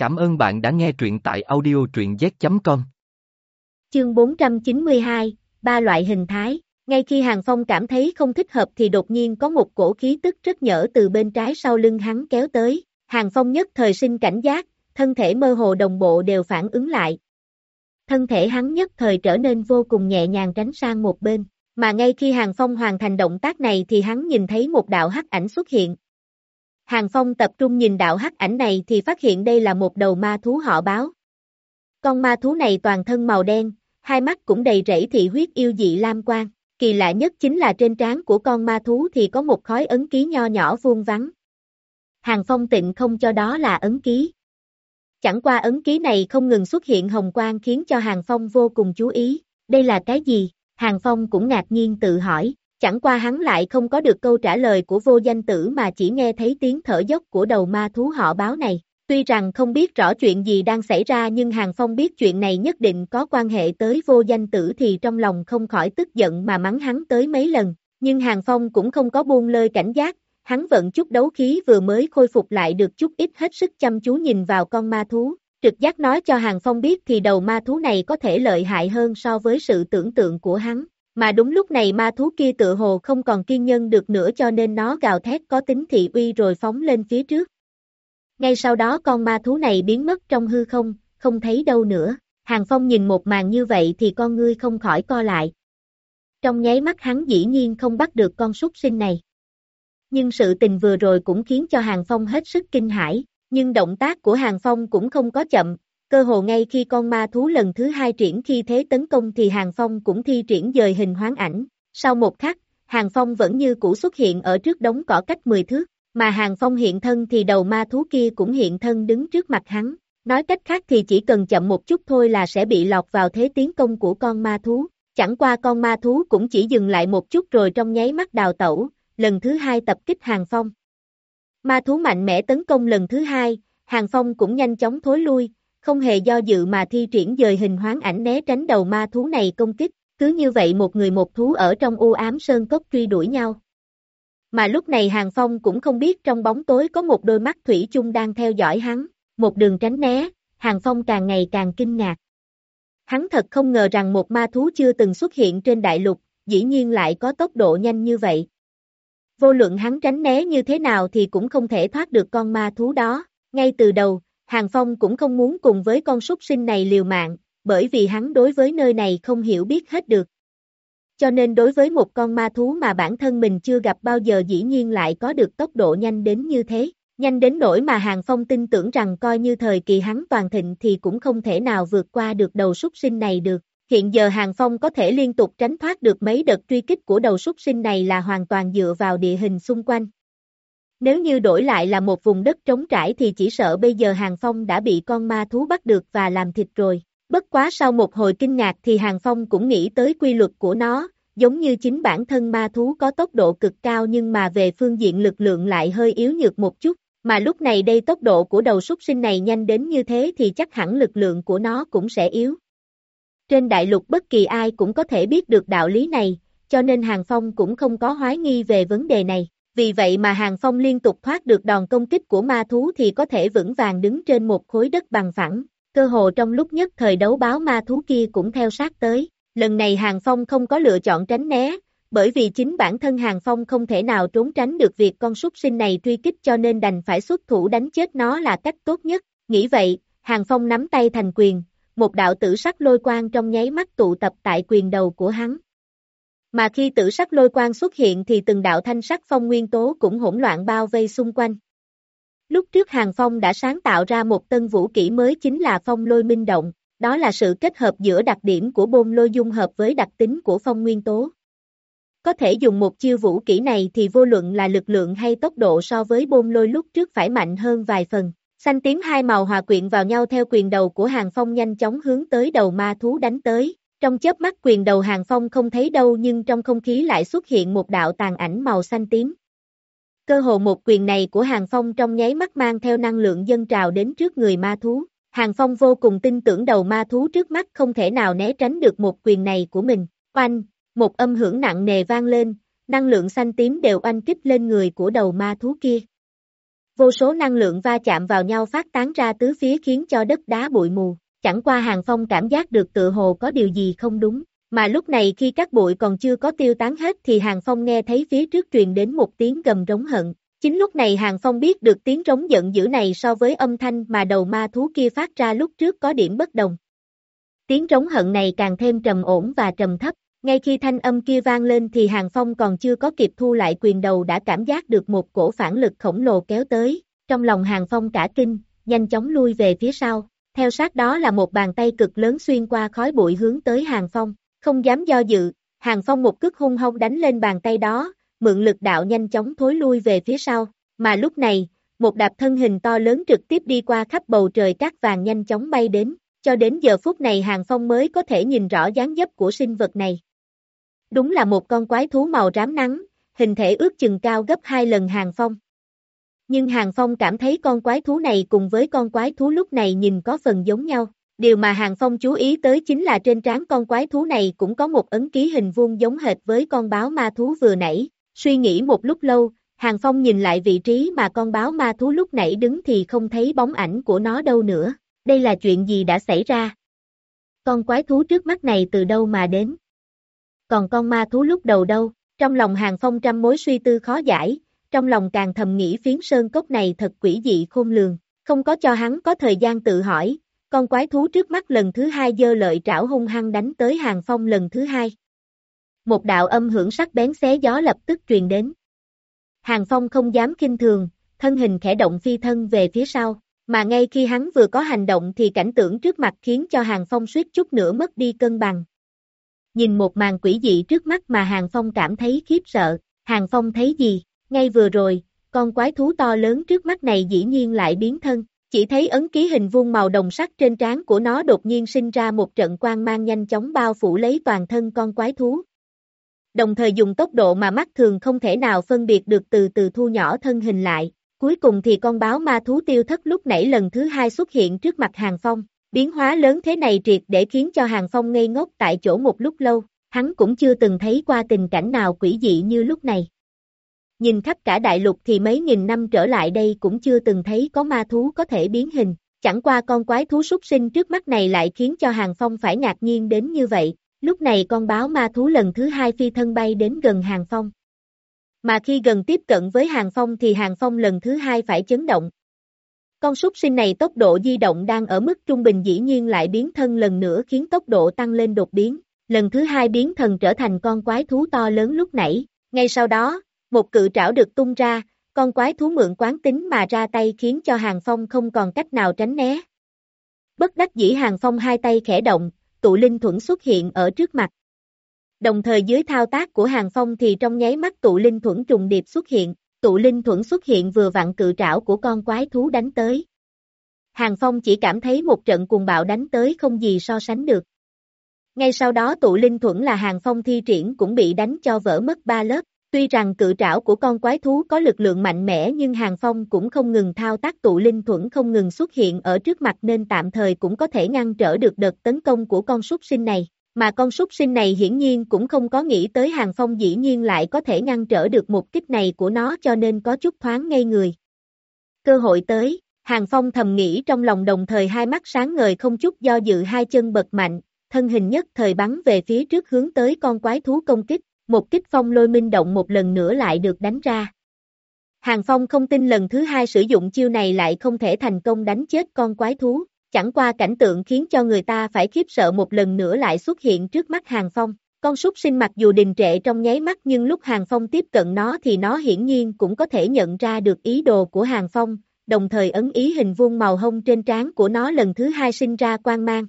Cảm ơn bạn đã nghe truyện tại audio truyện z.com. Chương 492, ba loại hình thái. Ngay khi Hàng Phong cảm thấy không thích hợp thì đột nhiên có một cổ khí tức rất nhở từ bên trái sau lưng hắn kéo tới. Hàng Phong nhất thời sinh cảnh giác, thân thể mơ hồ đồng bộ đều phản ứng lại. Thân thể hắn nhất thời trở nên vô cùng nhẹ nhàng tránh sang một bên, mà ngay khi Hàng Phong hoàn thành động tác này thì hắn nhìn thấy một đạo hắc ảnh xuất hiện. Hàng Phong tập trung nhìn đạo hắc ảnh này thì phát hiện đây là một đầu ma thú họ báo. Con ma thú này toàn thân màu đen, hai mắt cũng đầy rẫy thị huyết yêu dị lam quang. Kỳ lạ nhất chính là trên trán của con ma thú thì có một khói ấn ký nho nhỏ vuông vắn. Hàng Phong tịnh không cho đó là ấn ký. Chẳng qua ấn ký này không ngừng xuất hiện hồng quang khiến cho Hàng Phong vô cùng chú ý. Đây là cái gì? Hàng Phong cũng ngạc nhiên tự hỏi. Chẳng qua hắn lại không có được câu trả lời của vô danh tử mà chỉ nghe thấy tiếng thở dốc của đầu ma thú họ báo này. Tuy rằng không biết rõ chuyện gì đang xảy ra nhưng Hàng Phong biết chuyện này nhất định có quan hệ tới vô danh tử thì trong lòng không khỏi tức giận mà mắng hắn tới mấy lần. Nhưng Hàng Phong cũng không có buông lơi cảnh giác, hắn vận chút đấu khí vừa mới khôi phục lại được chút ít hết sức chăm chú nhìn vào con ma thú. Trực giác nói cho Hàng Phong biết thì đầu ma thú này có thể lợi hại hơn so với sự tưởng tượng của hắn. Mà đúng lúc này ma thú kia tự hồ không còn kiên nhân được nữa cho nên nó gào thét có tính thị uy rồi phóng lên phía trước. Ngay sau đó con ma thú này biến mất trong hư không, không thấy đâu nữa. Hàng Phong nhìn một màn như vậy thì con ngươi không khỏi co lại. Trong nháy mắt hắn dĩ nhiên không bắt được con súc sinh này. Nhưng sự tình vừa rồi cũng khiến cho Hàng Phong hết sức kinh hãi, nhưng động tác của Hàng Phong cũng không có chậm, cơ hồ ngay khi con ma thú lần thứ hai triển khi thế tấn công thì Hàng Phong cũng thi triển dời hình hoán ảnh. Sau một khắc, Hàng Phong vẫn như cũ xuất hiện ở trước đống cỏ cách 10 thước, mà Hàng Phong hiện thân thì đầu ma thú kia cũng hiện thân đứng trước mặt hắn. Nói cách khác thì chỉ cần chậm một chút thôi là sẽ bị lọt vào thế tiến công của con ma thú. Chẳng qua con ma thú cũng chỉ dừng lại một chút rồi trong nháy mắt đào tẩu, lần thứ hai tập kích Hàng Phong. Ma thú mạnh mẽ tấn công lần thứ hai, Hàng Phong cũng nhanh chóng thối lui, không hề do dự mà thi triển dời hình hoán ảnh né tránh đầu ma thú này công kích, cứ như vậy một người một thú ở trong u ám sơn cốc truy đuổi nhau. Mà lúc này Hàng Phong cũng không biết trong bóng tối có một đôi mắt thủy chung đang theo dõi hắn, một đường tránh né, Hàng Phong càng ngày càng kinh ngạc. Hắn thật không ngờ rằng một ma thú chưa từng xuất hiện trên đại lục, dĩ nhiên lại có tốc độ nhanh như vậy. Vô luận hắn tránh né như thế nào thì cũng không thể thoát được con ma thú đó. Ngay từ đầu, Hàng Phong cũng không muốn cùng với con súc sinh này liều mạng, bởi vì hắn đối với nơi này không hiểu biết hết được. Cho nên đối với một con ma thú mà bản thân mình chưa gặp bao giờ dĩ nhiên lại có được tốc độ nhanh đến như thế, nhanh đến nỗi mà Hàng Phong tin tưởng rằng coi như thời kỳ hắn toàn thịnh thì cũng không thể nào vượt qua được đầu súc sinh này được. Hiện giờ Hàng Phong có thể liên tục tránh thoát được mấy đợt truy kích của đầu súc sinh này là hoàn toàn dựa vào địa hình xung quanh. Nếu như đổi lại là một vùng đất trống trải thì chỉ sợ bây giờ Hàng Phong đã bị con ma thú bắt được và làm thịt rồi. Bất quá sau một hồi kinh ngạc thì Hàng Phong cũng nghĩ tới quy luật của nó, giống như chính bản thân ma thú có tốc độ cực cao nhưng mà về phương diện lực lượng lại hơi yếu nhược một chút, mà lúc này đây tốc độ của đầu súc sinh này nhanh đến như thế thì chắc hẳn lực lượng của nó cũng sẽ yếu. Trên đại lục bất kỳ ai cũng có thể biết được đạo lý này, cho nên Hàng Phong cũng không có hoái nghi về vấn đề này. Vì vậy mà Hàng Phong liên tục thoát được đòn công kích của ma thú thì có thể vững vàng đứng trên một khối đất bằng phẳng. Cơ hồ trong lúc nhất thời đấu báo ma thú kia cũng theo sát tới. Lần này Hàng Phong không có lựa chọn tránh né, bởi vì chính bản thân Hàng Phong không thể nào trốn tránh được việc con súc sinh này truy kích cho nên đành phải xuất thủ đánh chết nó là cách tốt nhất. Nghĩ vậy, Hàng Phong nắm tay thành quyền, một đạo tử sắc lôi quang trong nháy mắt tụ tập tại quyền đầu của hắn. Mà khi tử sắc lôi quang xuất hiện thì từng đạo thanh sắc phong nguyên tố cũng hỗn loạn bao vây xung quanh. Lúc trước Hàng Phong đã sáng tạo ra một tân vũ kỹ mới chính là phong lôi minh động, đó là sự kết hợp giữa đặc điểm của bôn lôi dung hợp với đặc tính của phong nguyên tố. Có thể dùng một chiêu vũ kỹ này thì vô luận là lực lượng hay tốc độ so với bôn lôi lúc trước phải mạnh hơn vài phần. Xanh tím hai màu hòa quyện vào nhau theo quyền đầu của Hàng Phong nhanh chóng hướng tới đầu ma thú đánh tới. Trong chớp mắt quyền đầu Hàng Phong không thấy đâu nhưng trong không khí lại xuất hiện một đạo tàn ảnh màu xanh tím. Cơ hồ một quyền này của Hàng Phong trong nháy mắt mang theo năng lượng dân trào đến trước người ma thú. Hàng Phong vô cùng tin tưởng đầu ma thú trước mắt không thể nào né tránh được một quyền này của mình. Oanh, một âm hưởng nặng nề vang lên, năng lượng xanh tím đều oanh kích lên người của đầu ma thú kia. vô số năng lượng va chạm vào nhau phát tán ra tứ phía khiến cho đất đá bụi mù, chẳng qua Hàng Phong cảm giác được tự hồ có điều gì không đúng, mà lúc này khi các bụi còn chưa có tiêu tán hết thì Hàng Phong nghe thấy phía trước truyền đến một tiếng gầm rống hận, chính lúc này Hàng Phong biết được tiếng rống giận dữ này so với âm thanh mà đầu ma thú kia phát ra lúc trước có điểm bất đồng. Tiếng rống hận này càng thêm trầm ổn và trầm thấp, ngay khi thanh âm kia vang lên thì Hàng Phong còn chưa có kịp thu lại quyền đầu đã cảm giác được một cổ phản lực khổng lồ kéo tới, trong lòng Hàng Phong cả kinh, nhanh chóng lui về phía sau, theo sát đó là một bàn tay cực lớn xuyên qua khói bụi hướng tới Hàng Phong, không dám do dự, Hàng Phong một cước hung hông đánh lên bàn tay đó, mượn lực đạo nhanh chóng thối lui về phía sau, mà lúc này, một đạp thân hình to lớn trực tiếp đi qua khắp bầu trời cát vàng nhanh chóng bay đến, cho đến giờ phút này Hàng Phong mới có thể nhìn rõ dáng dấp của sinh vật này. Đúng là một con quái thú màu rám nắng, hình thể ước chừng cao gấp hai lần Hàng Phong. Nhưng Hàng Phong cảm thấy con quái thú này cùng với con quái thú lúc này nhìn có phần giống nhau. Điều mà Hàng Phong chú ý tới chính là trên trán con quái thú này cũng có một ấn ký hình vuông giống hệt với con báo ma thú vừa nãy. Suy nghĩ một lúc lâu, Hàng Phong nhìn lại vị trí mà con báo ma thú lúc nãy đứng thì không thấy bóng ảnh của nó đâu nữa. Đây là chuyện gì đã xảy ra? Con quái thú trước mắt này từ đâu mà đến? Còn con ma thú lúc đầu đâu? Trong lòng Hàng Phong trăm mối suy tư khó giải, trong lòng càng thầm nghĩ phiến sơn cốc này thật quỷ dị khôn lường, không có cho hắn có thời gian tự hỏi, con quái thú trước mắt lần thứ hai dơ lợi trảo hung hăng đánh tới Hàng Phong lần thứ hai. Một đạo âm hưởng sắc bén xé gió lập tức truyền đến. Hàng Phong không dám kinh thường, thân hình khẽ động phi thân về phía sau, mà ngay khi hắn vừa có hành động thì cảnh tượng trước mặt khiến cho Hàng Phong suýt chút nữa mất đi cân bằng. Nhìn một màn quỷ dị trước mắt mà Hàng Phong cảm thấy khiếp sợ, Hàng Phong thấy gì? Ngay vừa rồi, con quái thú to lớn trước mắt này dĩ nhiên lại biến thân, chỉ thấy ấn ký hình vuông màu đồng sắc trên trán của nó đột nhiên sinh ra một trận quang mang nhanh chóng bao phủ lấy toàn thân con quái thú. Đồng thời dùng tốc độ mà mắt thường không thể nào phân biệt được từ từ thu nhỏ thân hình lại, cuối cùng thì con báo ma thú tiêu thất lúc nãy lần thứ hai xuất hiện trước mặt Hàng Phong, biến hóa lớn thế này triệt để khiến cho Hàng Phong ngây ngốc tại chỗ một lúc lâu, hắn cũng chưa từng thấy qua tình cảnh nào quỷ dị như lúc này nhìn khắp cả đại lục thì mấy nghìn năm trở lại đây cũng chưa từng thấy có ma thú có thể biến hình, chẳng qua con quái thú súc sinh trước mắt này lại khiến cho Hàng Phong phải ngạc nhiên đến như vậy, lúc này con báo ma thú lần thứ hai phi thân bay đến gần Hàng Phong. Mà khi gần tiếp cận với Hàng Phong thì Hàng Phong lần thứ hai phải chấn động. Con súc sinh này tốc độ di động đang ở mức trung bình dĩ nhiên lại biến thân lần nữa khiến tốc độ tăng lên đột biến, lần thứ hai biến thần trở thành con quái thú to lớn lúc nãy, ngay sau đó, một cự trảo được tung ra, con quái thú mượn quán tính mà ra tay khiến cho Hàng Phong không còn cách nào tránh né. Bất đắc dĩ Hàng Phong hai tay khẽ động, tụ linh thuẫn xuất hiện ở trước mặt. Đồng thời dưới thao tác của Hàng Phong thì trong nháy mắt tụ linh thuẫn trùng điệp xuất hiện, tụ linh thuẫn xuất hiện vừa vặn cự trảo của con quái thú đánh tới. Hàng Phong chỉ cảm thấy một trận cuồng bạo đánh tới không gì so sánh được. Ngay sau đó tụ linh thuẫn là Hàng Phong thi triển cũng bị đánh cho vỡ mất ba lớp, Tuy rằng cự trảo của con quái thú có lực lượng mạnh mẽ nhưng Hàng Phong cũng không ngừng thao tác tụ linh thuẫn không ngừng xuất hiện ở trước mặt nên tạm thời cũng có thể ngăn trở được đợt tấn công của con súc sinh này. Mà con súc sinh này hiển nhiên cũng không có nghĩ tới Hàng Phong dĩ nhiên lại có thể ngăn trở được một kích này của nó cho nên có chút thoáng ngây người. Cơ hội tới, Hàng Phong thầm nghĩ trong lòng đồng thời hai mắt sáng ngời không chút do dự hai chân bật mạnh, thân hình nhất thời bắn về phía trước hướng tới con quái thú công kích một kích phong lôi minh động một lần nữa lại được đánh ra. Hàng Phong không tin lần thứ hai sử dụng chiêu này lại không thể thành công đánh chết con quái thú, chẳng qua cảnh tượng khiến cho người ta phải khiếp sợ một lần nữa lại xuất hiện trước mắt Hàng Phong. Con súc sinh mặc dù đình trệ trong nháy mắt nhưng lúc Hàng Phong tiếp cận nó thì nó hiển nhiên cũng có thể nhận ra được ý đồ của Hàng Phong, đồng thời ấn ý hình vuông màu hông trên trán của nó lần thứ hai sinh ra quang mang.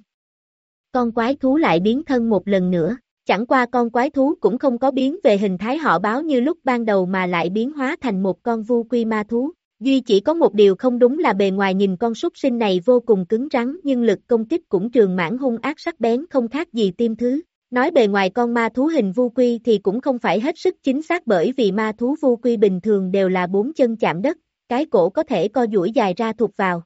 Con quái thú lại biến thân một lần nữa. Chẳng qua con quái thú cũng không có biến về hình thái họ báo như lúc ban đầu mà lại biến hóa thành một con vu quy ma thú. Duy chỉ có một điều không đúng là bề ngoài nhìn con súc sinh này vô cùng cứng rắn nhưng lực công kích cũng trường mãn hung ác sắc bén không khác gì tim thứ. Nói bề ngoài con ma thú hình vu quy thì cũng không phải hết sức chính xác bởi vì ma thú vu quy bình thường đều là bốn chân chạm đất, cái cổ có thể co duỗi dài ra thuộc vào.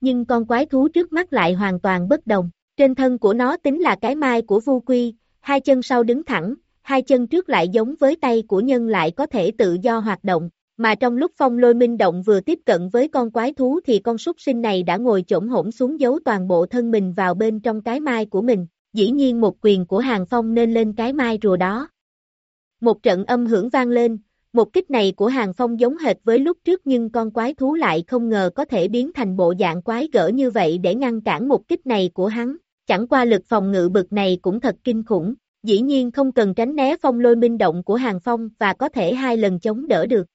Nhưng con quái thú trước mắt lại hoàn toàn bất đồng. Trên thân của nó tính là cái mai của vu quy, hai chân sau đứng thẳng, hai chân trước lại giống với tay của nhân lại có thể tự do hoạt động, Mà trong lúc phong lôi minh động vừa tiếp cận với con quái thú thì con súc sinh này đã ngồi chổm hổn xuống giấu toàn bộ thân mình vào bên trong cái mai của mình, dĩ nhiên một quyền của hàng phong nên lên cái mai rùa đó. Một trận âm hưởng vang lên, một kích này của hàng phong giống hệt với lúc trước nhưng con quái thú lại không ngờ có thể biến thành bộ dạng quái gở như vậy để ngăn cản một kích này của hắn, chẳng qua lực phòng ngự bực này cũng thật kinh khủng, dĩ nhiên không cần tránh né phong lôi minh động của hàng phong và có thể hai lần chống đỡ được.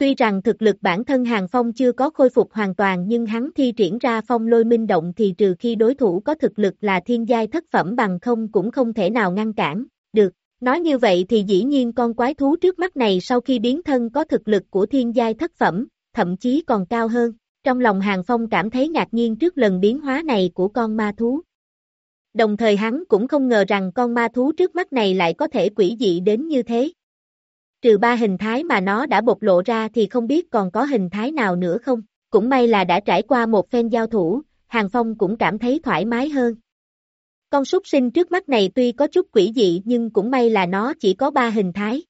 Tuy rằng thực lực bản thân Hàng Phong chưa có khôi phục hoàn toàn nhưng hắn thi triển ra phong lôi minh động thì trừ khi đối thủ có thực lực là thiên giai thất phẩm bằng không cũng không thể nào ngăn cản, được. Nói như vậy thì dĩ nhiên con quái thú trước mắt này sau khi biến thân có thực lực của thiên giai thất phẩm, thậm chí còn cao hơn. Trong lòng Hàng Phong cảm thấy ngạc nhiên trước lần biến hóa này của con ma thú. Đồng thời hắn cũng không ngờ rằng con ma thú trước mắt này lại có thể quỷ dị đến như thế. Trừ ba hình thái mà nó đã bộc lộ ra thì không biết còn có hình thái nào nữa không. Cũng may là đã trải qua một phen giao thủ, Hàng Phong cũng cảm thấy thoải mái hơn. Con súc sinh trước mắt này tuy có chút quỷ dị nhưng cũng may là nó chỉ có ba hình thái.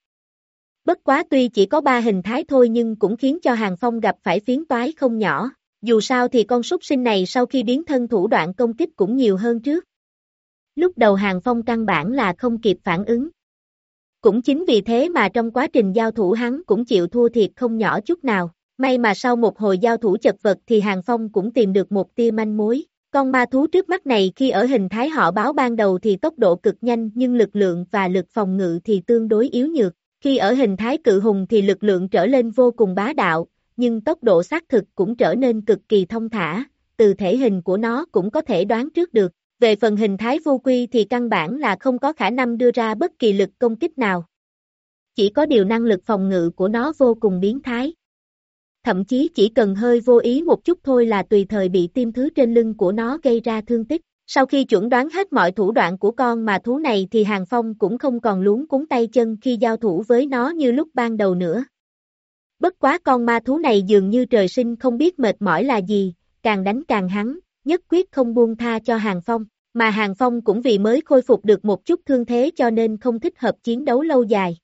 Bất quá tuy chỉ có ba hình thái thôi nhưng cũng khiến cho Hàng Phong gặp phải phiến toái không nhỏ. Dù sao thì con súc sinh này sau khi biến thân thủ đoạn công kích cũng nhiều hơn trước. Lúc đầu Hàng Phong căn bản là không kịp phản ứng. Cũng chính vì thế mà trong quá trình giao thủ hắn cũng chịu thua thiệt không nhỏ chút nào. May mà sau một hồi giao thủ chật vật thì Hàng Phong cũng tìm được một tia manh mối. Con ma thú trước mắt này khi ở hình thái họ báo ban đầu thì tốc độ cực nhanh nhưng lực lượng và lực phòng ngự thì tương đối yếu nhược. Khi ở hình thái cự hùng thì lực lượng trở lên vô cùng bá đạo, nhưng tốc độ xác thực cũng trở nên cực kỳ thông thả, từ thể hình của nó cũng có thể đoán trước được. Về phần hình thái vô quy thì căn bản là không có khả năng đưa ra bất kỳ lực công kích nào. Chỉ có điều năng lực phòng ngự của nó vô cùng biến thái. Thậm chí chỉ cần hơi vô ý một chút thôi là tùy thời bị tim thứ trên lưng của nó gây ra thương tích. Sau khi chuẩn đoán hết mọi thủ đoạn của con mà thú này thì Hàng Phong cũng không còn luống cúng tay chân khi giao thủ với nó như lúc ban đầu nữa. Bất quá con ma thú này dường như trời sinh không biết mệt mỏi là gì, càng đánh càng hắn, nhất quyết không buông tha cho Hàng Phong, mà Hàng Phong cũng vì mới khôi phục được một chút thương thế cho nên không thích hợp chiến đấu lâu dài.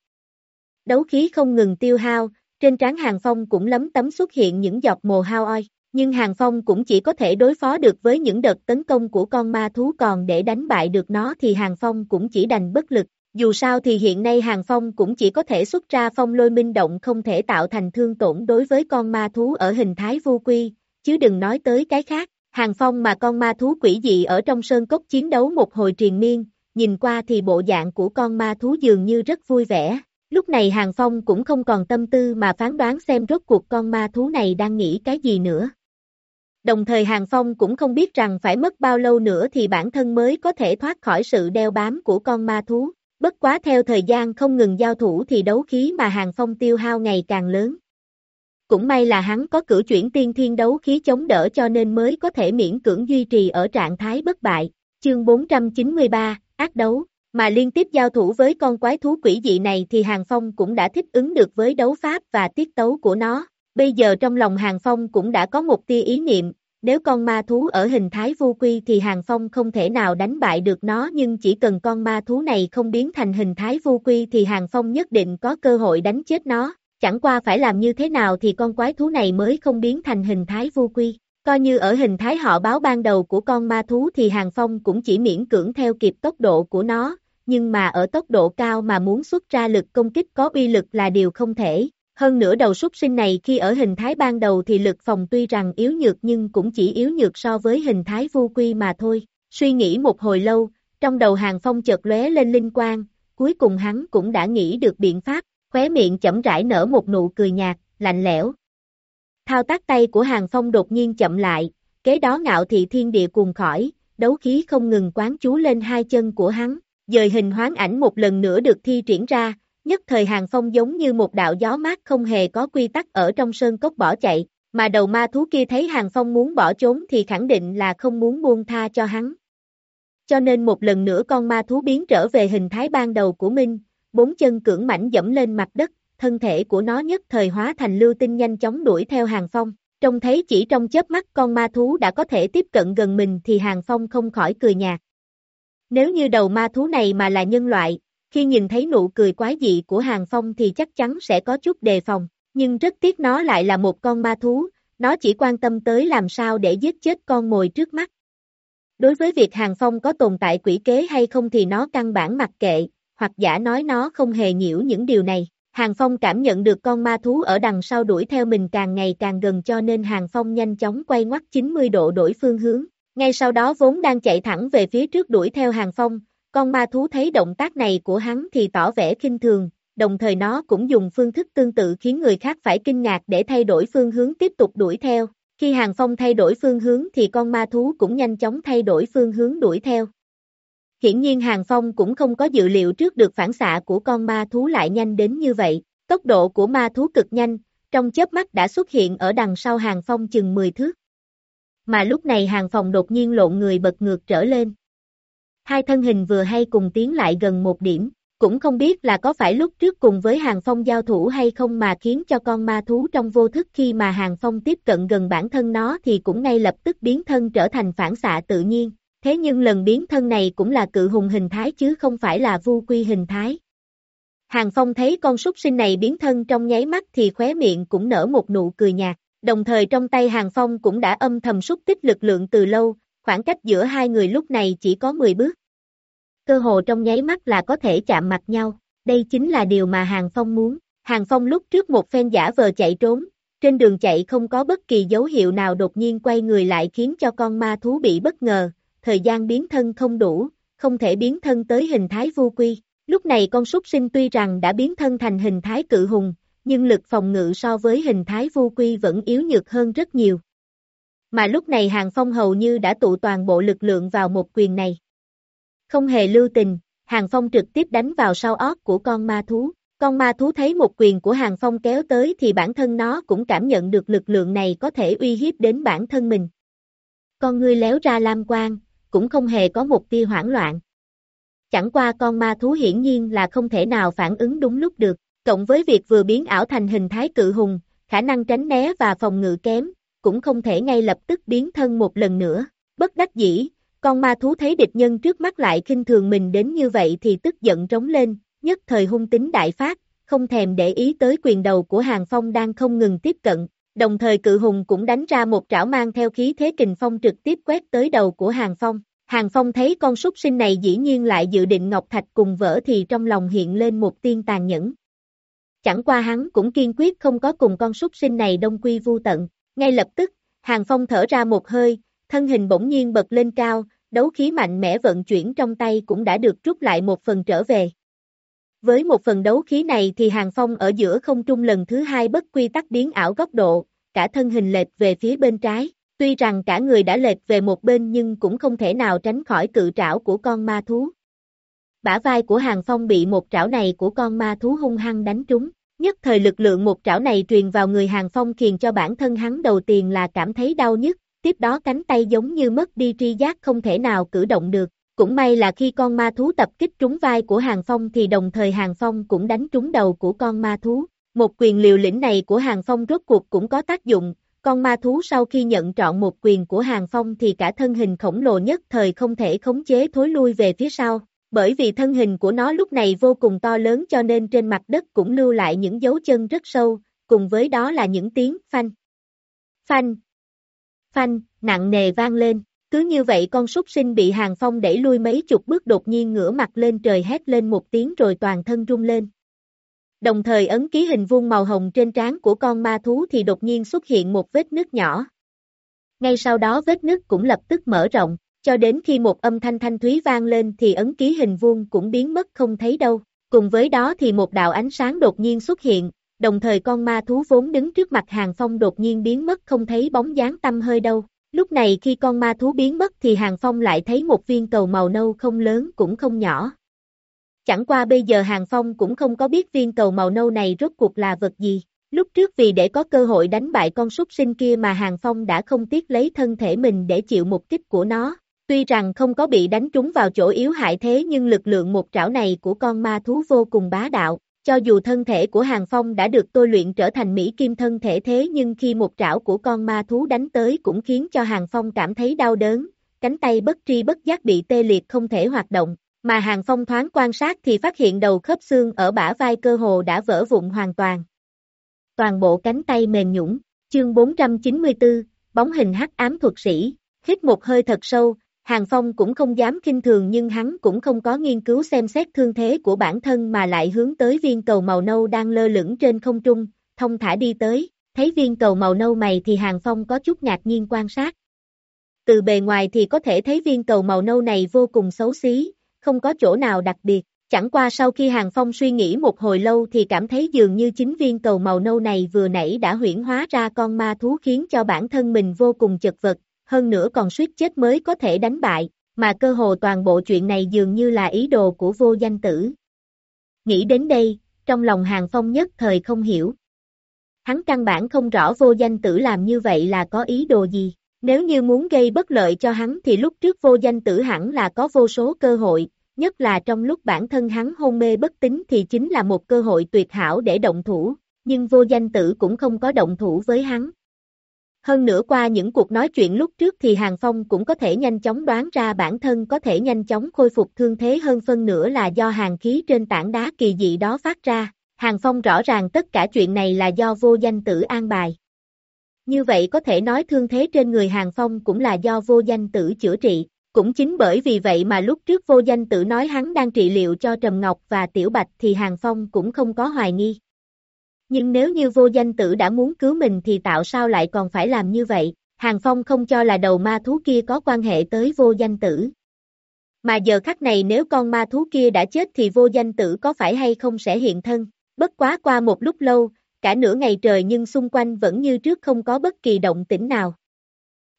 Đấu khí không ngừng tiêu hao, trên trán Hàng Phong cũng lấm tấm xuất hiện những giọt mồ hao oi, nhưng Hàng Phong cũng chỉ có thể đối phó được với những đợt tấn công của con ma thú còn để đánh bại được nó thì Hàng Phong cũng chỉ đành bất lực. Dù sao thì hiện nay Hàng Phong cũng chỉ có thể xuất ra phong lôi minh động không thể tạo thành thương tổn đối với con ma thú ở hình thái vô quy, chứ đừng nói tới cái khác. Hàng Phong mà con ma thú quỷ dị ở trong sơn cốc chiến đấu một hồi triền miên, nhìn qua thì bộ dạng của con ma thú dường như rất vui vẻ. Lúc này Hàng Phong cũng không còn tâm tư mà phán đoán xem rốt cuộc con ma thú này đang nghĩ cái gì nữa. Đồng thời Hàng Phong cũng không biết rằng phải mất bao lâu nữa thì bản thân mới có thể thoát khỏi sự đeo bám của con ma thú. Bất quá theo thời gian không ngừng giao thủ thì đấu khí mà Hàng Phong tiêu hao ngày càng lớn. Cũng may là hắn có cử chuyển tiên thiên đấu khí chống đỡ cho nên mới có thể miễn cưỡng duy trì ở trạng thái bất bại. Chương 493, ác đấu, mà liên tiếp giao thủ với con quái thú quỷ dị này thì Hàng Phong cũng đã thích ứng được với đấu pháp và tiết tấu của nó. Bây giờ trong lòng Hàng Phong cũng đã có một tia ý niệm, nếu con ma thú ở hình thái vô quy thì Hàng Phong không thể nào đánh bại được nó nhưng chỉ cần con ma thú này không biến thành hình thái vô quy thì Hàng Phong nhất định có cơ hội đánh chết nó. Chẳng qua phải làm như thế nào thì con quái thú này mới không biến thành hình thái vô quy. Coi như ở hình thái họ báo ban đầu của con ma thú thì Hàng Phong cũng chỉ miễn cưỡng theo kịp tốc độ của nó, nhưng mà ở tốc độ cao mà muốn xuất ra lực công kích có uy lực là điều không thể. Hơn nữa đầu súc sinh này khi ở hình thái ban đầu thì lực phòng tuy rằng yếu nhược nhưng cũng chỉ yếu nhược so với hình thái vô quy mà thôi. Suy nghĩ một hồi lâu, trong đầu hàng phong chợt lóe lên linh quang, cuối cùng hắn cũng đã nghĩ được biện pháp, khóe miệng chậm rãi nở một nụ cười nhạt, lạnh lẽo. Thao tác tay của hàng phong đột nhiên chậm lại, kế đó ngạo thị thiên địa cuồng khỏi, đấu khí không ngừng quán chú lên hai chân của hắn, dời hình hoán ảnh một lần nữa được thi triển ra, nhất thời hàng phong giống như một đạo gió mát không hề có quy tắc ở trong sơn cốc bỏ chạy, mà đầu ma thú kia thấy hàng phong muốn bỏ trốn thì khẳng định là không muốn buông tha cho hắn. Cho nên một lần nữa con ma thú biến trở về hình thái ban đầu của Minh, bốn chân cưỡng mảnh dẫm lên mặt đất, thân thể của nó nhất thời hóa thành lưu tinh nhanh chóng đuổi theo hàng phong. Trông thấy chỉ trong chớp mắt con ma thú đã có thể tiếp cận gần mình thì hàng phong không khỏi cười nhạt. Nếu như đầu ma thú này mà là nhân loại, khi nhìn thấy nụ cười quái dị của Hàng Phong thì chắc chắn sẽ có chút đề phòng, nhưng rất tiếc nó lại là một con ma thú, nó chỉ quan tâm tới làm sao để giết chết con mồi trước mắt. Đối với việc Hàng Phong có tồn tại quỷ kế hay không thì nó căn bản mặc kệ, hoặc giả nói nó không hề nhiễu những điều này. Hàng Phong cảm nhận được con ma thú ở đằng sau đuổi theo mình càng ngày càng gần cho nên Hàng Phong nhanh chóng quay ngoắt 90 độ đổi phương hướng. Ngay sau đó vốn đang chạy thẳng về phía trước đuổi theo Hàng Phong, con ma thú thấy động tác này của hắn thì tỏ vẻ kinh thường, đồng thời nó cũng dùng phương thức tương tự khiến người khác phải kinh ngạc để thay đổi phương hướng tiếp tục đuổi theo. Khi Hàng Phong thay đổi phương hướng thì con ma thú cũng nhanh chóng thay đổi phương hướng đuổi theo. Hiển nhiên Hàng Phong cũng không có dự liệu trước được phản xạ của con ma thú lại nhanh đến như vậy. Tốc độ của ma thú cực nhanh, trong chớp mắt đã xuất hiện ở đằng sau Hàng Phong chừng 10 thước. Mà lúc này Hàng Phong đột nhiên lộn người bật ngược trở lên. Hai thân hình vừa hay cùng tiến lại gần một điểm, cũng không biết là có phải lúc trước cùng với Hàng Phong giao thủ hay không mà khiến cho con ma thú trong vô thức khi mà Hàng Phong tiếp cận gần bản thân nó thì cũng ngay lập tức biến thân trở thành phản xạ tự nhiên. Thế nhưng lần biến thân này cũng là cự hùng hình thái chứ không phải là vu quy hình thái. Hàng Phong thấy con súc sinh này biến thân trong nháy mắt thì khóe miệng cũng nở một nụ cười nhạt, đồng thời trong tay Hàng Phong cũng đã âm thầm xúc tích lực lượng từ lâu, khoảng cách giữa hai người lúc này chỉ có 10 bước cơ hồ trong nháy mắt là có thể chạm mặt nhau, đây chính là điều mà Hàng Phong muốn. Hàng Phong lúc trước một phen giả vờ chạy trốn, trên đường chạy không có bất kỳ dấu hiệu nào đột nhiên quay người lại khiến cho con ma thú bị bất ngờ, thời gian biến thân không đủ, không thể biến thân tới hình thái vô quy. Lúc này con súc sinh tuy rằng đã biến thân thành hình thái cự hùng, nhưng lực phòng ngự so với hình thái vô quy vẫn yếu nhược hơn rất nhiều. Mà lúc này Hàng Phong hầu như đã tụ toàn bộ lực lượng vào một quyền này. Không hề lưu tình, Hàng Phong trực tiếp đánh vào sau ót của con ma thú. Con ma thú thấy một quyền của Hàng Phong kéo tới thì bản thân nó cũng cảm nhận được lực lượng này có thể uy hiếp đến bản thân mình. Con ngươi léo ra lam quang, cũng không hề có một tia hoảng loạn. Chẳng qua con ma thú hiển nhiên là không thể nào phản ứng đúng lúc được, cộng với việc vừa biến ảo thành hình thái cự hùng, khả năng tránh né và phòng ngự kém, cũng không thể ngay lập tức biến thân một lần nữa. Bất đắc dĩ, con ma thú thấy địch nhân trước mắt lại khinh thường mình đến như vậy thì tức giận trống lên, nhất thời hung tính đại phát, không thèm để ý tới quyền đầu của Hàng Phong đang không ngừng tiếp cận, đồng thời cự hùng cũng đánh ra một trảo mang theo khí thế kình phong trực tiếp quét tới đầu của Hàng Phong. Hàng Phong thấy con súc sinh này dĩ nhiên lại dự định Ngọc Thạch cùng vỡ thì trong lòng hiện lên một tiên tàn nhẫn. Chẳng qua hắn cũng kiên quyết không có cùng con súc sinh này đông quy vu tận, ngay lập tức, Hàng Phong thở ra một hơi, thân hình bỗng nhiên bật lên cao, đấu khí mạnh mẽ vận chuyển trong tay cũng đã được rút lại một phần trở về. Với một phần đấu khí này thì Hàng Phong ở giữa không trung lần thứ hai bất quy tắc biến ảo góc độ, cả thân hình lệch về phía bên trái. Tuy rằng cả người đã lệch về một bên nhưng cũng không thể nào tránh khỏi cự trảo của con ma thú. Bả vai của Hàng Phong bị một trảo này của con ma thú hung hăng đánh trúng. Nhất thời lực lượng một trảo này truyền vào người Hàng Phong khiến cho bản thân hắn đầu tiên là cảm thấy đau nhức, tiếp đó cánh tay giống như mất đi tri giác không thể nào cử động được. Cũng may là khi con ma thú tập kích trúng vai của Hàng Phong thì đồng thời Hàng Phong cũng đánh trúng đầu của con ma thú. Một quyền liều lĩnh này của Hàng Phong rốt cuộc cũng có tác dụng, con ma thú sau khi nhận trọn một quyền của Hàng Phong thì cả thân hình khổng lồ nhất thời không thể khống chế thối lui về phía sau, bởi vì thân hình của nó lúc này vô cùng to lớn cho nên trên mặt đất cũng lưu lại những dấu chân rất sâu, cùng với đó là những tiếng phanh. Phanh, phanh, nặng nề vang lên. Cứ như vậy con súc sinh bị hàng phong đẩy lui mấy chục bước đột nhiên ngửa mặt lên trời hét lên một tiếng rồi toàn thân rung lên. Đồng thời ấn ký hình vuông màu hồng trên trán của con ma thú thì đột nhiên xuất hiện một vết nứt nhỏ. Ngay sau đó vết nứt cũng lập tức mở rộng, cho đến khi một âm thanh thanh thúy vang lên thì ấn ký hình vuông cũng biến mất không thấy đâu. Cùng với đó thì một đạo ánh sáng đột nhiên xuất hiện, đồng thời con ma thú vốn đứng trước mặt Hàng Phong đột nhiên biến mất không thấy bóng dáng tâm hơi đâu. Lúc này khi con ma thú biến mất thì Hàng Phong lại thấy một viên cầu màu nâu không lớn cũng không nhỏ. Chẳng qua bây giờ Hàng Phong cũng không có biết viên cầu màu nâu này rốt cuộc là vật gì. Lúc trước vì để có cơ hội đánh bại con súc sinh kia mà Hàng Phong đã không tiếc lấy thân thể mình để chịu một kích của nó. Tuy rằng không có bị đánh trúng vào chỗ yếu hại thế nhưng lực lượng một trảo này của con ma thú vô cùng bá đạo. Cho dù thân thể của Hàng Phong đã được tôi luyện trở thành Mỹ Kim thân thể thế nhưng khi một trảo của con ma thú đánh tới cũng khiến cho Hàng Phong cảm thấy đau đớn, cánh tay bất tri bất giác bị tê liệt không thể hoạt động, mà Hàng Phong thoáng quan sát thì phát hiện đầu khớp xương ở bả vai cơ hồ đã vỡ vụn hoàn toàn. toàn bộ cánh tay mềm nhũng. Chương 494, bóng hình hắc ám thuật sĩ, hít một hơi thật sâu, Hàng Phong cũng không dám kinh thường nhưng hắn cũng không có nghiên cứu xem xét thương thế của bản thân mà lại hướng tới viên cầu màu nâu đang lơ lửng trên không trung, thông thả đi tới, thấy viên cầu màu nâu mày thì Hàng Phong có chút ngạc nhiên quan sát. Từ bề ngoài thì có thể thấy viên cầu màu nâu này vô cùng xấu xí, không có chỗ nào đặc biệt, chẳng qua sau khi Hàng Phong suy nghĩ một hồi lâu thì cảm thấy dường như chính viên cầu màu nâu này vừa nãy đã huyển hóa ra con ma thú khiến cho bản thân mình vô cùng chật vật, hơn nữa còn suýt chết mới có thể đánh bại, mà cơ hồ toàn bộ chuyện này dường như là ý đồ của vô danh tử. Nghĩ đến đây, trong lòng Hàng Phong nhất thời không hiểu. Hắn căn bản không rõ vô danh tử làm như vậy là có ý đồ gì. Nếu như muốn gây bất lợi cho hắn thì lúc trước vô danh tử hẳn là có vô số cơ hội, nhất là trong lúc bản thân hắn hôn mê bất tính thì chính là một cơ hội tuyệt hảo để động thủ, nhưng vô danh tử cũng không có động thủ với hắn. Hơn nữa qua những cuộc nói chuyện lúc trước thì Hàng Phong cũng có thể nhanh chóng đoán ra bản thân có thể nhanh chóng khôi phục thương thế hơn phân nữa là do hàng khí trên tảng đá kỳ dị đó phát ra. Hàng Phong rõ ràng tất cả chuyện này là do vô danh tử an bài. Như vậy có thể nói thương thế trên người Hàng Phong cũng là do vô danh tử chữa trị. Cũng chính bởi vì vậy mà lúc trước vô danh tử nói hắn đang trị liệu cho Trầm Ngọc và Tiểu Bạch thì Hàng Phong cũng không có hoài nghi. Nhưng nếu như vô danh tử đã muốn cứu mình thì tạo sao lại còn phải làm như vậy, Hàng Phong không cho là đầu ma thú kia có quan hệ tới vô danh tử. Mà giờ khắc này nếu con ma thú kia đã chết thì vô danh tử có phải hay không sẽ hiện thân, bất quá qua một lúc lâu, cả nửa ngày trời nhưng xung quanh vẫn như trước không có bất kỳ động tĩnh nào.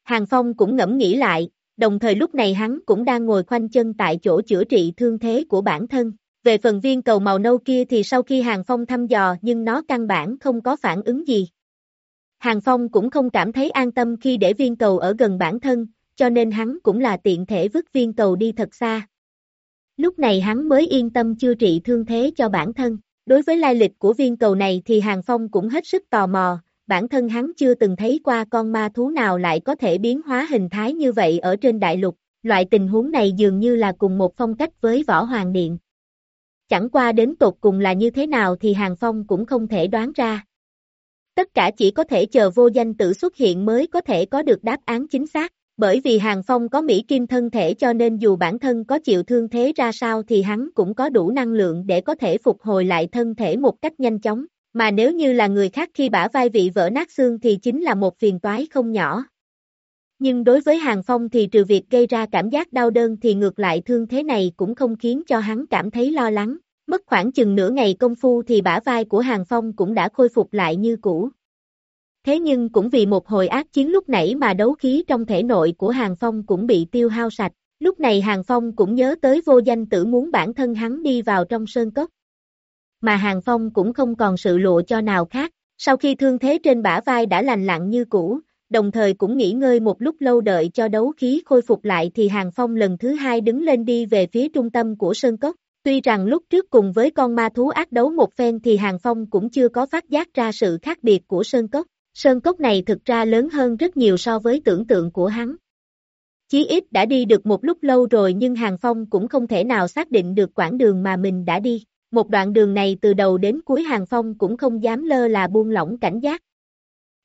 Hàng Phong cũng ngẫm nghĩ lại, đồng thời lúc này hắn cũng đang ngồi khoanh chân tại chỗ chữa trị thương thế của bản thân. Về phần viên cầu màu nâu kia thì sau khi Hàng Phong thăm dò nhưng nó căn bản không có phản ứng gì. Hàng Phong cũng không cảm thấy an tâm khi để viên cầu ở gần bản thân, cho nên hắn cũng là tiện thể vứt viên cầu đi thật xa. Lúc này hắn mới yên tâm chữa trị thương thế cho bản thân. Đối với lai lịch của viên cầu này thì Hàng Phong cũng hết sức tò mò, bản thân hắn chưa từng thấy qua con ma thú nào lại có thể biến hóa hình thái như vậy ở trên đại lục, loại tình huống này dường như là cùng một phong cách với Võ Hoàng Điện. Chẳng qua đến tột cùng là như thế nào thì Hàng Phong cũng không thể đoán ra. Tất cả chỉ có thể chờ vô danh tử xuất hiện mới có thể có được đáp án chính xác, bởi vì Hàng Phong có Mỹ Kim thân thể cho nên dù bản thân có chịu thương thế ra sao thì hắn cũng có đủ năng lượng để có thể phục hồi lại thân thể một cách nhanh chóng, mà nếu như là người khác khi bả vai vị vỡ nát xương thì chính là một phiền toái không nhỏ. Nhưng đối với Hàng Phong thì trừ việc gây ra cảm giác đau đơn thì ngược lại thương thế này cũng không khiến cho hắn cảm thấy lo lắng. Mất khoảng chừng nửa ngày công phu thì bả vai của Hàng Phong cũng đã khôi phục lại như cũ. Thế nhưng cũng vì một hồi ác chiến lúc nãy mà đấu khí trong thể nội của Hàng Phong cũng bị tiêu hao sạch. Lúc này Hàng Phong cũng nhớ tới vô danh tử muốn bản thân hắn đi vào trong sơn cốc. Mà Hàng Phong cũng không còn sự lộ cho nào khác. Sau khi thương thế trên bả vai đã lành lặn như cũ, đồng thời cũng nghỉ ngơi một lúc lâu đợi cho đấu khí khôi phục lại thì Hàng Phong lần thứ hai đứng lên đi về phía trung tâm của Sơn Cốc. Tuy rằng lúc trước cùng với con ma thú ác đấu một phen thì Hàng Phong cũng chưa có phát giác ra sự khác biệt của Sơn Cốc. Sơn Cốc này thực ra lớn hơn rất nhiều so với tưởng tượng của hắn. Chí ít đã đi được một lúc lâu rồi nhưng Hàng Phong cũng không thể nào xác định được quãng đường mà mình đã đi. Một đoạn đường này từ đầu đến cuối Hàng Phong cũng không dám lơ là buông lỏng cảnh giác,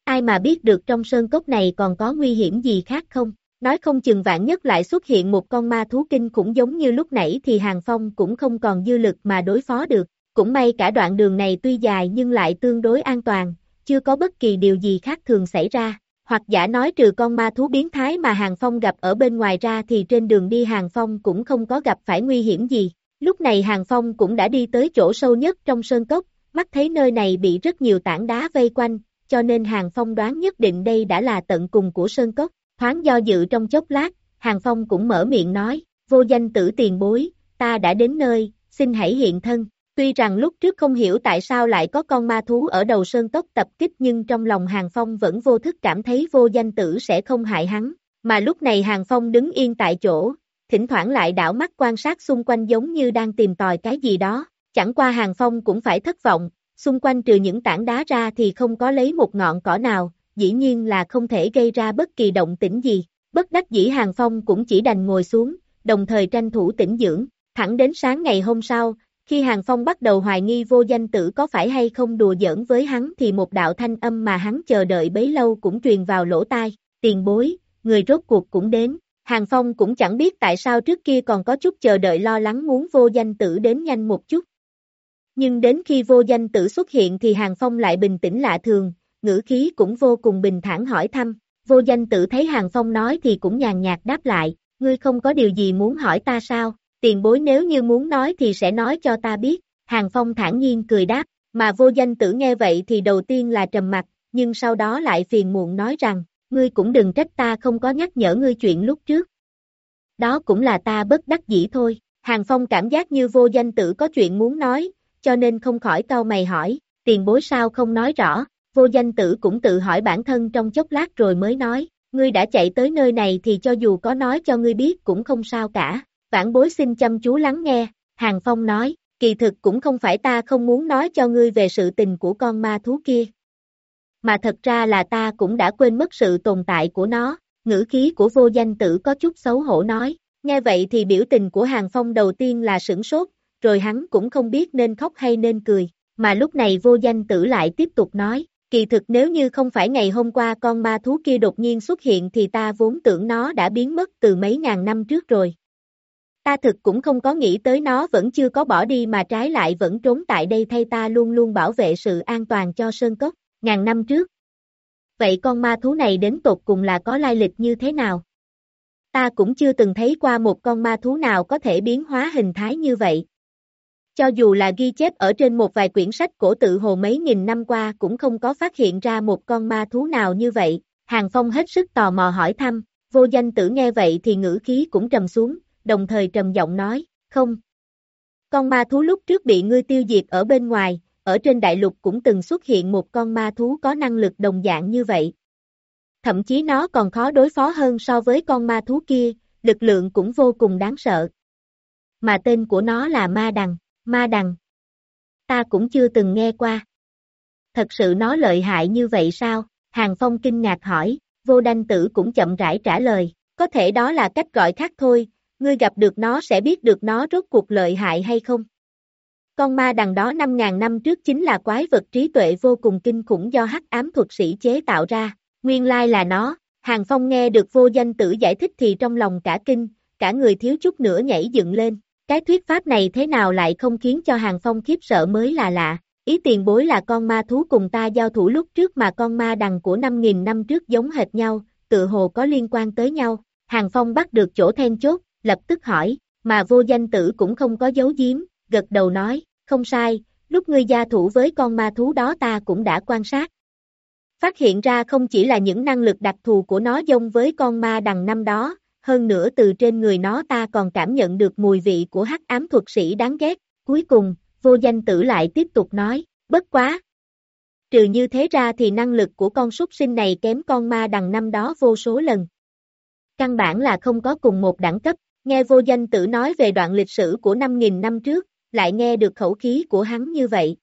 Ai mà biết được trong sơn cốc này còn có nguy hiểm gì khác không? Nói không chừng vạn nhất lại xuất hiện một con ma thú kinh khủng giống như lúc nãy thì Hàng Phong cũng không còn dư lực mà đối phó được. Cũng may cả đoạn đường này tuy dài nhưng lại tương đối an toàn, chưa có bất kỳ điều gì khác thường xảy ra. Hoặc giả nói trừ con ma thú biến thái mà Hàng Phong gặp ở bên ngoài ra thì trên đường đi Hàng Phong cũng không có gặp phải nguy hiểm gì. Lúc này Hàng Phong cũng đã đi tới chỗ sâu nhất trong sơn cốc, mắt thấy nơi này bị rất nhiều tảng đá vây quanh, cho nên Hàng Phong đoán nhất định đây đã là tận cùng của Sơn Cốc, thoáng do dự trong chốc lát, Hàng Phong cũng mở miệng nói, vô danh tử tiền bối, ta đã đến nơi, xin hãy hiện thân. Tuy rằng lúc trước không hiểu tại sao lại có con ma thú ở đầu sơn cốc tập kích nhưng trong lòng Hàng Phong vẫn vô thức cảm thấy vô danh tử sẽ không hại hắn, mà lúc này Hàng Phong đứng yên tại chỗ, thỉnh thoảng lại đảo mắt quan sát xung quanh giống như đang tìm tòi cái gì đó, chẳng qua Hàng Phong cũng phải thất vọng, xung quanh trừ những tảng đá ra thì không có lấy một ngọn cỏ nào, dĩ nhiên là không thể gây ra bất kỳ động tĩnh gì. Bất đắc dĩ Hàng Phong cũng chỉ đành ngồi xuống, đồng thời tranh thủ tĩnh dưỡng, thẳng đến sáng ngày hôm sau, Khi Hàng Phong bắt đầu hoài nghi vô danh tử có phải hay không đùa giỡn với hắn thì một đạo thanh âm mà hắn chờ đợi bấy lâu cũng truyền vào lỗ tai, tiền bối, người rốt cuộc cũng đến. Hàng Phong cũng chẳng biết tại sao trước kia còn có chút chờ đợi lo lắng muốn vô danh tử đến nhanh một chút. Nhưng đến khi vô danh tử xuất hiện thì Hàng Phong lại bình tĩnh lạ thường, ngữ khí cũng vô cùng bình thản hỏi thăm, vô danh tử thấy Hàng Phong nói thì cũng nhàn nhạt đáp lại, ngươi không có điều gì muốn hỏi ta sao, tiền bối nếu như muốn nói thì sẽ nói cho ta biết, Hàng Phong thản nhiên cười đáp, mà vô danh tử nghe vậy thì đầu tiên là trầm mặt, nhưng sau đó lại phiền muộn nói rằng, ngươi cũng đừng trách ta không có nhắc nhở ngươi chuyện lúc trước. Đó cũng là ta bất đắc dĩ thôi, Hàng Phong cảm giác như vô danh tử có chuyện muốn nói, cho nên không khỏi cau mày hỏi, tiền bối sao không nói rõ, vô danh tử cũng tự hỏi bản thân trong chốc lát rồi mới nói, ngươi đã chạy tới nơi này thì cho dù có nói cho ngươi biết cũng không sao cả, vãn bối xin chăm chú lắng nghe, Hàng Phong nói, kỳ thực cũng không phải ta không muốn nói cho ngươi về sự tình của con ma thú kia. Mà thật ra là ta cũng đã quên mất sự tồn tại của nó, ngữ khí của vô danh tử có chút xấu hổ nói, nghe vậy thì biểu tình của Hàng Phong đầu tiên là sửng sốt, rồi hắn cũng không biết nên khóc hay nên cười, mà lúc này vô danh tử lại tiếp tục nói, kỳ thực nếu như không phải ngày hôm qua con ma thú kia đột nhiên xuất hiện thì ta vốn tưởng nó đã biến mất từ mấy ngàn năm trước rồi. Ta thực cũng không có nghĩ tới nó vẫn chưa có bỏ đi mà trái lại vẫn trốn tại đây thay ta luôn luôn bảo vệ sự an toàn cho Sơn Cốc, ngàn năm trước. Vậy con ma thú này đến tột cùng là có lai lịch như thế nào? Ta cũng chưa từng thấy qua một con ma thú nào có thể biến hóa hình thái như vậy. Cho dù là ghi chép ở trên một vài quyển sách cổ tự hồ mấy nghìn năm qua cũng không có phát hiện ra một con ma thú nào như vậy, Hàng Phong hết sức tò mò hỏi thăm, vô danh tử nghe vậy thì ngữ khí cũng trầm xuống, đồng thời trầm giọng nói, không. Con ma thú lúc trước bị ngươi tiêu diệt ở bên ngoài, ở trên đại lục cũng từng xuất hiện một con ma thú có năng lực đồng dạng như vậy. Thậm chí nó còn khó đối phó hơn so với con ma thú kia, lực lượng cũng vô cùng đáng sợ. Mà tên của nó là Ma Đằng. Ma đằng. Ta cũng chưa từng nghe qua. Thật sự nó lợi hại như vậy sao? Hàng Phong kinh ngạc hỏi, vô đanh tử cũng chậm rãi trả lời, có thể đó là cách gọi khác thôi, ngươi gặp được nó sẽ biết được nó rốt cuộc lợi hại hay không. Con ma đằng đó 5.000 năm trước chính là quái vật trí tuệ vô cùng kinh khủng do hắc ám thuật sĩ chế tạo ra, nguyên lai là nó, Hàng Phong nghe được vô danh tử giải thích thì trong lòng cả kinh, cả người thiếu chút nữa nhảy dựng lên, cái thuyết pháp này thế nào lại không khiến cho Hàng Phong khiếp sợ mới là lạ. Ý tiền bối là con ma thú cùng ta giao thủ lúc trước mà con ma đằng của 5.000 năm trước giống hệt nhau, tự hồ có liên quan tới nhau. Hàng Phong bắt được chỗ then chốt, lập tức hỏi, mà vô danh tử cũng không có dấu giếm, gật đầu nói, không sai, lúc ngươi gia thủ với con ma thú đó ta cũng đã quan sát. Phát hiện ra không chỉ là những năng lực đặc thù của nó giống với con ma đằng năm đó, hơn nữa từ trên người nó ta còn cảm nhận được mùi vị của hắc ám thuật sĩ đáng ghét. Cuối cùng, vô danh tử lại tiếp tục nói, bất quá. Trừ như thế ra thì năng lực của con súc sinh này kém con ma đằng năm đó vô số lần. Căn bản là không có cùng một đẳng cấp, nghe vô danh tử nói về đoạn lịch sử của 5.000 năm trước, lại nghe được khẩu khí của hắn như vậy.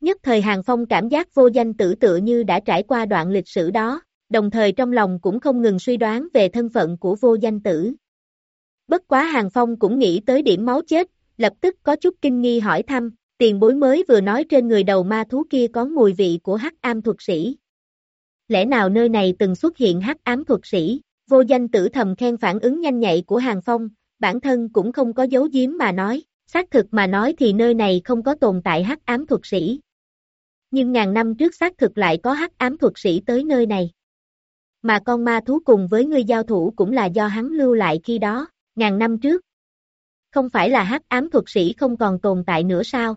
Nhất thời Hàng Phong cảm giác vô danh tử tự như đã trải qua đoạn lịch sử đó, đồng thời trong lòng cũng không ngừng suy đoán về thân phận của vô danh tử. Bất quá Hàng Phong cũng nghĩ tới điểm máu chết, lập tức có chút kinh nghi hỏi thăm, tiền bối mới vừa nói trên người đầu ma thú kia có mùi vị của hắc am thuật sĩ. Lẽ nào nơi này từng xuất hiện hắc ám thuật sĩ, vô danh tử thầm khen phản ứng nhanh nhạy của Hàng Phong, bản thân cũng không có dấu giếm mà nói, xác thực mà nói thì nơi này không có tồn tại hắc ám thuật sĩ. Nhưng ngàn năm trước xác thực lại có hắc ám thuật sĩ tới nơi này mà con ma thú cùng với ngươi giao thủ cũng là do hắn lưu lại khi đó, ngàn năm trước. Không phải là hắc ám thuật sĩ không còn tồn tại nữa sao?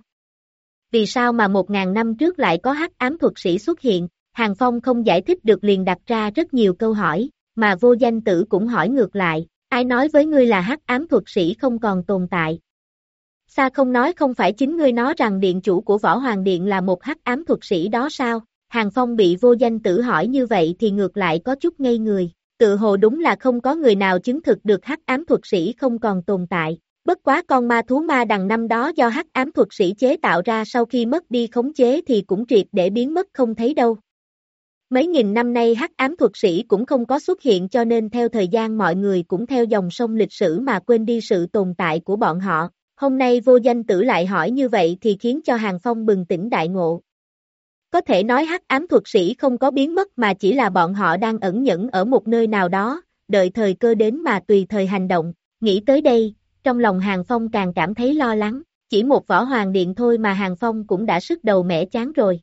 Vì sao mà một ngàn năm trước lại có hắc ám thuật sĩ xuất hiện, Hàng Phong không giải thích được liền đặt ra rất nhiều câu hỏi, mà vô danh tử cũng hỏi ngược lại, ai nói với ngươi là hắc ám thuật sĩ không còn tồn tại. Sa không nói không phải chính ngươi nói rằng điện chủ của Võ Hoàng Điện là một hắc ám thuật sĩ đó sao? Hàng Phong bị vô danh tử hỏi như vậy thì ngược lại có chút ngây người, tự hồ đúng là không có người nào chứng thực được hắc ám thuật sĩ không còn tồn tại. Bất quá con ma thú ma đằng năm đó do hắc ám thuật sĩ chế tạo ra sau khi mất đi khống chế thì cũng triệt để biến mất không thấy đâu. Mấy nghìn năm nay hắc ám thuật sĩ cũng không có xuất hiện cho nên theo thời gian mọi người cũng theo dòng sông lịch sử mà quên đi sự tồn tại của bọn họ. Hôm nay vô danh tử lại hỏi như vậy thì khiến cho Hàng Phong bừng tỉnh đại ngộ. Có thể nói hắc ám thuật sĩ không có biến mất mà chỉ là bọn họ đang ẩn nhẫn ở một nơi nào đó, đợi thời cơ đến mà tùy thời hành động. Nghĩ tới đây, trong lòng Hàng Phong càng cảm thấy lo lắng, chỉ một võ hoàng điện thôi mà Hàng Phong cũng đã sức đầu mẻ chán rồi.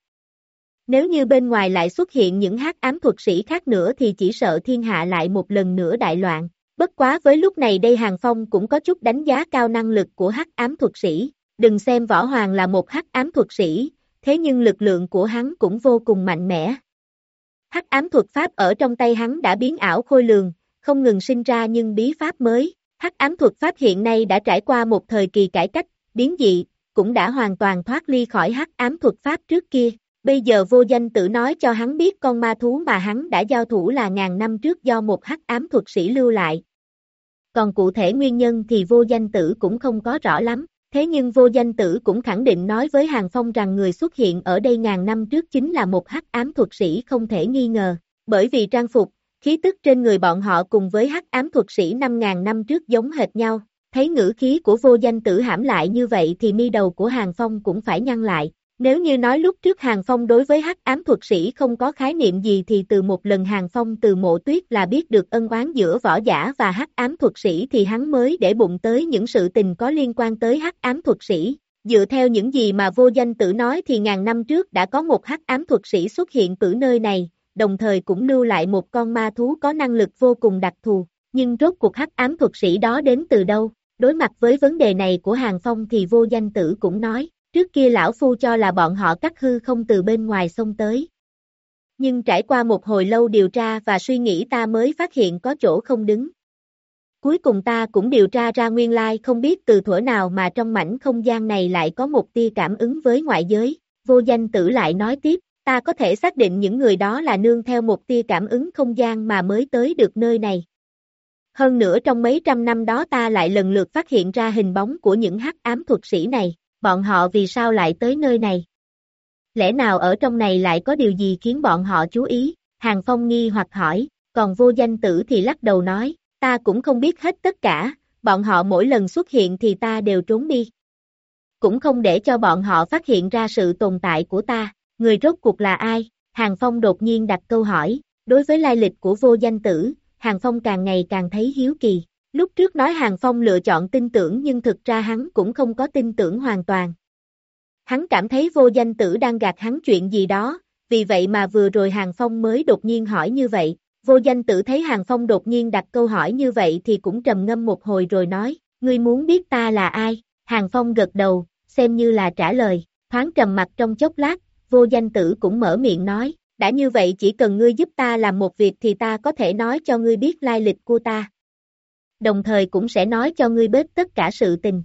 Nếu như bên ngoài lại xuất hiện những hắc ám thuật sĩ khác nữa thì chỉ sợ thiên hạ lại một lần nữa đại loạn. Bất quá với lúc này đây Hàng Phong cũng có chút đánh giá cao năng lực của hắc ám thuật sĩ. Đừng xem võ hoàng là một hắc ám thuật sĩ, thế nhưng lực lượng của hắn cũng vô cùng mạnh mẽ. Hắc ám thuật pháp ở trong tay hắn đã biến ảo khôi lường, không ngừng sinh ra nhưng bí pháp mới. Hắc ám thuật pháp hiện nay đã trải qua một thời kỳ cải cách, biến dị, cũng đã hoàn toàn thoát ly khỏi hắc ám thuật pháp trước kia. Bây giờ vô danh tự nói cho hắn biết con ma thú mà hắn đã giao thủ là ngàn năm trước do một hắc ám thuật sĩ lưu lại. Còn cụ thể nguyên nhân thì vô danh tử cũng không có rõ lắm, thế nhưng vô danh tử cũng khẳng định nói với Hàng Phong rằng người xuất hiện ở đây ngàn năm trước chính là một hắc ám thuật sĩ không thể nghi ngờ, bởi vì trang phục, khí tức trên người bọn họ cùng với hắc ám thuật sĩ 5.000 năm trước giống hệt nhau, thấy ngữ khí của vô danh tử hãm lại như vậy thì mi đầu của Hàng Phong cũng phải nhăn lại, nếu như nói lúc trước Hàng Phong đối với hắc ám thuật sĩ không có khái niệm gì thì từ một lần Hàng Phong từ mộ tuyết là biết được ân oán giữa võ giả và hắc ám thuật sĩ thì hắn mới để bụng tới những sự tình có liên quan tới hắc ám thuật sĩ. Dựa theo những gì mà vô danh tử nói thì ngàn năm trước đã có một hắc ám thuật sĩ xuất hiện cử nơi này, đồng thời cũng lưu lại một con ma thú có năng lực vô cùng đặc thù, nhưng rốt cuộc hắc ám thuật sĩ đó đến từ đâu? Đối mặt với vấn đề này của Hàng Phong thì vô danh tử cũng nói, Trước kia lão phu cho là bọn họ cắt hư không từ bên ngoài sông tới. Nhưng trải qua một hồi lâu điều tra và suy nghĩ ta mới phát hiện có chỗ không đứng. Cuối cùng ta cũng điều tra ra nguyên lai không biết từ thuở nào mà trong mảnh không gian này lại có một tia cảm ứng với ngoại giới. Vô danh tử lại nói tiếp, ta có thể xác định những người đó là nương theo một tia cảm ứng không gian mà mới tới được nơi này. Hơn nữa trong mấy trăm năm đó ta lại lần lượt phát hiện ra hình bóng của những hắc ám thuật sĩ này bọn họ vì sao lại tới nơi này? Lẽ nào ở trong này lại có điều gì khiến bọn họ chú ý? Hàng Phong nghi hoặc hỏi, còn vô danh tử thì lắc đầu nói, ta cũng không biết hết tất cả, bọn họ mỗi lần xuất hiện thì ta đều trốn đi. Cũng không để cho bọn họ phát hiện ra sự tồn tại của ta, người rốt cuộc là ai? Hàng Phong đột nhiên đặt câu hỏi, đối với lai lịch của vô danh tử, Hàng Phong càng ngày càng thấy hiếu kỳ. Lúc trước nói Hàng Phong lựa chọn tin tưởng nhưng thực ra hắn cũng không có tin tưởng hoàn toàn. Hắn cảm thấy vô danh tử đang gạt hắn chuyện gì đó, vì vậy mà vừa rồi Hàng Phong mới đột nhiên hỏi như vậy. Vô danh tử thấy Hàng Phong đột nhiên đặt câu hỏi như vậy thì cũng trầm ngâm một hồi rồi nói, ngươi muốn biết ta là ai? Hàng Phong gật đầu, xem như là trả lời, thoáng trầm mặt trong chốc lát, vô danh tử cũng mở miệng nói, đã như vậy chỉ cần ngươi giúp ta làm một việc thì ta có thể nói cho ngươi biết lai lịch của ta đồng thời cũng sẽ nói cho ngươi biết tất cả sự tình.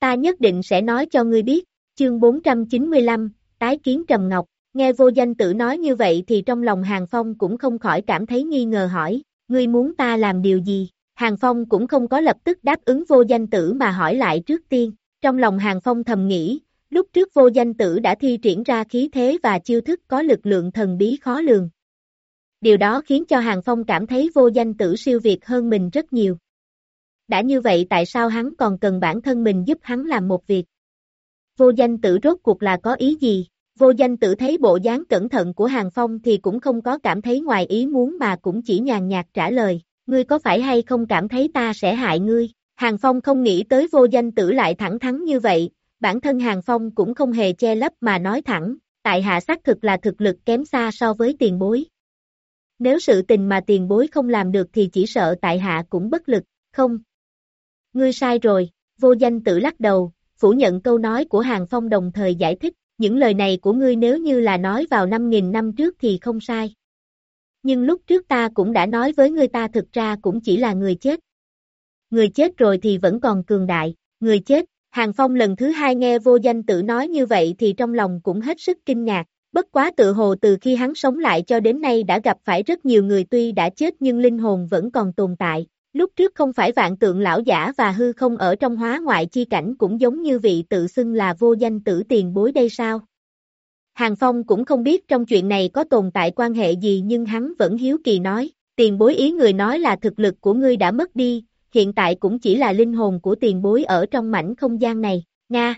Ta nhất định sẽ nói cho ngươi biết, chương 495, tái kiến Trầm Ngọc, nghe vô danh tử nói như vậy thì trong lòng Hàng Phong cũng không khỏi cảm thấy nghi ngờ hỏi, ngươi muốn ta làm điều gì? Hàng Phong cũng không có lập tức đáp ứng vô danh tử mà hỏi lại trước tiên, trong lòng Hàng Phong thầm nghĩ, lúc trước vô danh tử đã thi triển ra khí thế và chiêu thức có lực lượng thần bí khó lường, điều đó khiến cho Hàng Phong cảm thấy vô danh tử siêu việt hơn mình rất nhiều. Đã như vậy tại sao hắn còn cần bản thân mình giúp hắn làm một việc? Vô danh tử rốt cuộc là có ý gì? Vô danh tử thấy bộ dáng cẩn thận của Hàng Phong thì cũng không có cảm thấy ngoài ý muốn mà cũng chỉ nhàn nhạt trả lời, ngươi có phải hay không cảm thấy ta sẽ hại ngươi? Hàng Phong không nghĩ tới vô danh tử lại thẳng thắn như vậy, bản thân Hàng Phong cũng không hề che lấp mà nói thẳng, tại hạ xác thực là thực lực kém xa so với tiền bối, nếu sự tình mà tiền bối không làm được thì chỉ sợ tại hạ cũng bất lực, không? Ngươi sai rồi, vô danh tự lắc đầu, phủ nhận câu nói của Hàng Phong đồng thời giải thích, những lời này của ngươi nếu như là nói vào 5.000 năm trước thì không sai. Nhưng lúc trước ta cũng đã nói với ngươi ta thực ra cũng chỉ là người chết. Người chết rồi thì vẫn còn cường đại, người chết, Hàng Phong lần thứ hai nghe vô danh tự nói như vậy thì trong lòng cũng hết sức kinh ngạc, Bất quá tự hồ từ khi hắn sống lại cho đến nay đã gặp phải rất nhiều người tuy đã chết nhưng linh hồn vẫn còn tồn tại. Lúc trước không phải vạn tượng lão giả và hư không ở trong hóa ngoại chi cảnh cũng giống như vị tự xưng là vô danh tử tiền bối đây sao? Hàng Phong cũng không biết trong chuyện này có tồn tại quan hệ gì nhưng hắn vẫn hiếu kỳ nói, tiền bối ý người nói là thực lực của ngươi đã mất đi, hiện tại cũng chỉ là linh hồn của tiền bối ở trong mảnh không gian này, Nga.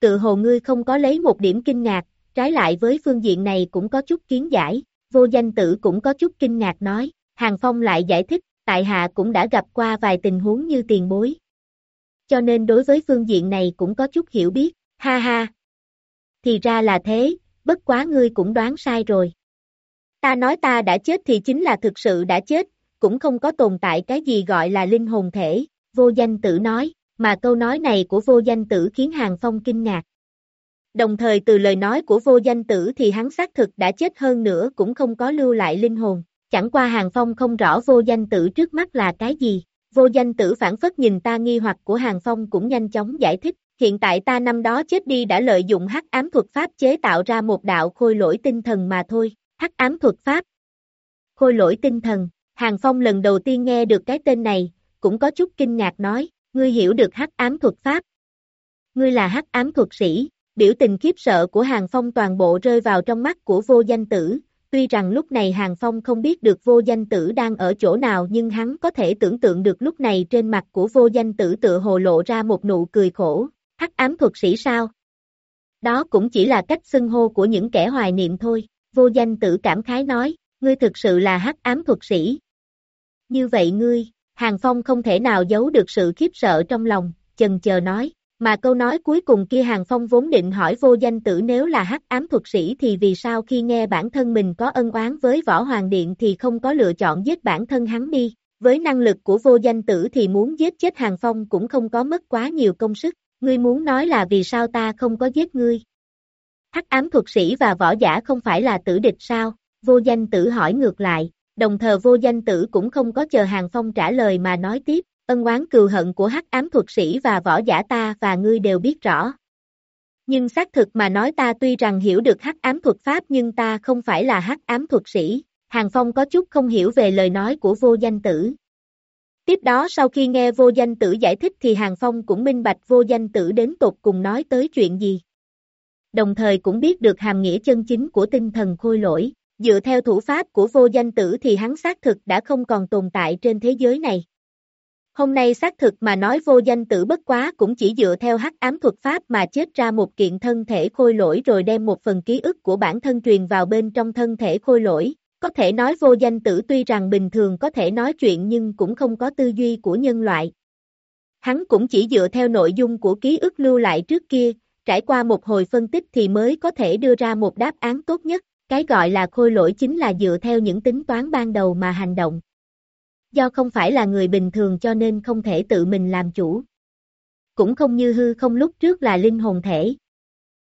Tự hồ ngươi không có lấy một điểm kinh ngạc, trái lại với phương diện này cũng có chút kiến giải, vô danh tử cũng có chút kinh ngạc nói, Hàng Phong lại giải thích, tại hạ cũng đã gặp qua vài tình huống như tiền bối. Cho nên đối với phương diện này cũng có chút hiểu biết, ha ha. Thì ra là thế, bất quá ngươi cũng đoán sai rồi. Ta nói ta đã chết thì chính là thực sự đã chết, cũng không có tồn tại cái gì gọi là linh hồn thể, vô danh tử nói, mà câu nói này của vô danh tử khiến Hàng Phong kinh ngạc. Đồng thời từ lời nói của vô danh tử thì hắn xác thực đã chết hơn nữa cũng không có lưu lại linh hồn, chẳng qua Hàng Phong không rõ vô danh tử trước mắt là cái gì, vô danh tử phản phất nhìn ta nghi hoặc của Hàng Phong cũng nhanh chóng giải thích, hiện tại ta năm đó chết đi đã lợi dụng hắc ám thuật pháp chế tạo ra một đạo khôi lỗi tinh thần mà thôi, hắc ám thuật pháp. Khôi lỗi tinh thần, Hàng Phong lần đầu tiên nghe được cái tên này, cũng có chút kinh ngạc nói, ngươi hiểu được hắc ám thuật pháp. Ngươi là hắc ám thuật sĩ, biểu tình khiếp sợ của Hàng Phong toàn bộ rơi vào trong mắt của vô danh tử, tuy rằng lúc này Hàng Phong không biết được vô danh tử đang ở chỗ nào nhưng hắn có thể tưởng tượng được lúc này trên mặt của vô danh tử tựa hồ lộ ra một nụ cười khổ, hắc ám thuật sĩ sao? Đó cũng chỉ là cách xưng hô của những kẻ hoài niệm thôi, vô danh tử cảm khái nói, ngươi thực sự là hắc ám thuật sĩ. Như vậy ngươi, Hàng Phong không thể nào giấu được sự khiếp sợ trong lòng, chần chờ nói, mà câu nói cuối cùng kia Hàng Phong vốn định hỏi vô danh tử nếu là hắc ám thuật sĩ thì vì sao khi nghe bản thân mình có ân oán với Võ Hoàng Điện thì không có lựa chọn giết bản thân hắn đi, với năng lực của vô danh tử thì muốn giết chết Hàng Phong cũng không có mất quá nhiều công sức, ngươi muốn nói là vì sao ta không có giết ngươi. Hắc ám thuật sĩ và võ giả không phải là tử địch sao, vô danh tử hỏi ngược lại, đồng thời vô danh tử cũng không có chờ Hàng Phong trả lời mà nói tiếp, ân oán cừu hận của hắc ám thuật sĩ và võ giả ta và ngươi đều biết rõ. Nhưng xác thực mà nói ta tuy rằng hiểu được hắc ám thuật pháp nhưng ta không phải là hắc ám thuật sĩ, Hàng Phong có chút không hiểu về lời nói của vô danh tử. Tiếp đó sau khi nghe vô danh tử giải thích thì Hàng Phong cũng minh bạch vô danh tử đến tột cùng nói tới chuyện gì. Đồng thời cũng biết được hàm nghĩa chân chính của tinh thần khôi lỗi, dựa theo thủ pháp của vô danh tử thì hắn xác thực đã không còn tồn tại trên thế giới này. Hôm nay xác thực mà nói vô danh tử bất quá cũng chỉ dựa theo hắc ám thuật pháp mà chết ra một kiện thân thể khôi lỗi rồi đem một phần ký ức của bản thân truyền vào bên trong thân thể khôi lỗi. Có thể nói vô danh tử tuy rằng bình thường có thể nói chuyện nhưng cũng không có tư duy của nhân loại. Hắn cũng chỉ dựa theo nội dung của ký ức lưu lại trước kia, trải qua một hồi phân tích thì mới có thể đưa ra một đáp án tốt nhất. Cái gọi là khôi lỗi chính là dựa theo những tính toán ban đầu mà hành động do không phải là người bình thường cho nên không thể tự mình làm chủ. Cũng không như hư không lúc trước là linh hồn thể.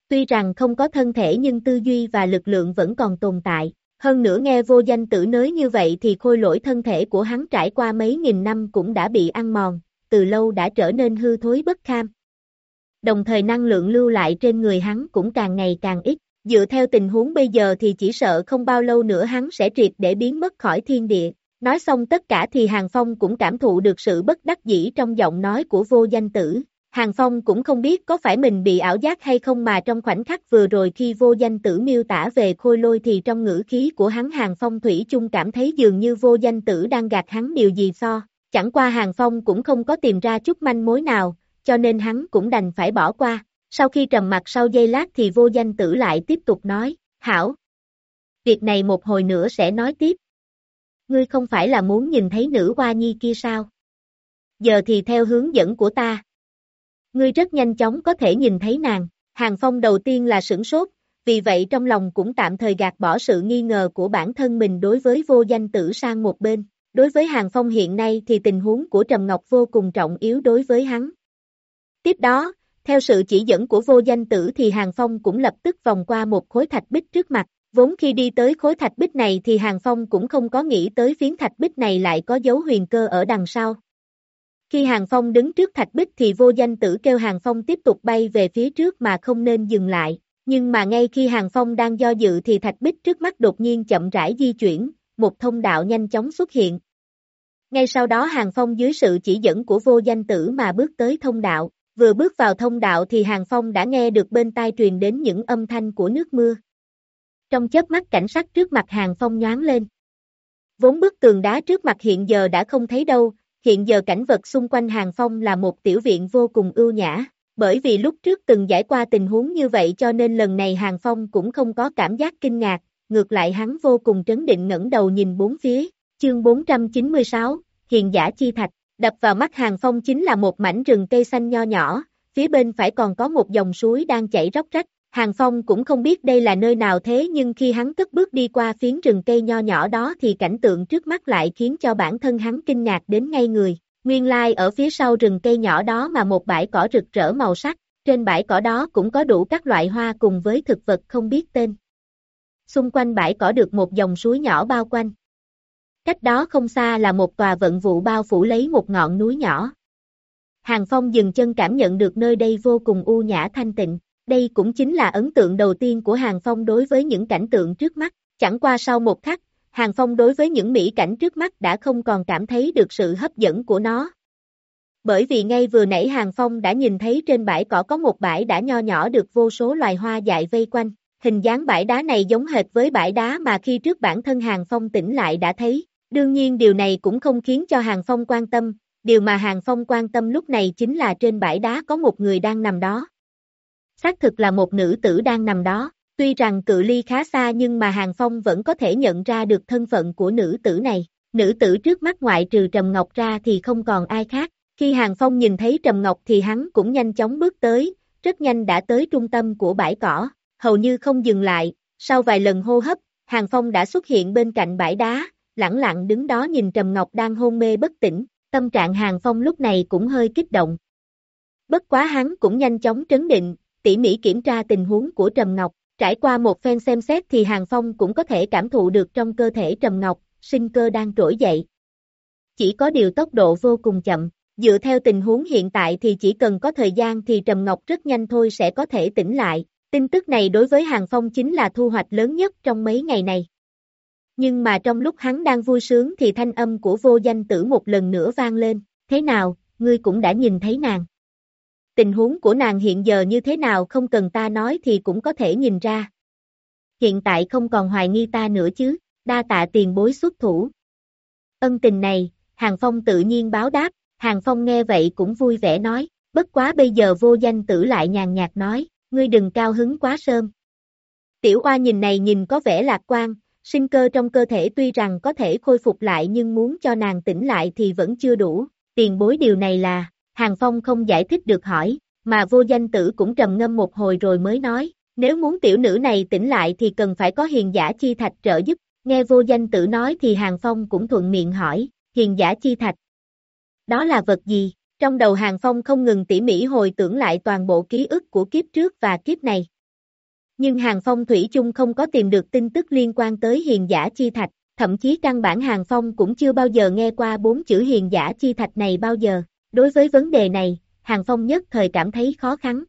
Tuy rằng không có thân thể nhưng tư duy và lực lượng vẫn còn tồn tại. Hơn nữa nghe vô danh tử nới như vậy thì khôi lỗi thân thể của hắn trải qua mấy nghìn năm cũng đã bị ăn mòn, từ lâu đã trở nên hư thối bất kham. Đồng thời năng lượng lưu lại trên người hắn cũng càng ngày càng ít, dựa theo tình huống bây giờ thì chỉ sợ không bao lâu nữa hắn sẽ triệt để biến mất khỏi thiên địa, Nói xong tất cả thì Hàng Phong cũng cảm thụ được sự bất đắc dĩ trong giọng nói của vô danh tử. Hàng Phong cũng không biết có phải mình bị ảo giác hay không mà trong khoảnh khắc vừa rồi khi vô danh tử miêu tả về khôi lôi thì trong ngữ khí của hắn Hàng Phong Thủy chung cảm thấy dường như vô danh tử đang gạt hắn điều gì so. Chẳng qua Hàng Phong cũng không có tìm ra chút manh mối nào, cho nên hắn cũng đành phải bỏ qua. Sau khi trầm mặt sau giây lát thì vô danh tử lại tiếp tục nói, Hảo. Việc này một hồi nữa sẽ nói tiếp ngươi không phải là muốn nhìn thấy nữ hoa nhi kia sao? Giờ thì theo hướng dẫn của ta. Ngươi rất nhanh chóng có thể nhìn thấy nàng, Hàng Phong đầu tiên là sửng sốt, vì vậy trong lòng cũng tạm thời gạt bỏ sự nghi ngờ của bản thân mình đối với vô danh tử sang một bên. Đối với Hàng Phong hiện nay thì tình huống của Trầm Ngọc vô cùng trọng yếu đối với hắn. Tiếp đó, theo sự chỉ dẫn của vô danh tử thì Hàng Phong cũng lập tức vòng qua một khối thạch bích trước mặt, Vốn khi đi tới khối thạch bích này thì Hàng Phong cũng không có nghĩ tới phiến thạch bích này lại có dấu huyền cơ ở đằng sau. Khi Hàng Phong đứng trước thạch bích thì vô danh tử kêu Hàng Phong tiếp tục bay về phía trước mà không nên dừng lại. Nhưng mà ngay khi Hàng Phong đang do dự thì thạch bích trước mắt đột nhiên chậm rãi di chuyển, một thông đạo nhanh chóng xuất hiện. Ngay sau đó Hàng Phong dưới sự chỉ dẫn của vô danh tử mà bước tới thông đạo, vừa bước vào thông đạo thì Hàng Phong đã nghe được bên tai truyền đến những âm thanh của nước mưa. Trong chớp mắt cảnh sát trước mặt hàng phong nhoáng lên. Vốn bức tường đá trước mặt hiện giờ đã không thấy đâu, hiện giờ cảnh vật xung quanh Hàng Phong là một tiểu viện vô cùng ưu nhã, bởi vì lúc trước từng giải qua tình huống như vậy cho nên lần này Hàng Phong cũng không có cảm giác kinh ngạc, ngược lại hắn vô cùng trấn định ngẩng đầu nhìn bốn phía, chương 496, Hiền giả chi thạch, đập vào mắt Hàng Phong chính là một mảnh rừng cây xanh nho nhỏ, phía bên phải còn có một dòng suối đang chảy róc rách, Hàng Phong cũng không biết đây là nơi nào thế nhưng khi hắn cất bước đi qua phiến rừng cây nho nhỏ đó thì cảnh tượng trước mắt lại khiến cho bản thân hắn kinh ngạc đến ngay người. Nguyên lai like ở phía sau rừng cây nhỏ đó mà một bãi cỏ rực rỡ màu sắc, trên bãi cỏ đó cũng có đủ các loại hoa cùng với thực vật không biết tên. Xung quanh bãi cỏ được một dòng suối nhỏ bao quanh. Cách đó không xa là một tòa vận vụ bao phủ lấy một ngọn núi nhỏ. Hàng Phong dừng chân cảm nhận được nơi đây vô cùng u nhã thanh tịnh. Đây cũng chính là ấn tượng đầu tiên của Hàng Phong đối với những cảnh tượng trước mắt. Chẳng qua sau một khắc, Hàng Phong đối với những mỹ cảnh trước mắt đã không còn cảm thấy được sự hấp dẫn của nó. Bởi vì ngay vừa nãy Hàng Phong đã nhìn thấy trên bãi cỏ có một bãi đã nho nhỏ được vô số loài hoa dại vây quanh. Hình dáng bãi đá này giống hệt với bãi đá mà khi trước bản thân Hàng Phong tỉnh lại đã thấy. Đương nhiên điều này cũng không khiến cho Hàng Phong quan tâm, điều mà Hàng Phong quan tâm lúc này chính là trên bãi đá có một người đang nằm đó. Xác thực là một nữ tử đang nằm đó, tuy rằng cự ly khá xa nhưng mà Hàng Phong vẫn có thể nhận ra được thân phận của nữ tử này. Nữ tử trước mắt ngoại trừ Trầm Ngọc ra thì không còn ai khác. Khi Hàng Phong nhìn thấy Trầm Ngọc thì hắn cũng nhanh chóng bước tới, rất nhanh đã tới trung tâm của bãi cỏ, hầu như không dừng lại, sau vài lần hô hấp, Hàng Phong đã xuất hiện bên cạnh bãi đá, lẳng lặng đứng đó nhìn Trầm Ngọc đang hôn mê bất tỉnh, tâm trạng Hàng Phong lúc này cũng hơi kích động. Bất quá hắn cũng nhanh chóng trấn định, tỉ mỉ kiểm tra tình huống của Trầm Ngọc, trải qua một phen xem xét thì Hàng Phong cũng có thể cảm thụ được trong cơ thể Trầm Ngọc, sinh cơ đang trỗi dậy. Chỉ có điều tốc độ vô cùng chậm, dựa theo tình huống hiện tại thì chỉ cần có thời gian thì Trầm Ngọc rất nhanh thôi sẽ có thể tỉnh lại. Tin tức này đối với Hàng Phong chính là thu hoạch lớn nhất trong mấy ngày này. Nhưng mà trong lúc hắn đang vui sướng thì thanh âm của vô danh tử một lần nữa vang lên, thế nào, ngươi cũng đã nhìn thấy nàng. Tình huống của nàng hiện giờ như thế nào không cần ta nói thì cũng có thể nhìn ra. Hiện tại không còn hoài nghi ta nữa chứ, đa tạ tiền bối xuất thủ. Ân tình này, Hàng Phong tự nhiên báo đáp, Hàng Phong nghe vậy cũng vui vẻ nói, bất quá bây giờ vô danh tử lại nhàn nhạt nói, ngươi đừng cao hứng quá sớm. Tiểu oa nhìn này nhìn có vẻ lạc quan, sinh cơ trong cơ thể tuy rằng có thể khôi phục lại nhưng muốn cho nàng tỉnh lại thì vẫn chưa đủ, tiền bối điều này là, Hàng Phong không giải thích được hỏi, mà vô danh tử cũng trầm ngâm một hồi rồi mới nói, nếu muốn tiểu nữ này tỉnh lại thì cần phải có hiền giả chi thạch trợ giúp, nghe vô danh tử nói thì Hàng Phong cũng thuận miệng hỏi, hiền giả chi thạch. Đó là vật gì? Trong đầu Hàng Phong không ngừng tỉ mỉ hồi tưởng lại toàn bộ ký ức của kiếp trước và kiếp này. Nhưng Hàng Phong Thủy chung không có tìm được tin tức liên quan tới hiền giả chi thạch, thậm chí căn bản Hàng Phong cũng chưa bao giờ nghe qua bốn chữ hiền giả chi thạch này bao giờ. Đối với vấn đề này, Hàng Phong nhất thời cảm thấy khó khăn.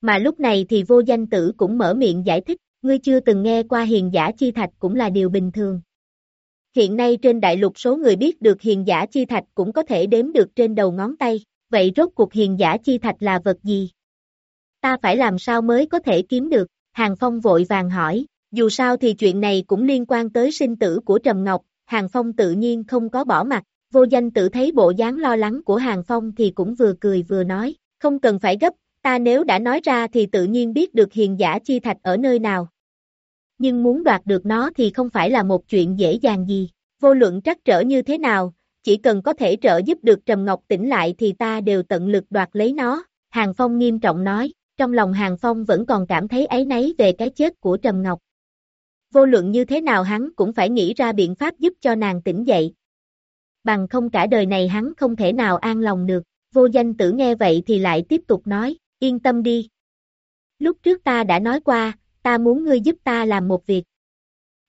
Mà lúc này thì vô danh tử cũng mở miệng giải thích, ngươi chưa từng nghe qua hiền giả chi thạch cũng là điều bình thường. Hiện nay trên đại lục số người biết được hiền giả chi thạch cũng có thể đếm được trên đầu ngón tay, vậy rốt cuộc hiền giả chi thạch là vật gì? Ta phải làm sao mới có thể kiếm được? Hàng Phong vội vàng hỏi, dù sao thì chuyện này cũng liên quan tới sinh tử của Trầm Ngọc, Hàng Phong tự nhiên không có bỏ mặt, vô danh tự thấy bộ dáng lo lắng của Hàng Phong thì cũng vừa cười vừa nói, không cần phải gấp, ta nếu đã nói ra thì tự nhiên biết được hiền giả chi thạch ở nơi nào. Nhưng muốn đoạt được nó thì không phải là một chuyện dễ dàng gì, vô luận trắc trở như thế nào, chỉ cần có thể trợ giúp được Trầm Ngọc tỉnh lại thì ta đều tận lực đoạt lấy nó, Hàng Phong nghiêm trọng nói, trong lòng Hàng Phong vẫn còn cảm thấy ấy nấy về cái chết của Trầm Ngọc. Vô luận như thế nào hắn cũng phải nghĩ ra biện pháp giúp cho nàng tỉnh dậy. Bằng không cả đời này hắn không thể nào an lòng được, vô danh tử nghe vậy thì lại tiếp tục nói, yên tâm đi. Lúc trước ta đã nói qua, ta muốn ngươi giúp ta làm một việc.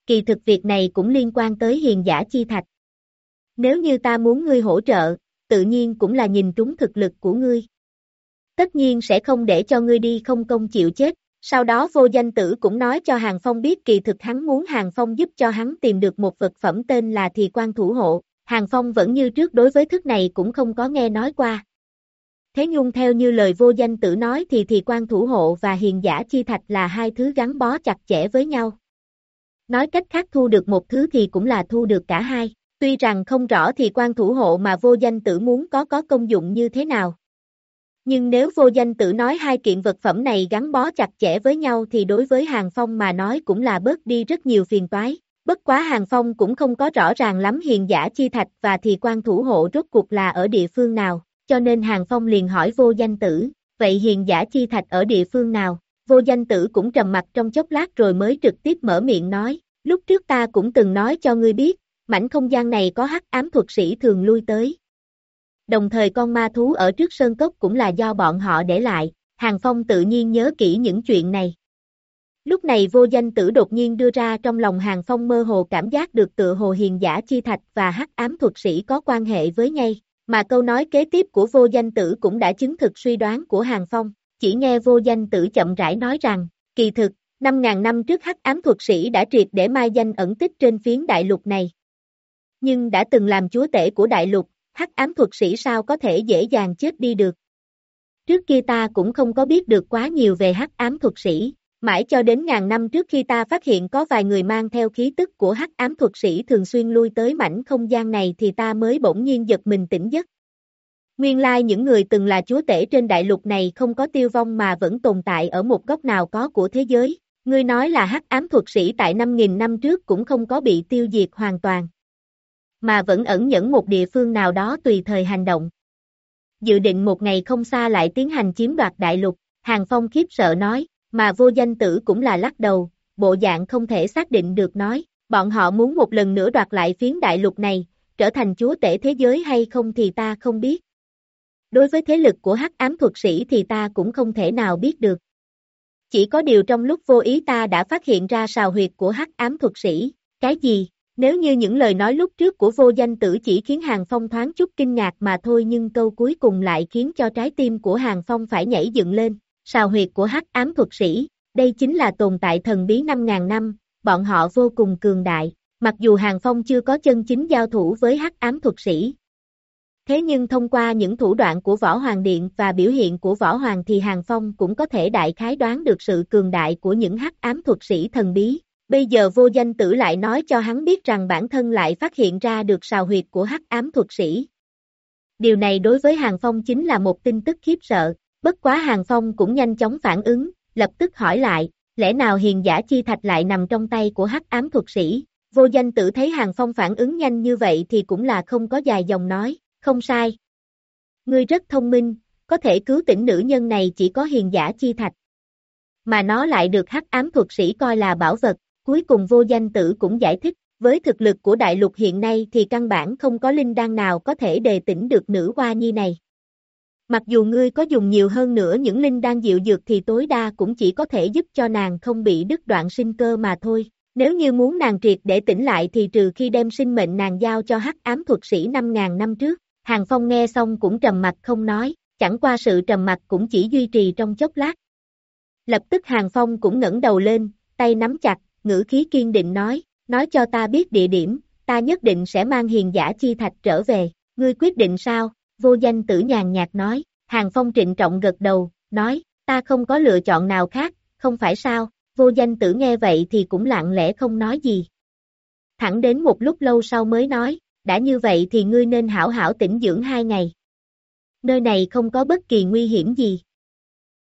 Kỳ thực việc này cũng liên quan tới hiền giả chi thạch. Nếu như ta muốn ngươi hỗ trợ, tự nhiên cũng là nhìn trúng thực lực của ngươi tất nhiên sẽ không để cho ngươi đi không công chịu chết. Sau đó vô danh tử cũng nói cho Hàng Phong biết kỳ thực hắn muốn Hàng Phong giúp cho hắn tìm được một vật phẩm tên là thì quan thủ hộ. Hàng Phong vẫn như trước đối với thức này cũng không có nghe nói qua. Thế nhung theo như lời vô danh tử nói thì thì quan thủ hộ và hiền giả chi thạch là hai thứ gắn bó chặt chẽ với nhau. Nói cách khác thu được một thứ thì cũng là thu được cả hai. Tuy rằng không rõ thì quan thủ hộ mà vô danh tử muốn có có công dụng như thế nào. Nhưng nếu vô danh tử nói hai kiện vật phẩm này gắn bó chặt chẽ với nhau thì đối với Hàng Phong mà nói cũng là bớt đi rất nhiều phiền toái. Bất quá Hàng Phong cũng không có rõ ràng lắm hiền giả chi thạch và thì quan thủ hộ rốt cuộc là ở địa phương nào, cho nên Hàng Phong liền hỏi vô danh tử, vậy hiền giả chi thạch ở địa phương nào? Vô danh tử cũng trầm mặt trong chốc lát rồi mới trực tiếp mở miệng nói, lúc trước ta cũng từng nói cho ngươi biết, mảnh không gian này có hắc ám thuật sĩ thường lui tới. Đồng thời con ma thú ở trước sơn cốc cũng là do bọn họ để lại, Hàng Phong tự nhiên nhớ kỹ những chuyện này. Lúc này vô danh tử đột nhiên đưa ra trong lòng Hàng Phong mơ hồ cảm giác được tự hồ hiền giả chi thạch và hắc ám thuật sĩ có quan hệ với nhau, mà câu nói kế tiếp của vô danh tử cũng đã chứng thực suy đoán của Hàng Phong, chỉ nghe vô danh tử chậm rãi nói rằng, kỳ thực, 5.000 năm trước hắc ám thuật sĩ đã triệt để mai danh ẩn tích trên phiến đại lục này. Nhưng đã từng làm chúa tể của đại lục, hắc ám thuật sĩ sao có thể dễ dàng chết đi được. Trước kia ta cũng không có biết được quá nhiều về hắc ám thuật sĩ, mãi cho đến ngàn năm trước khi ta phát hiện có vài người mang theo khí tức của hắc ám thuật sĩ thường xuyên lui tới mảnh không gian này thì ta mới bỗng nhiên giật mình tỉnh giấc. Nguyên lai những người từng là chúa tể trên đại lục này không có tiêu vong mà vẫn tồn tại ở một góc nào có của thế giới. Ngươi nói là hắc ám thuật sĩ tại 5.000 năm trước cũng không có bị tiêu diệt hoàn toàn. Mà vẫn ẩn nhẫn một địa phương nào đó tùy thời hành động. Dự định một ngày không xa lại tiến hành chiếm đoạt đại lục, Hàng Phong khiếp sợ nói, mà vô danh tử cũng là lắc đầu, bộ dạng không thể xác định được nói, bọn họ muốn một lần nữa đoạt lại phiến đại lục này, trở thành chúa tể thế giới hay không thì ta không biết. Đối với thế lực của hắc ám thuật sĩ thì ta cũng không thể nào biết được. Chỉ có điều trong lúc vô ý ta đã phát hiện ra sào huyệt của hắc ám thuật sĩ, cái gì? Nếu như những lời nói lúc trước của vô danh tử chỉ khiến Hàng Phong thoáng chút kinh ngạc mà thôi nhưng câu cuối cùng lại khiến cho trái tim của Hàng Phong phải nhảy dựng lên, sào huyệt của hắc ám thuật sĩ, đây chính là tồn tại thần bí 5.000 năm, bọn họ vô cùng cường đại, mặc dù Hàng Phong chưa có chân chính giao thủ với hắc ám thuật sĩ, Thế nhưng thông qua những thủ đoạn của Võ Hoàng Điện và biểu hiện của Võ Hoàng thì Hàng Phong cũng có thể đại khái đoán được sự cường đại của những hắc ám thuật sĩ thần bí. Bây giờ vô danh tử lại nói cho hắn biết rằng bản thân lại phát hiện ra được sào huyệt của hắc ám thuật sĩ. Điều này đối với Hàng Phong chính là một tin tức khiếp sợ, bất quá Hàng Phong cũng nhanh chóng phản ứng, lập tức hỏi lại, lẽ nào hiền giả chi thạch lại nằm trong tay của hắc ám thuật sĩ? Vô danh tử thấy Hàng Phong phản ứng nhanh như vậy thì cũng là không có dài dòng nói, không sai. Ngươi rất thông minh, có thể cứu tỉnh nữ nhân này chỉ có hiền giả chi thạch. Mà nó lại được hắc ám thuật sĩ coi là bảo vật, cuối cùng vô danh tử cũng giải thích, với thực lực của đại lục hiện nay thì căn bản không có linh đan nào có thể đề tỉnh được nữ hoa nhi này. Mặc dù ngươi có dùng nhiều hơn nữa những linh đan dịu dược thì tối đa cũng chỉ có thể giúp cho nàng không bị đứt đoạn sinh cơ mà thôi. Nếu như muốn nàng triệt để tỉnh lại thì trừ khi đem sinh mệnh nàng giao cho hắc ám thuật sĩ 5.000 năm trước. Hàng Phong nghe xong cũng trầm mặt không nói, chẳng qua sự trầm mặt cũng chỉ duy trì trong chốc lát. Lập tức Hàng Phong cũng ngẩng đầu lên, tay nắm chặt, ngữ khí kiên định nói, nói cho ta biết địa điểm, ta nhất định sẽ mang hiền giả chi thạch trở về, ngươi quyết định sao, vô danh tử nhàn nhạt nói, Hàng Phong trịnh trọng gật đầu, nói, ta không có lựa chọn nào khác, không phải sao, vô danh tử nghe vậy thì cũng lặng lẽ không nói gì. Thẳng đến một lúc lâu sau mới nói, đã như vậy thì ngươi nên hảo hảo tĩnh dưỡng hai ngày. Nơi này không có bất kỳ nguy hiểm gì.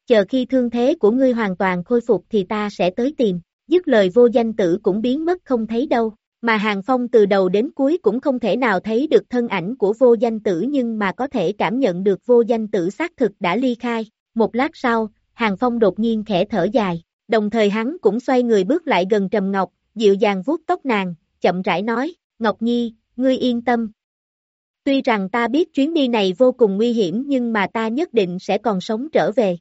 Chờ khi thương thế của ngươi hoàn toàn khôi phục thì ta sẽ tới tìm, dứt lời vô danh tử cũng biến mất không thấy đâu, mà Hàng Phong từ đầu đến cuối cũng không thể nào thấy được thân ảnh của vô danh tử nhưng mà có thể cảm nhận được vô danh tử xác thực đã ly khai. Một lát sau, Hàng Phong đột nhiên khẽ thở dài, đồng thời hắn cũng xoay người bước lại gần Trầm Ngọc, dịu dàng vuốt tóc nàng, chậm rãi nói, Ngọc Nhi, ngươi yên tâm. Tuy rằng ta biết chuyến đi này vô cùng nguy hiểm nhưng mà ta nhất định sẽ còn sống trở về.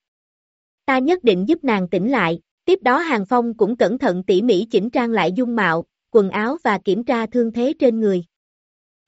Ta nhất định giúp nàng tỉnh lại, tiếp đó Hàng Phong cũng cẩn thận tỉ mỉ chỉnh trang lại dung mạo, quần áo và kiểm tra thương thế trên người.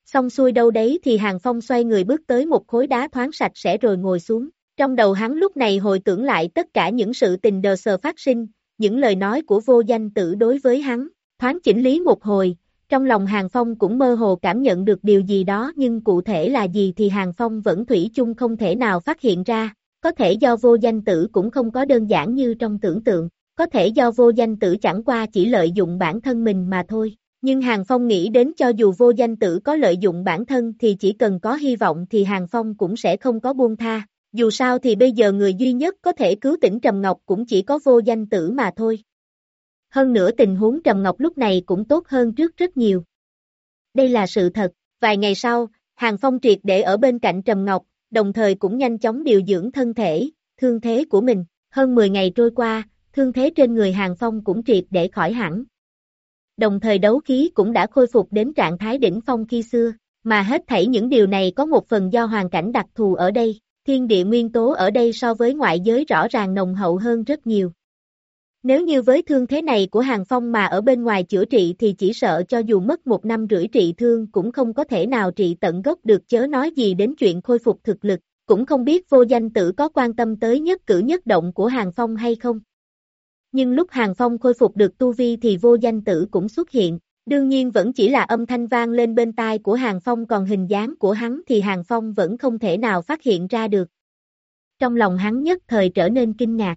Xong xuôi đâu đấy thì Hàng Phong xoay người bước tới một khối đá thoáng sạch sẽ rồi ngồi xuống. Trong đầu hắn lúc này hồi tưởng lại tất cả những sự tình đờ sờ phát sinh, những lời nói của vô danh tử đối với hắn, thoáng chỉnh lý một hồi, trong lòng Hàng Phong cũng mơ hồ cảm nhận được điều gì đó nhưng cụ thể là gì thì Hàng Phong vẫn thủy chung không thể nào phát hiện ra, có thể do vô danh tử cũng không có đơn giản như trong tưởng tượng, có thể do vô danh tử chẳng qua chỉ lợi dụng bản thân mình mà thôi. Nhưng Hàng Phong nghĩ đến cho dù vô danh tử có lợi dụng bản thân thì chỉ cần có hy vọng thì Hàng Phong cũng sẽ không có buông tha. Dù sao thì bây giờ người duy nhất có thể cứu tỉnh Trầm Ngọc cũng chỉ có vô danh tử mà thôi. Hơn nữa tình huống Trầm Ngọc lúc này cũng tốt hơn trước rất nhiều. Đây là sự thật. Vài ngày sau, Hàng Phong triệt để ở bên cạnh Trầm Ngọc, đồng thời cũng nhanh chóng điều dưỡng thân thể, thương thế của mình. Hơn 10 ngày trôi qua, thương thế trên người Hàng Phong cũng triệt để khỏi hẳn. Đồng thời đấu khí cũng đã khôi phục đến trạng thái đỉnh phong khi xưa, mà hết thảy những điều này có một phần do hoàn cảnh đặc thù ở đây, thiên địa nguyên tố ở đây so với ngoại giới rõ ràng nồng hậu hơn rất nhiều. Nếu như với thương thế này của Hàng Phong mà ở bên ngoài chữa trị thì chỉ sợ cho dù mất một năm rưỡi trị thương cũng không có thể nào trị tận gốc được chớ nói gì đến chuyện khôi phục thực lực, cũng không biết vô danh tử có quan tâm tới nhất cử nhất động của Hàng Phong hay không. Nhưng lúc Hàng Phong khôi phục được tu vi thì vô danh tử cũng xuất hiện, đương nhiên vẫn chỉ là âm thanh vang lên bên tai của Hàng Phong còn hình dáng của hắn thì Hàng Phong vẫn không thể nào phát hiện ra được. Trong lòng hắn nhất thời trở nên kinh ngạc.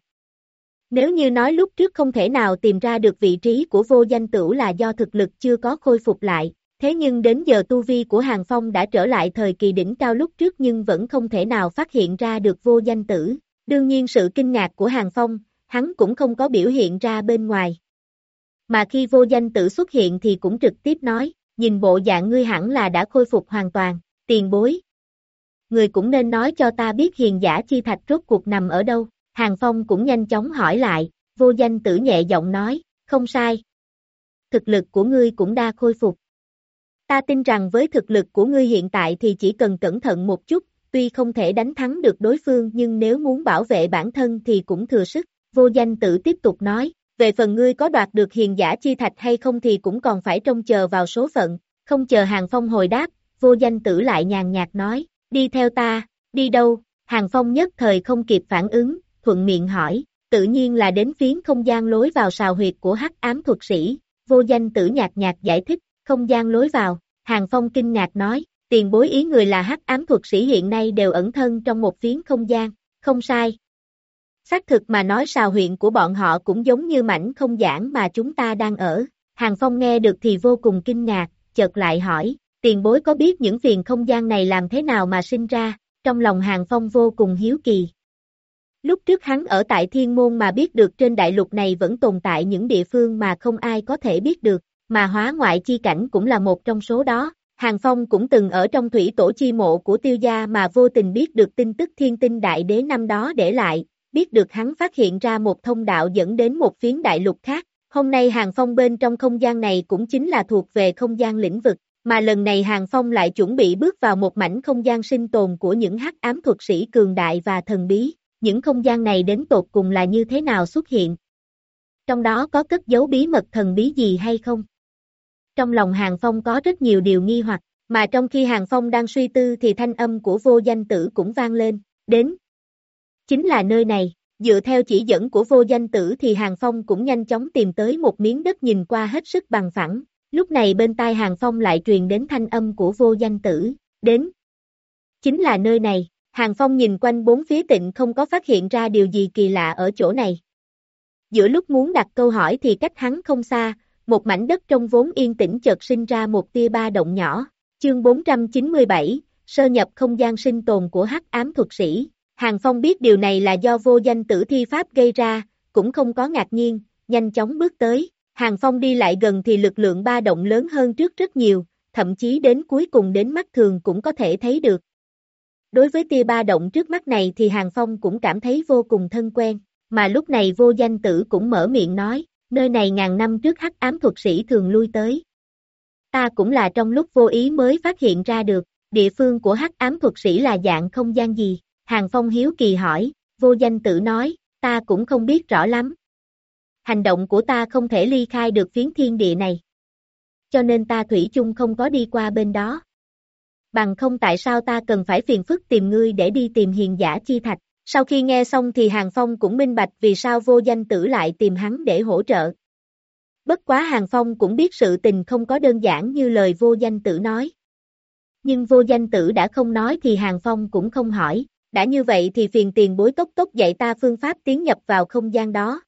Nếu như nói lúc trước không thể nào tìm ra được vị trí của vô danh tử là do thực lực chưa có khôi phục lại, thế nhưng đến giờ tu vi của Hàng Phong đã trở lại thời kỳ đỉnh cao lúc trước nhưng vẫn không thể nào phát hiện ra được vô danh tử. Đương nhiên sự kinh ngạc của Hàng Phong, hắn cũng không có biểu hiện ra bên ngoài. Mà khi vô danh tử xuất hiện thì cũng trực tiếp nói, nhìn bộ dạng ngươi hẳn là đã khôi phục hoàn toàn, tiền bối. Người cũng nên nói cho ta biết hiền giả chi thạch rốt cuộc nằm ở đâu, Hàng Phong cũng nhanh chóng hỏi lại, vô danh tử nhẹ giọng nói, không sai. Thực lực của ngươi cũng đa khôi phục. Ta tin rằng với thực lực của ngươi hiện tại thì chỉ cần cẩn thận một chút, tuy không thể đánh thắng được đối phương nhưng nếu muốn bảo vệ bản thân thì cũng thừa sức. Vô danh tử tiếp tục nói, về phần ngươi có đoạt được hiền giả chi thạch hay không thì cũng còn phải trông chờ vào số phận, không chờ Hàng Phong hồi đáp, vô danh tử lại nhàn nhạt nói, đi theo ta, đi đâu, Hàng Phong nhất thời không kịp phản ứng, thuận miệng hỏi, tự nhiên là đến phiến không gian lối vào sào huyệt của hắc ám thuật sĩ, vô danh tử nhạt nhạt giải thích, không gian lối vào, Hàng Phong kinh ngạc nói, tiền bối ý người là hắc ám thuật sĩ hiện nay đều ẩn thân trong một phiến không gian, không sai. Xác thực mà nói sào huyện của bọn họ cũng giống như mảnh không giảng mà chúng ta đang ở. Hàng Phong nghe được thì vô cùng kinh ngạc, chợt lại hỏi, tiền bối có biết những phiền không gian này làm thế nào mà sinh ra, trong lòng Hàng Phong vô cùng hiếu kỳ. Lúc trước hắn ở tại thiên môn mà biết được trên đại lục này vẫn tồn tại những địa phương mà không ai có thể biết được, mà hóa ngoại chi cảnh cũng là một trong số đó. Hàng Phong cũng từng ở trong thủy tổ chi mộ của tiêu gia mà vô tình biết được tin tức thiên tinh đại đế năm đó để lại, biết được hắn phát hiện ra một thông đạo dẫn đến một phiến đại lục khác. Hôm nay Hàng Phong bên trong không gian này cũng chính là thuộc về không gian lĩnh vực, mà lần này Hàng Phong lại chuẩn bị bước vào một mảnh không gian sinh tồn của những hắc ám thuật sĩ cường đại và thần bí. Những không gian này đến tột cùng là như thế nào xuất hiện? Trong đó có cất giấu bí mật thần bí gì hay không? Trong lòng Hàng Phong có rất nhiều điều nghi hoặc, mà trong khi Hàng Phong đang suy tư thì thanh âm của vô danh tử cũng vang lên, đến. Chính là nơi này, dựa theo chỉ dẫn của vô danh tử thì Hàng Phong cũng nhanh chóng tìm tới một miếng đất nhìn qua hết sức bằng phẳng, lúc này bên tai Hàng Phong lại truyền đến thanh âm của vô danh tử, đến. Chính là nơi này, Hàng Phong nhìn quanh bốn phía tịnh không có phát hiện ra điều gì kỳ lạ ở chỗ này. Giữa lúc muốn đặt câu hỏi thì cách hắn không xa, một mảnh đất trong vốn yên tĩnh chợt sinh ra một tia ba động nhỏ. Chương 497, sơ nhập không gian sinh tồn của hắc ám thuật sĩ. Hàng Phong biết điều này là do vô danh tử thi pháp gây ra, cũng không có ngạc nhiên, nhanh chóng bước tới. Hàng Phong đi lại gần thì lực lượng ba động lớn hơn trước rất nhiều, thậm chí đến cuối cùng đến mắt thường cũng có thể thấy được. Đối với tia ba động trước mắt này thì Hàng Phong cũng cảm thấy vô cùng thân quen, mà lúc này vô danh tử cũng mở miệng nói, nơi này ngàn năm trước hắc ám thuật sĩ thường lui tới. Ta cũng là trong lúc vô ý mới phát hiện ra được, địa phương của hắc ám thuật sĩ là dạng không gian gì, Hàng Phong hiếu kỳ hỏi, vô danh tử nói, ta cũng không biết rõ lắm. Hành động của ta không thể ly khai được phiến thiên địa này. Cho nên ta thủy chung không có đi qua bên đó. Bằng không tại sao ta cần phải phiền phức tìm ngươi để đi tìm hiền giả chi thạch. Sau khi nghe xong thì Hàng Phong cũng minh bạch vì sao vô danh tử lại tìm hắn để hỗ trợ. Bất quá Hàng Phong cũng biết sự tình không có đơn giản như lời vô danh tử nói. Nhưng vô danh tử đã không nói thì Hàng Phong cũng không hỏi, đã như vậy thì phiền tiền bối tốc tốc dạy ta phương pháp tiến nhập vào không gian đó.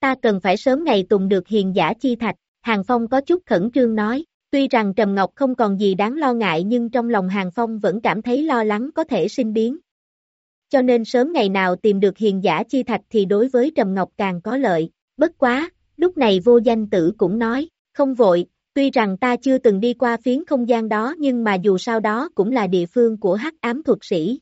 Ta cần phải sớm ngày tùng được hiền giả chi thạch, Hàng Phong có chút khẩn trương nói, tuy rằng Trầm Ngọc không còn gì đáng lo ngại nhưng trong lòng Hàng Phong vẫn cảm thấy lo lắng có thể sinh biến. Cho nên sớm ngày nào tìm được hiền giả chi thạch thì đối với Trầm Ngọc càng có lợi, bất quá, lúc này vô danh tử cũng nói, không vội, tuy rằng ta chưa từng đi qua phiến không gian đó nhưng mà dù sao đó cũng là địa phương của hắc ám thuật sĩ.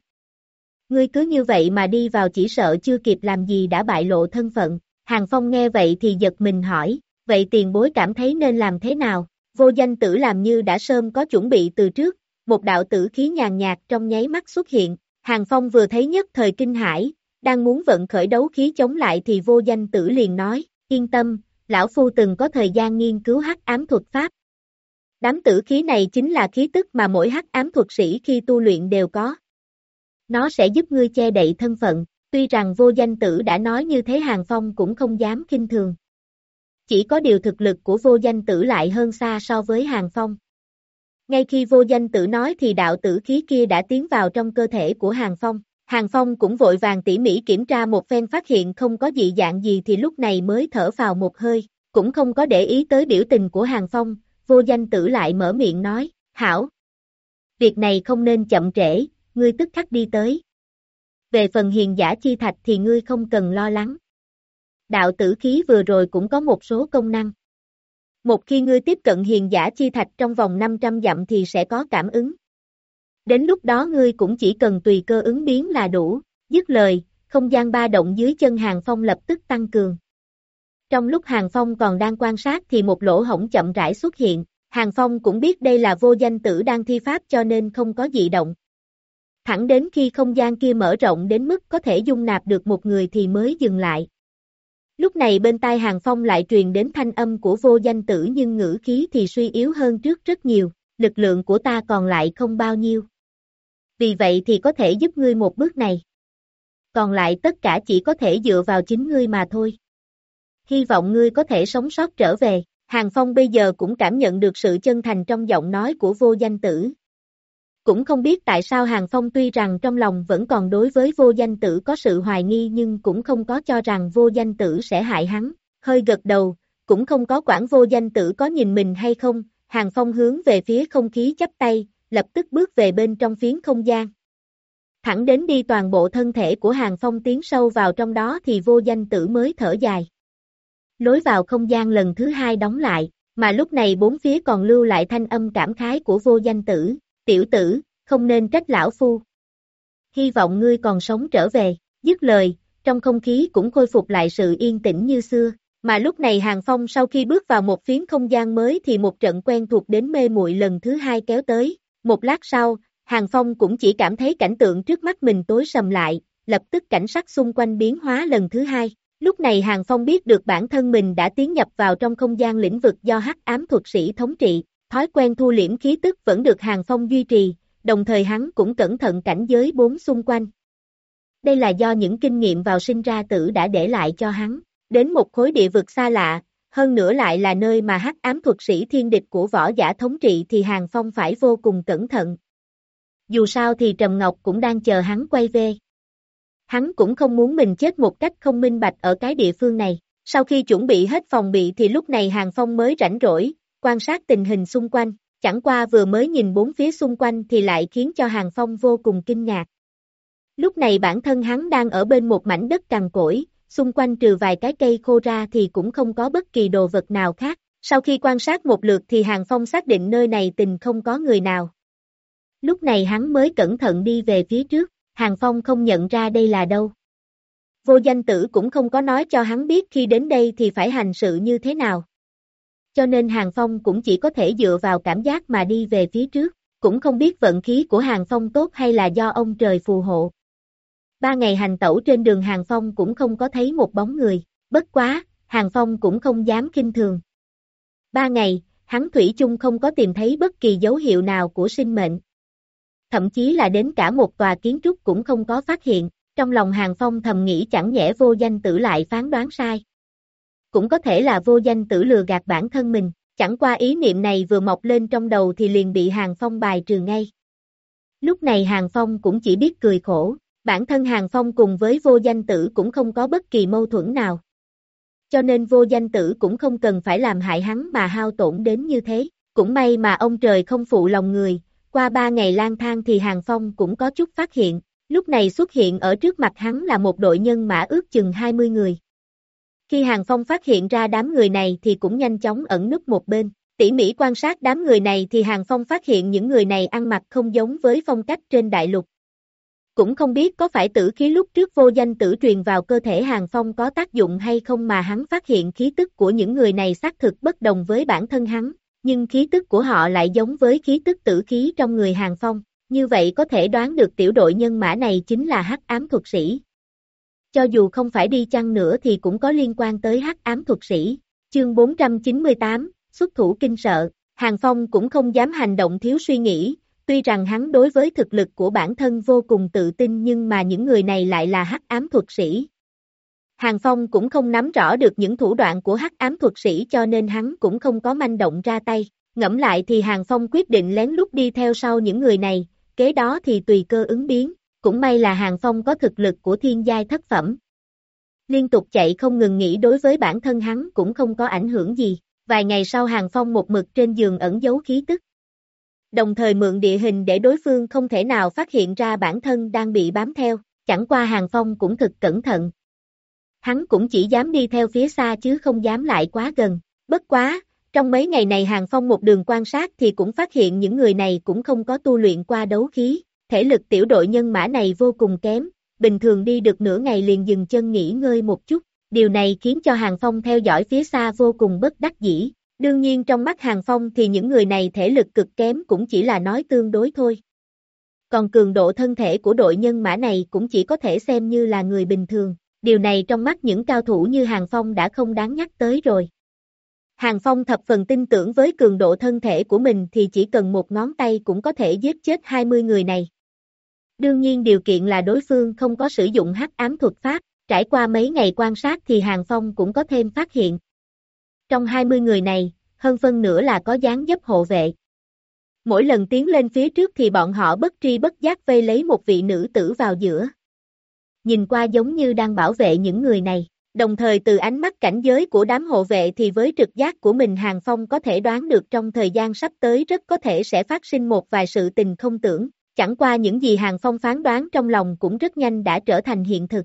Ngươi cứ như vậy mà đi vào chỉ sợ chưa kịp làm gì đã bại lộ thân phận, Hàng Phong nghe vậy thì giật mình hỏi, vậy tiền bối cảm thấy nên làm thế nào, vô danh tử làm như đã sớm có chuẩn bị từ trước, một đạo tử khí nhàn nhạt trong nháy mắt xuất hiện, Hàng Phong vừa thấy nhất thời kinh hải, đang muốn vận khởi đấu khí chống lại thì vô danh tử liền nói, yên tâm, lão phu từng có thời gian nghiên cứu hắc ám thuật pháp. Đám tử khí này chính là khí tức mà mỗi hắc ám thuật sĩ khi tu luyện đều có. Nó sẽ giúp ngươi che đậy thân phận, tuy rằng vô danh tử đã nói như thế Hàng Phong cũng không dám kinh thường. Chỉ có điều thực lực của vô danh tử lại hơn xa so với Hàng Phong. Ngay khi vô danh tử nói thì đạo tử khí kia đã tiến vào trong cơ thể của Hàng Phong. Hàng Phong cũng vội vàng tỉ mỉ kiểm tra một phen phát hiện không có dị dạng gì thì lúc này mới thở vào một hơi, cũng không có để ý tới biểu tình của Hàng Phong, vô danh tử lại mở miệng nói, hảo. Việc này không nên chậm trễ, ngươi tức khắc đi tới. Về phần hiền giả chi thạch thì ngươi không cần lo lắng. Đạo tử khí vừa rồi cũng có một số công năng. Một khi ngươi tiếp cận hiền giả chi thạch trong vòng 500 dặm thì sẽ có cảm ứng. Đến lúc đó ngươi cũng chỉ cần tùy cơ ứng biến là đủ, dứt lời, không gian ba động dưới chân Hàng Phong lập tức tăng cường. Trong lúc Hàng Phong còn đang quan sát thì một lỗ hổng chậm rãi xuất hiện, Hàng Phong cũng biết đây là vô danh tử đang thi pháp cho nên không có dị động. Thẳng đến khi không gian kia mở rộng đến mức có thể dung nạp được một người thì mới dừng lại. Lúc này bên tai Hàng Phong lại truyền đến thanh âm của vô danh tử nhưng ngữ khí thì suy yếu hơn trước rất nhiều, lực lượng của ta còn lại không bao nhiêu. Vì vậy thì có thể giúp ngươi một bước này. Còn lại tất cả chỉ có thể dựa vào chính ngươi mà thôi. Hy vọng ngươi có thể sống sót trở về. Hàng Phong bây giờ cũng cảm nhận được sự chân thành trong giọng nói của vô danh tử. Cũng không biết tại sao Hàng Phong tuy rằng trong lòng vẫn còn đối với vô danh tử có sự hoài nghi nhưng cũng không có cho rằng vô danh tử sẽ hại hắn, hơi gật đầu, cũng không có quản vô danh tử có nhìn mình hay không, Hàng Phong hướng về phía không khí chấp tay, lập tức bước về bên trong phiến không gian. Thẳng đến đi toàn bộ thân thể của Hàng Phong tiến sâu vào trong đó thì vô danh tử mới thở dài. Lối vào không gian lần thứ hai đóng lại, mà lúc này bốn phía còn lưu lại thanh âm cảm khái của vô danh tử, tiểu tử, không nên trách lão phu. Hy vọng ngươi còn sống trở về, dứt lời, trong không khí cũng khôi phục lại sự yên tĩnh như xưa, mà lúc này Hàng Phong sau khi bước vào một phiến không gian mới thì một trận quen thuộc đến mê muội lần thứ hai kéo tới, một lát sau, Hàng Phong cũng chỉ cảm thấy cảnh tượng trước mắt mình tối sầm lại, lập tức cảnh sắc xung quanh biến hóa lần thứ hai. Lúc này Hàng Phong biết được bản thân mình đã tiến nhập vào trong không gian lĩnh vực do hắc ám thuật sĩ thống trị, thói quen thu liễm khí tức vẫn được Hàng Phong duy trì, đồng thời hắn cũng cẩn thận cảnh giới bốn xung quanh. Đây là do những kinh nghiệm vào sinh ra tử đã để lại cho hắn, đến một khối địa vực xa lạ, hơn nữa lại là nơi mà hắc ám thuật sĩ thiên địch của võ giả thống trị thì Hàng Phong phải vô cùng cẩn thận. Dù sao thì Trầm Ngọc cũng đang chờ hắn quay về. Hắn cũng không muốn mình chết một cách không minh bạch ở cái địa phương này. Sau khi chuẩn bị hết phòng bị thì lúc này Hàng Phong mới rảnh rỗi, quan sát tình hình xung quanh, chẳng qua vừa mới nhìn bốn phía xung quanh thì lại khiến cho Hàng Phong vô cùng kinh ngạc. Lúc này bản thân hắn đang ở bên một mảnh đất cằn cỗi, xung quanh trừ vài cái cây khô ra thì cũng không có bất kỳ đồ vật nào khác. Sau khi quan sát một lượt thì Hàng Phong xác định nơi này tình không có người nào. Lúc này hắn mới cẩn thận đi về phía trước, Hàng Phong không nhận ra đây là đâu. Vô danh tử cũng không có nói cho hắn biết khi đến đây thì phải hành sự như thế nào. Cho nên Hàng Phong cũng chỉ có thể dựa vào cảm giác mà đi về phía trước, cũng không biết vận khí của Hàng Phong tốt hay là do ông trời phù hộ. Ba ngày hành tẩu trên đường Hàng Phong cũng không có thấy một bóng người, bất quá, Hàng Phong cũng không dám kinh thường. Ba ngày, hắn Thủy chung không có tìm thấy bất kỳ dấu hiệu nào của sinh mệnh. Thậm chí là đến cả một tòa kiến trúc cũng không có phát hiện, trong lòng Hàng Phong thầm nghĩ chẳng nhẽ vô danh tử lại phán đoán sai. Cũng có thể là vô danh tử lừa gạt bản thân mình, chẳng qua ý niệm này vừa mọc lên trong đầu thì liền bị Hàng Phong bài trừ ngay. Lúc này Hàng Phong cũng chỉ biết cười khổ, Bản thân Hàng Phong cùng với vô danh tử cũng không có bất kỳ mâu thuẫn nào. cho nên vô danh tử cũng không cần phải làm hại hắn mà hao tổn đến như thế. Cũng may mà ông trời không phụ lòng người, qua ba ngày lang thang thì Hàng Phong cũng có chút phát hiện, lúc này xuất hiện ở trước mặt hắn là một đội nhân mã ước chừng 20 người. Khi Hàng Phong phát hiện ra đám người này thì cũng nhanh chóng ẩn núp một bên, tỉ mỉ quan sát đám người này thì Hàng Phong phát hiện những người này ăn mặc không giống với phong cách trên đại lục. Cũng không biết có phải tử khí lúc trước vô danh tử truyền vào cơ thể Hàng Phong có tác dụng hay không mà hắn phát hiện khí tức của những người này xác thực bất đồng với bản thân hắn, nhưng khí tức của họ lại giống với khí tức tử khí trong người Hàng Phong, như vậy có thể đoán được tiểu đội nhân mã này chính là hắc ám thuật sĩ. Cho dù không phải đi chăng nữa thì cũng có liên quan tới hắc ám thuật sĩ. Chương 498, xuất thủ kinh sợ, Hàng Phong cũng không dám hành động thiếu suy nghĩ, tuy rằng hắn đối với thực lực của bản thân vô cùng tự tin nhưng mà những người này lại là hắc ám thuật sĩ. Hàng Phong cũng không nắm rõ được những thủ đoạn của hắc ám thuật sĩ cho nên hắn cũng không có manh động ra tay. Ngẫm lại thì Hàng Phong quyết định lén lút đi theo sau những người này, kế đó thì tùy cơ ứng biến, cũng may là Hàng Phong có thực lực của thiên giai thất phẩm. Liên tục chạy không ngừng nghỉ đối với bản thân hắn cũng không có ảnh hưởng gì, vài ngày sau Hàng Phong một mực trên giường ẩn giấu khí tức. Đồng thời mượn địa hình để đối phương không thể nào phát hiện ra bản thân đang bị bám theo, chẳng qua Hàng Phong cũng thực cẩn thận. Hắn cũng chỉ dám đi theo phía xa chứ không dám lại quá gần, bất quá, trong mấy ngày này Hàng Phong một đường quan sát thì cũng phát hiện những người này cũng không có tu luyện qua đấu khí, thể lực tiểu đội nhân mã này vô cùng kém, bình thường đi được nửa ngày liền dừng chân nghỉ ngơi một chút, điều này khiến cho Hàng Phong theo dõi phía xa vô cùng bất đắc dĩ. Đương nhiên trong mắt Hàng Phong thì những người này thể lực cực kém cũng chỉ là nói tương đối thôi. Còn cường độ thân thể của đội nhân mã này cũng chỉ có thể xem như là người bình thường, điều này trong mắt những cao thủ như Hàng Phong đã không đáng nhắc tới rồi. Hàng Phong thập phần tin tưởng với cường độ thân thể của mình thì chỉ cần một ngón tay cũng có thể giết chết 20 người này. Đương nhiên điều kiện là đối phương không có sử dụng hắc ám thuật pháp, trải qua mấy ngày quan sát thì Hàng Phong cũng có thêm phát hiện. Trong 20 người này, hơn phân nửa là có dáng dấp hộ vệ. Mỗi lần tiến lên phía trước thì bọn họ bất tri bất giác vây lấy một vị nữ tử vào giữa. Nhìn qua giống như đang bảo vệ những người này. Đồng thời từ ánh mắt cảnh giới của đám hộ vệ thì với trực giác của mình Hàng Phong có thể đoán được trong thời gian sắp tới rất có thể sẽ phát sinh một vài sự tình không tưởng, chẳng qua những gì Hàng Phong phán đoán trong lòng cũng rất nhanh đã trở thành hiện thực.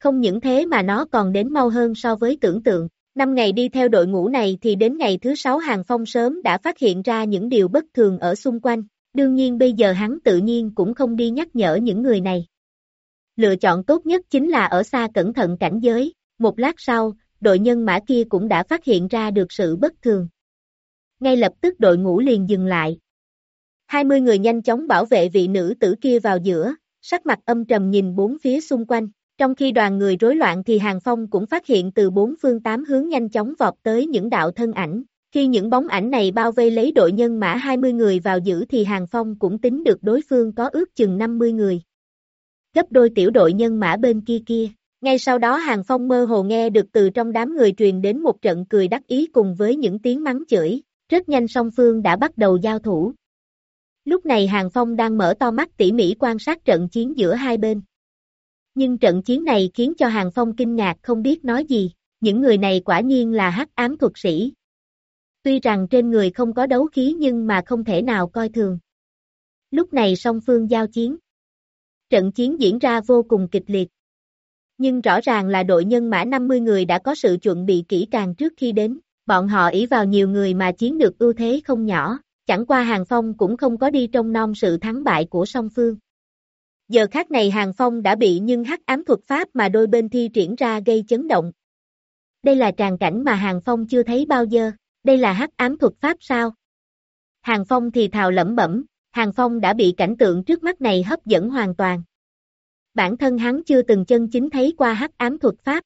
Không những thế mà nó còn đến mau hơn so với tưởng tượng, năm ngày đi theo đội ngũ này thì đến ngày thứ sáu Hàng Phong sớm đã phát hiện ra những điều bất thường ở xung quanh, đương nhiên bây giờ hắn tự nhiên cũng không đi nhắc nhở những người này lựa chọn tốt nhất chính là ở xa cẩn thận cảnh giới, một lát sau, đội nhân mã kia cũng đã phát hiện ra được sự bất thường. Ngay lập tức đội ngũ liền dừng lại. 20 người nhanh chóng bảo vệ vị nữ tử kia vào giữa, sắc mặt âm trầm nhìn bốn phía xung quanh, trong khi đoàn người rối loạn thì Hàng Phong cũng phát hiện từ bốn phương tám hướng nhanh chóng vọt tới những đạo thân ảnh. Khi những bóng ảnh này bao vây lấy đội nhân mã 20 người vào giữ thì Hàng Phong cũng tính được đối phương có ước chừng 50 người gấp đôi tiểu đội nhân mã bên kia kia. Ngay sau đó Hàng Phong mơ hồ nghe được từ trong đám người truyền đến một trận cười đắc ý cùng với những tiếng mắng chửi, rất nhanh song phương đã bắt đầu giao thủ. Lúc này Hàng Phong đang mở to mắt tỉ mỉ quan sát trận chiến giữa hai bên. Nhưng trận chiến này khiến cho Hàng Phong kinh ngạc không biết nói gì, những người này quả nhiên là hắc ám thuật sĩ. Tuy rằng trên người không có đấu khí nhưng mà không thể nào coi thường. Lúc này song phương giao chiến trận chiến diễn ra vô cùng kịch liệt. Nhưng rõ ràng là đội nhân mã 50 người đã có sự chuẩn bị kỹ càng trước khi đến, bọn họ ý vào nhiều người mà chiến được ưu thế không nhỏ, chẳng qua Hàng Phong cũng không có đi trong non sự thắng bại của song phương. Giờ khác này Hàng Phong đã bị nhưng hắc ám thuật pháp mà đôi bên thi triển ra gây chấn động. Đây là tràng cảnh mà Hàng Phong chưa thấy bao giờ, đây là hắc ám thuật pháp sao? Hàng Phong thì thào lẩm bẩm, Hàng Phong đã bị cảnh tượng trước mắt này hấp dẫn hoàn toàn. Bản thân hắn chưa từng chân chính thấy qua hắc ám thuật pháp.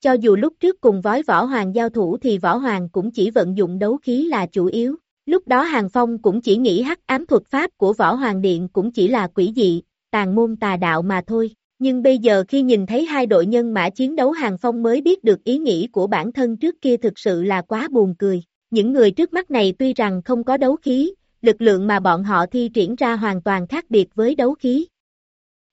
Cho dù lúc trước cùng vói võ hoàng giao thủ thì võ hoàng cũng chỉ vận dụng đấu khí là chủ yếu. Lúc đó Hàng Phong cũng chỉ nghĩ hắc ám thuật pháp của võ hoàng điện cũng chỉ là quỷ dị, tàn môn tà đạo mà thôi. Nhưng bây giờ khi nhìn thấy hai đội nhân mã chiến đấu Hàng Phong mới biết được ý nghĩ của bản thân trước kia thực sự là quá buồn cười. Những người trước mắt này tuy rằng không có đấu khí, lực lượng mà bọn họ thi triển ra hoàn toàn khác biệt với đấu khí.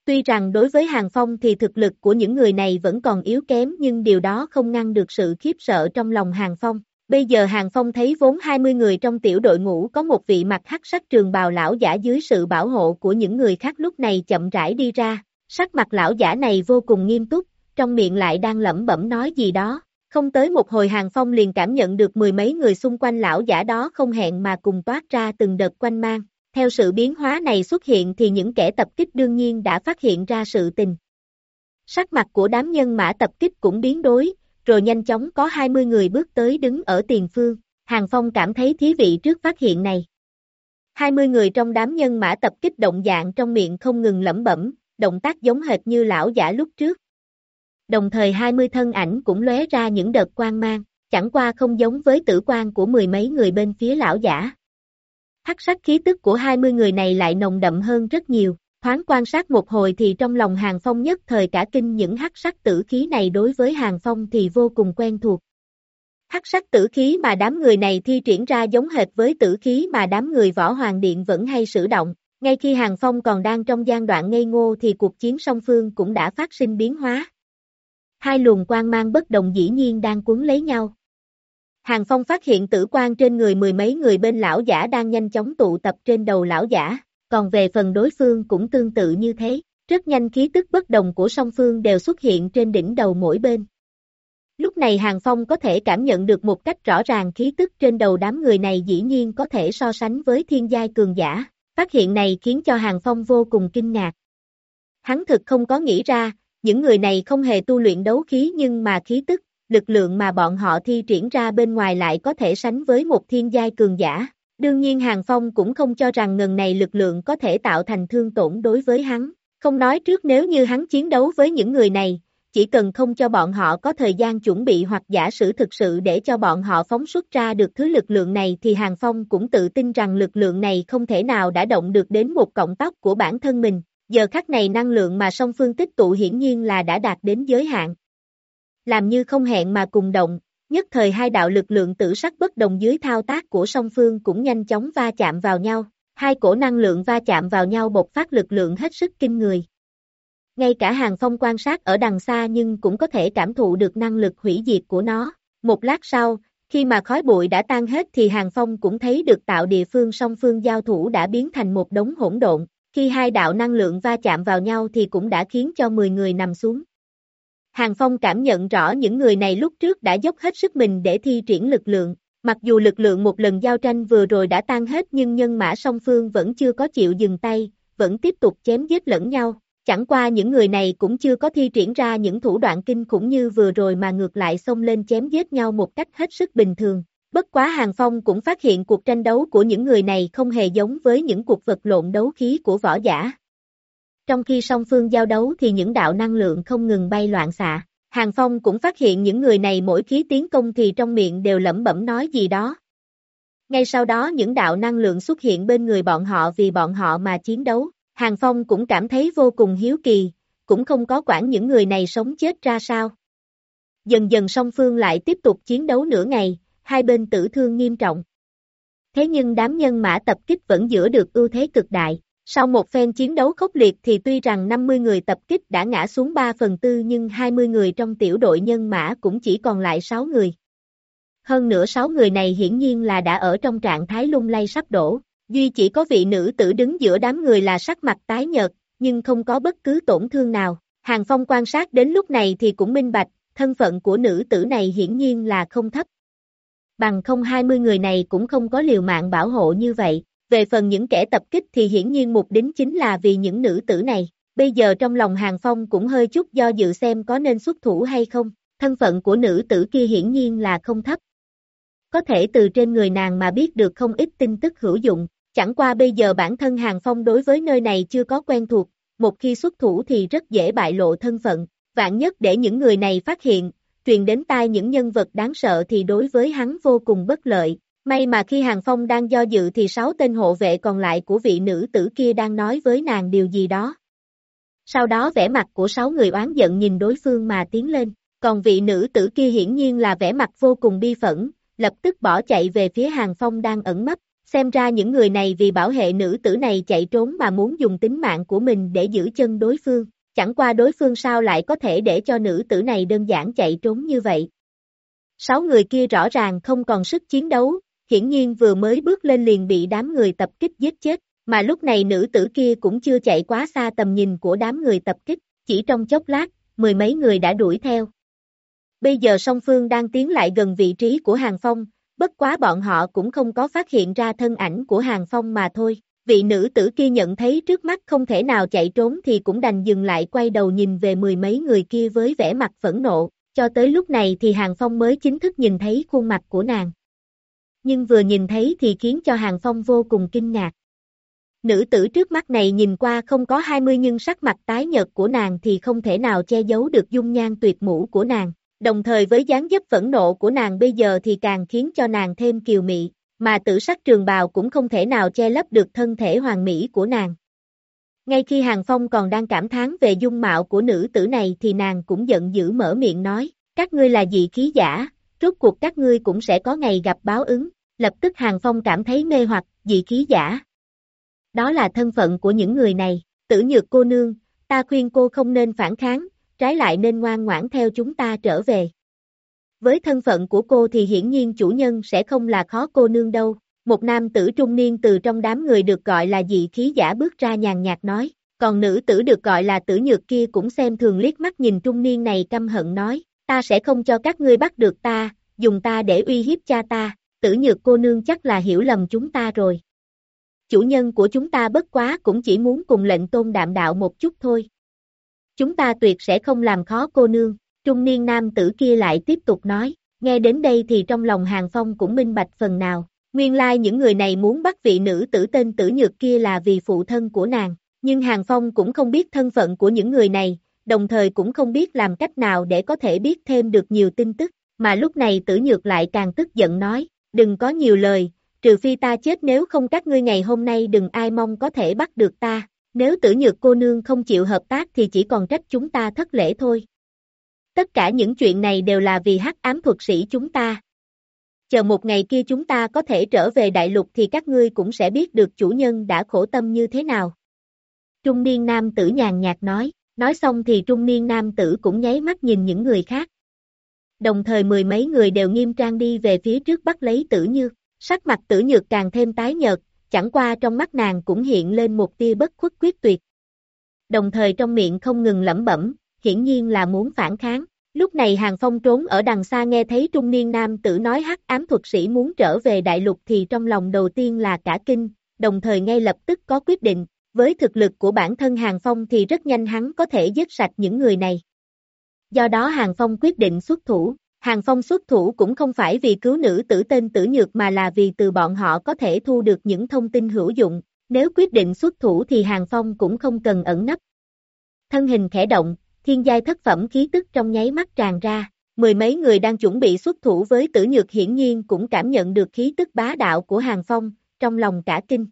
Tuy rằng đối với Hàng Phong thì thực lực của những người này vẫn còn yếu kém nhưng điều đó không ngăn được sự khiếp sợ trong lòng Hàng Phong. Bây giờ Hàng Phong thấy vốn 20 người trong tiểu đội ngũ có một vị mặt hắc sắc trường bào lão giả dưới sự bảo hộ của những người khác lúc này chậm rãi đi ra. Sắc mặt lão giả này vô cùng nghiêm túc, trong miệng lại đang lẩm bẩm nói gì đó. Không tới một hồi Hàng Phong liền cảm nhận được mười mấy người xung quanh lão giả đó không hẹn mà cùng toát ra từng đợt quanh mang. Theo sự biến hóa này xuất hiện thì những kẻ tập kích đương nhiên đã phát hiện ra sự tình. Sắc mặt của đám nhân mã tập kích cũng biến đối, rồi nhanh chóng có 20 người bước tới đứng ở tiền phương. Hàng Phong cảm thấy thí vị trước phát hiện này. 20 người trong đám nhân mã tập kích động dạng trong miệng không ngừng lẩm bẩm, động tác giống hệt như lão giả lúc trước. Đồng thời 20 thân ảnh cũng lóe ra những đợt quang mang, chẳng qua không giống với tử quan của mười mấy người bên phía lão giả. Hắc sắc khí tức của 20 người này lại nồng đậm hơn rất nhiều, thoáng quan sát một hồi thì trong lòng Hàng Phong nhất thời cả kinh những hắc sắc tử khí này đối với Hàng Phong thì vô cùng quen thuộc. Hắc sắc tử khí mà đám người này thi triển ra giống hệt với tử khí mà đám người võ hoàng điện vẫn hay sử động, ngay khi Hàng Phong còn đang trong giai đoạn ngây ngô thì cuộc chiến song phương cũng đã phát sinh biến hóa. Hai luồng quang mang bất đồng dĩ nhiên đang cuốn lấy nhau. Hàng Phong phát hiện tử quan trên người mười mấy người bên lão giả đang nhanh chóng tụ tập trên đầu lão giả, còn về phần đối phương cũng tương tự như thế, rất nhanh khí tức bất đồng của song phương đều xuất hiện trên đỉnh đầu mỗi bên. Lúc này Hàng Phong có thể cảm nhận được một cách rõ ràng khí tức trên đầu đám người này dĩ nhiên có thể so sánh với thiên giai cường giả, phát hiện này khiến cho Hàng Phong vô cùng kinh ngạc. Hắn thực không có nghĩ ra, những người này không hề tu luyện đấu khí nhưng mà khí tức, lực lượng mà bọn họ thi triển ra bên ngoài lại có thể sánh với một thiên giai cường giả. Đương nhiên Hàng Phong cũng không cho rằng ngần này lực lượng có thể tạo thành thương tổn đối với hắn. Không nói trước nếu như hắn chiến đấu với những người này, chỉ cần không cho bọn họ có thời gian chuẩn bị hoặc giả sử thực sự để cho bọn họ phóng xuất ra được thứ lực lượng này thì Hàng Phong cũng tự tin rằng lực lượng này không thể nào đã động được đến một cọng tóc của bản thân mình. Giờ khắc này năng lượng mà song phương tích tụ hiển nhiên là đã đạt đến giới hạn. Làm như không hẹn mà cùng động, nhất thời hai đạo lực lượng tử sắc bất đồng dưới thao tác của song phương cũng nhanh chóng va chạm vào nhau, hai cổ năng lượng va chạm vào nhau bộc phát lực lượng hết sức kinh người. Ngay cả hàng phong quan sát ở đằng xa nhưng cũng có thể cảm thụ được năng lực hủy diệt của nó. Một lát sau, khi mà khói bụi đã tan hết thì hàng phong cũng thấy được tạo địa phương song phương giao thủ đã biến thành một đống hỗn độn. Khi hai đạo năng lượng va chạm vào nhau thì cũng đã khiến cho 10 người nằm xuống. Hàng Phong cảm nhận rõ những người này lúc trước đã dốc hết sức mình để thi triển lực lượng, mặc dù lực lượng một lần giao tranh vừa rồi đã tan hết nhưng nhân mã song phương vẫn chưa có chịu dừng tay, vẫn tiếp tục chém giết lẫn nhau. Chẳng qua những người này cũng chưa có thi triển ra những thủ đoạn kinh khủng như vừa rồi mà ngược lại xông lên chém giết nhau một cách hết sức bình thường. Bất quá Hàng Phong cũng phát hiện cuộc tranh đấu của những người này không hề giống với những cuộc vật lộn đấu khí của võ giả. Trong khi song phương giao đấu thì những đạo năng lượng không ngừng bay loạn xạ. Hàng Phong cũng phát hiện những người này mỗi khí tiến công thì trong miệng đều lẩm bẩm nói gì đó. Ngay sau đó những đạo năng lượng xuất hiện bên người bọn họ vì bọn họ mà chiến đấu. Hàng Phong cũng cảm thấy vô cùng hiếu kỳ, cũng không có quản những người này sống chết ra sao. Dần dần song phương lại tiếp tục chiến đấu nửa ngày, hai bên tử thương nghiêm trọng. Thế nhưng đám nhân mã tập kích vẫn giữ được ưu thế cực đại. Sau một phen chiến đấu khốc liệt thì tuy rằng 50 người tập kích đã ngã xuống 3 phần tư nhưng 20 người trong tiểu đội nhân mã cũng chỉ còn lại 6 người. Hơn nữa 6 người này hiển nhiên là đã ở trong trạng thái lung lay sắp đổ. Duy chỉ có vị nữ tử đứng giữa đám người là sắc mặt tái nhợt, nhưng không có bất cứ tổn thương nào. Hàng Phong quan sát đến lúc này thì cũng minh bạch, thân phận của nữ tử này hiển nhiên là không thấp. Bằng không 20 người này cũng không có liều mạng bảo hộ như vậy, về phần những kẻ tập kích thì hiển nhiên mục đích chính là vì những nữ tử này. Bây giờ trong lòng Hàng Phong cũng hơi chút do dự xem có nên xuất thủ hay không, thân phận của nữ tử kia hiển nhiên là không thấp. Có thể từ trên người nàng mà biết được không ít tin tức hữu dụng, chẳng qua bây giờ bản thân Hàng Phong đối với nơi này chưa có quen thuộc, một khi xuất thủ thì rất dễ bại lộ thân phận, vạn nhất để những người này phát hiện, truyền đến tai những nhân vật đáng sợ thì đối với hắn vô cùng bất lợi, May mà khi Hàng Phong đang do dự thì sáu tên hộ vệ còn lại của vị nữ tử kia đang nói với nàng điều gì đó. Sau đó vẻ mặt của sáu người oán giận nhìn đối phương mà tiến lên, còn vị nữ tử kia hiển nhiên là vẻ mặt vô cùng bi phẫn, lập tức bỏ chạy về phía Hàng Phong đang ẩn mấp. Xem ra những người này vì bảo hệ nữ tử này chạy trốn mà muốn dùng tính mạng của mình để giữ chân đối phương. Chẳng qua đối phương sao lại có thể để cho nữ tử này đơn giản chạy trốn như vậy. Sáu người kia rõ ràng không còn sức chiến đấu, hiển nhiên vừa mới bước lên liền bị đám người tập kích giết chết, mà lúc này nữ tử kia cũng chưa chạy quá xa tầm nhìn của đám người tập kích, chỉ trong chốc lát, mười mấy người đã đuổi theo. Bây giờ song phương đang tiến lại gần vị trí của Hàng Phong, bất quá bọn họ cũng không có phát hiện ra thân ảnh của Hàng Phong mà thôi. Vị nữ tử kia nhận thấy trước mắt không thể nào chạy trốn thì cũng đành dừng lại quay đầu nhìn về mười mấy người kia với vẻ mặt phẫn nộ, cho tới lúc này thì Hàng Phong mới chính thức nhìn thấy khuôn mặt của nàng. Nhưng vừa nhìn thấy thì khiến cho Hàng Phong vô cùng kinh ngạc. Nữ tử trước mắt này nhìn qua không có 20 nhưng sắc mặt tái nhợt của nàng thì không thể nào che giấu được dung nhan tuyệt mũ của nàng. Đồng thời với dáng dấp phẫn nộ của nàng bây giờ thì càng khiến cho nàng thêm kiều mị, mà tử sắc trường bào cũng không thể nào che lấp được thân thể hoàng mỹ của nàng. Ngay khi Hàng Phong còn đang cảm thán về dung mạo của nữ tử này thì nàng cũng giận dữ mở miệng nói, các ngươi là dị khí giả, rốt cuộc các ngươi cũng sẽ có ngày gặp báo ứng, lập tức Hàng Phong cảm thấy mê hoặc, dị khí giả. Đó là thân phận của những người này, tử nhược cô nương, ta khuyên cô không nên phản kháng, trái lại nên ngoan ngoãn theo chúng ta trở về. Với thân phận của cô thì hiển nhiên chủ nhân sẽ không là khó cô nương đâu. Một nam tử trung niên từ trong đám người được gọi là dị khí giả bước ra nhàn nhạt nói, còn nữ tử được gọi là tử nhược kia cũng xem thường liếc mắt nhìn trung niên này căm hận nói, ta sẽ không cho các ngươi bắt được ta, dùng ta để uy hiếp cha ta, tử nhược cô nương chắc là hiểu lầm chúng ta rồi. Chủ nhân của chúng ta bất quá cũng chỉ muốn cùng lệnh tôn đạm đạo một chút thôi. Chúng ta tuyệt sẽ không làm khó cô nương, trung niên nam tử kia lại tiếp tục nói, nghe đến đây thì trong lòng Hàng Phong cũng minh bạch phần nào, nguyên lai like những người này muốn bắt vị nữ tử tên tử nhược kia là vì phụ thân của nàng, nhưng Hàng Phong cũng không biết thân phận của những người này, đồng thời cũng không biết làm cách nào để có thể biết thêm được nhiều tin tức, mà lúc này tử nhược lại càng tức giận nói, đừng có nhiều lời, trừ phi ta chết nếu không các ngươi ngày hôm nay đừng ai mong có thể bắt được ta, nếu tử nhược cô nương không chịu hợp tác thì chỉ còn trách chúng ta thất lễ thôi. Tất cả những chuyện này đều là vì hắc ám thuật sĩ chúng ta. Chờ một ngày kia chúng ta có thể trở về đại lục thì các ngươi cũng sẽ biết được chủ nhân đã khổ tâm như thế nào. Trung niên nam tử nhàn nhạt nói, nói xong thì trung niên nam tử cũng nháy mắt nhìn những người khác. Đồng thời mười mấy người đều nghiêm trang đi về phía trước bắt lấy tử như sắc mặt tử nhược càng thêm tái nhợt, chẳng qua trong mắt nàng cũng hiện lên một tia bất khuất quyết tuyệt. Đồng thời trong miệng không ngừng lẩm bẩm, hiển nhiên là muốn phản kháng. Lúc này Hàng Phong trốn ở đằng xa nghe thấy trung niên nam tử nói hắc ám thuật sĩ muốn trở về đại lục thì trong lòng đầu tiên là cả kinh, đồng thời ngay lập tức có quyết định, với thực lực của bản thân Hàng Phong thì rất nhanh hắn có thể giết sạch những người này. Do đó Hàng Phong quyết định xuất thủ, Hàng Phong xuất thủ cũng không phải vì cứu nữ tử tên tử nhược mà là vì từ bọn họ có thể thu được những thông tin hữu dụng, nếu quyết định xuất thủ thì Hàng Phong cũng không cần ẩn nấp. Thân hình khẽ động, thiên giai thất phẩm khí tức trong nháy mắt tràn ra, mười mấy người đang chuẩn bị xuất thủ với tử nhược hiển nhiên cũng cảm nhận được khí tức bá đạo của Hàng Phong, trong lòng cả kinh.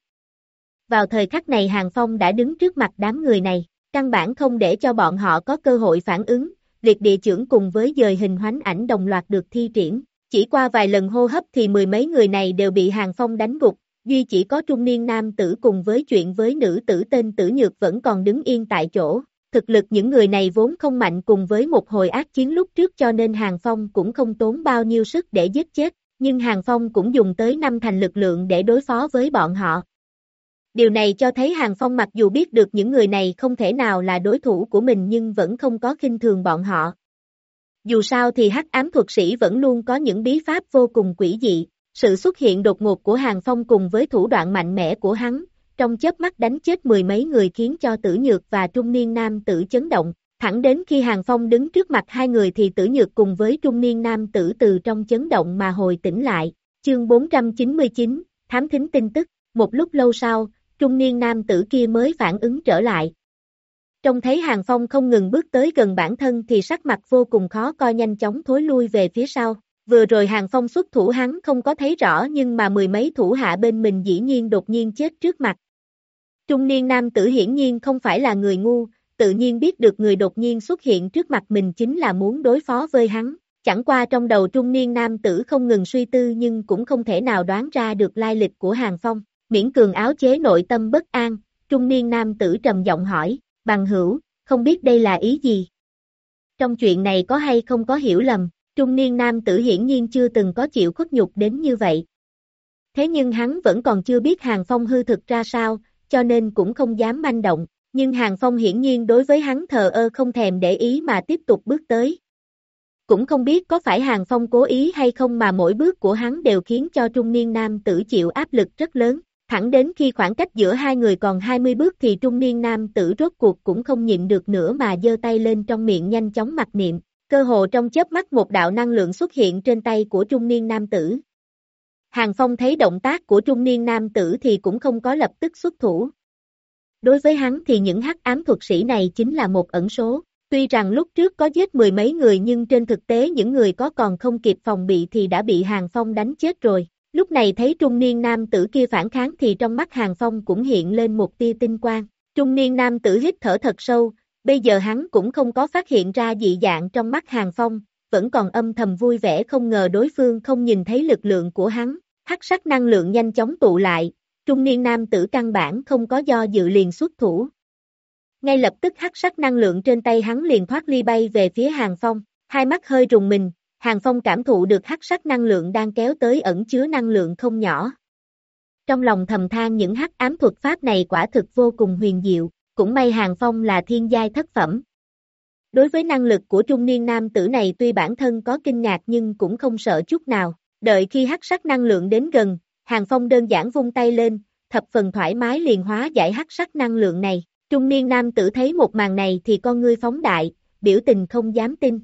Vào thời khắc này Hàng Phong đã đứng trước mặt đám người này, căn bản không để cho bọn họ có cơ hội phản ứng, liệt địa trưởng cùng với dời hình hoánh ảnh đồng loạt được thi triển. Chỉ qua vài lần hô hấp thì mười mấy người này đều bị Hàng Phong đánh gục, duy chỉ có trung niên nam tử cùng với chuyện với nữ tử tên tử nhược vẫn còn đứng yên tại chỗ. Thực lực những người này vốn không mạnh cùng với một hồi ác chiến lúc trước cho nên Hàng Phong cũng không tốn bao nhiêu sức để giết chết, nhưng Hàng Phong cũng dùng tới năm thành lực lượng để đối phó với bọn họ. Điều này cho thấy Hàng Phong mặc dù biết được những người này không thể nào là đối thủ của mình nhưng vẫn không có khinh thường bọn họ. Dù sao thì hắc ám thuật sĩ vẫn luôn có những bí pháp vô cùng quỷ dị, sự xuất hiện đột ngột của Hàng Phong cùng với thủ đoạn mạnh mẽ của hắn, trong chớp mắt đánh chết mười mấy người khiến cho tử nhược và trung niên nam tử chấn động, thẳng đến khi Hàng Phong đứng trước mặt hai người thì tử nhược cùng với trung niên nam tử từ trong chấn động mà hồi tỉnh lại, chương 499, thám thính tin tức, một lúc lâu sau, trung niên nam tử kia mới phản ứng trở lại. Trông thấy Hàng Phong không ngừng bước tới gần bản thân thì sắc mặt vô cùng khó coi nhanh chóng thối lui về phía sau. Vừa rồi Hàng Phong xuất thủ hắn không có thấy rõ nhưng mà mười mấy thủ hạ bên mình dĩ nhiên đột nhiên chết trước mặt. Trung niên nam tử hiển nhiên không phải là người ngu, tự nhiên biết được người đột nhiên xuất hiện trước mặt mình chính là muốn đối phó với hắn. Chẳng qua trong đầu trung niên nam tử không ngừng suy tư nhưng cũng không thể nào đoán ra được lai lịch của Hàng Phong, miễn cường áo chế nội tâm bất an, trung niên nam tử trầm giọng hỏi, bằng hữu, không biết đây là ý gì? Trong chuyện này có hay không có hiểu lầm, trung niên nam tử hiển nhiên chưa từng có chịu khuất nhục đến như vậy. Thế nhưng hắn vẫn còn chưa biết Hàng Phong hư thực ra sao, cho nên cũng không dám manh động, nhưng Hàng Phong hiển nhiên đối với hắn thờ ơ không thèm để ý mà tiếp tục bước tới. Cũng không biết có phải Hàng Phong cố ý hay không mà mỗi bước của hắn đều khiến cho trung niên nam tử chịu áp lực rất lớn. Thẳng đến khi khoảng cách giữa hai người còn 20 bước thì trung niên nam tử rốt cuộc cũng không nhịn được nữa mà giơ tay lên trong miệng nhanh chóng mặc niệm. Cơ hồ trong chớp mắt một đạo năng lượng xuất hiện trên tay của trung niên nam tử. Hàng Phong thấy động tác của trung niên nam tử thì cũng không có lập tức xuất thủ. Đối với hắn thì những hắc ám thuật sĩ này chính là một ẩn số. Tuy rằng lúc trước có giết mười mấy người nhưng trên thực tế những người có còn không kịp phòng bị thì đã bị Hàng Phong đánh chết rồi. Lúc này thấy trung niên nam tử kia phản kháng thì trong mắt Hàng Phong cũng hiện lên một tia tinh quang. Trung niên nam tử hít thở thật sâu, bây giờ hắn cũng không có phát hiện ra dị dạng trong mắt Hàng Phong, vẫn còn âm thầm vui vẻ không ngờ đối phương không nhìn thấy lực lượng của hắn. Hắc sắc năng lượng nhanh chóng tụ lại, trung niên nam tử căn bản không có do dự liền xuất thủ. Ngay lập tức hắc sắc năng lượng trên tay hắn liền thoát ly bay về phía Hàng Phong, hai mắt hơi rùng mình, Hàng Phong cảm thụ được hắc sắc năng lượng đang kéo tới ẩn chứa năng lượng không nhỏ. Trong lòng thầm than những hắc ám thuật pháp này quả thực vô cùng huyền diệu, cũng may Hàng Phong là thiên giai thất phẩm. Đối với năng lực của trung niên nam tử này tuy bản thân có kinh ngạc nhưng cũng không sợ chút nào, đợi khi hắc sắc năng lượng đến gần, Hàng Phong đơn giản vung tay lên, thập phần thoải mái liền hóa giải hắc sắc năng lượng này. Trung niên nam tử thấy một màn này thì con ngươi phóng đại, biểu tình không dám tin.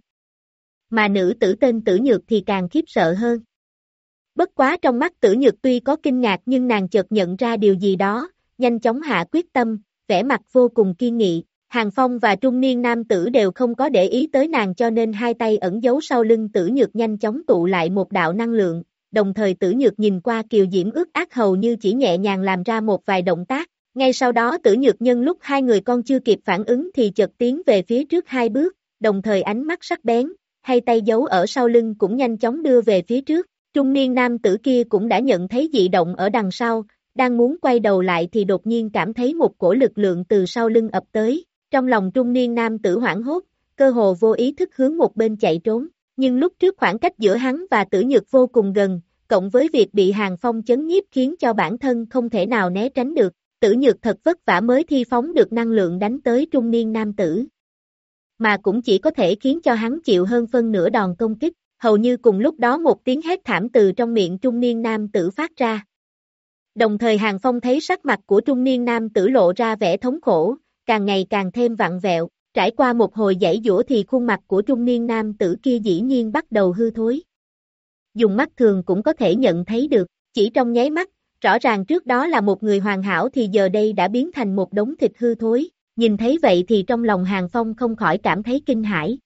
Mà nữ tử tên tử nhược thì càng khiếp sợ hơn. Bất quá trong mắt tử nhược tuy có kinh ngạc nhưng nàng chợt nhận ra điều gì đó, nhanh chóng hạ quyết tâm, vẻ mặt vô cùng kiên nghị. Hàng Phong và trung niên nam tử đều không có để ý tới nàng cho nên hai tay ẩn giấu sau lưng tử nhược nhanh chóng tụ lại một đạo năng lượng, đồng thời tử nhược nhìn qua kiều diễm ước ác hầu như chỉ nhẹ nhàng làm ra một vài động tác, ngay sau đó tử nhược nhân lúc hai người con chưa kịp phản ứng thì chợt tiến về phía trước hai bước, đồng thời ánh mắt sắc bén, hay tay giấu ở sau lưng cũng nhanh chóng đưa về phía trước. Trung niên nam tử kia cũng đã nhận thấy dị động ở đằng sau, đang muốn quay đầu lại thì đột nhiên cảm thấy một cổ lực lượng từ sau lưng ập tới. Trong lòng trung niên nam tử hoảng hốt, cơ hồ vô ý thức hướng một bên chạy trốn. Nhưng lúc trước khoảng cách giữa hắn và tử nhược vô cùng gần, cộng với việc bị hàng phong chấn nhiếp khiến cho bản thân không thể nào né tránh được, tử nhược thật vất vả mới thi phóng được năng lượng đánh tới trung niên nam tử. Mà cũng chỉ có thể khiến cho hắn chịu hơn phân nửa đòn công kích, hầu như cùng lúc đó một tiếng hét thảm từ trong miệng trung niên nam tử phát ra. Đồng thời Hàng Phong thấy sắc mặt của trung niên nam tử lộ ra vẻ thống khổ, càng ngày càng thêm vặn vẹo, trải qua một hồi dãy dũa thì khuôn mặt của trung niên nam tử kia dĩ nhiên bắt đầu hư thối. Dùng mắt thường cũng có thể nhận thấy được, chỉ trong nháy mắt, rõ ràng trước đó là một người hoàn hảo thì giờ đây đã biến thành một đống thịt hư thối, nhìn thấy vậy thì trong lòng Hàng Phong không khỏi cảm thấy kinh hãi.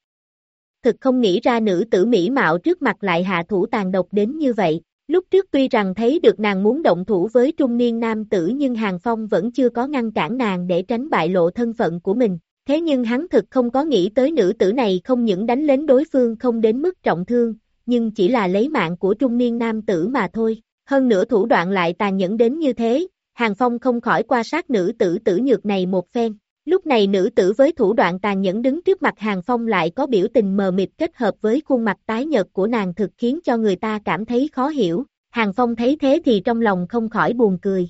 Thực không nghĩ ra nữ tử mỹ mạo trước mặt lại hạ thủ tàn độc đến như vậy, lúc trước tuy rằng thấy được nàng muốn động thủ với trung niên nam tử nhưng Hàng Phong vẫn chưa có ngăn cản nàng để tránh bại lộ thân phận của mình, thế nhưng hắn thực không có nghĩ tới nữ tử này không những đánh lén đối phương không đến mức trọng thương, nhưng chỉ là lấy mạng của trung niên nam tử mà thôi hơn nữa thủ đoạn lại tàn nhẫn đến như thế, Hàng Phong không khỏi qua sát nữ tử tử nhược này một phen. Lúc này nữ tử với thủ đoạn tàn nhẫn đứng trước mặt Hàng Phong lại có biểu tình mờ mịt kết hợp với khuôn mặt tái nhợt của nàng thực khiến cho người ta cảm thấy khó hiểu. Hàng Phong thấy thế thì trong lòng không khỏi buồn cười.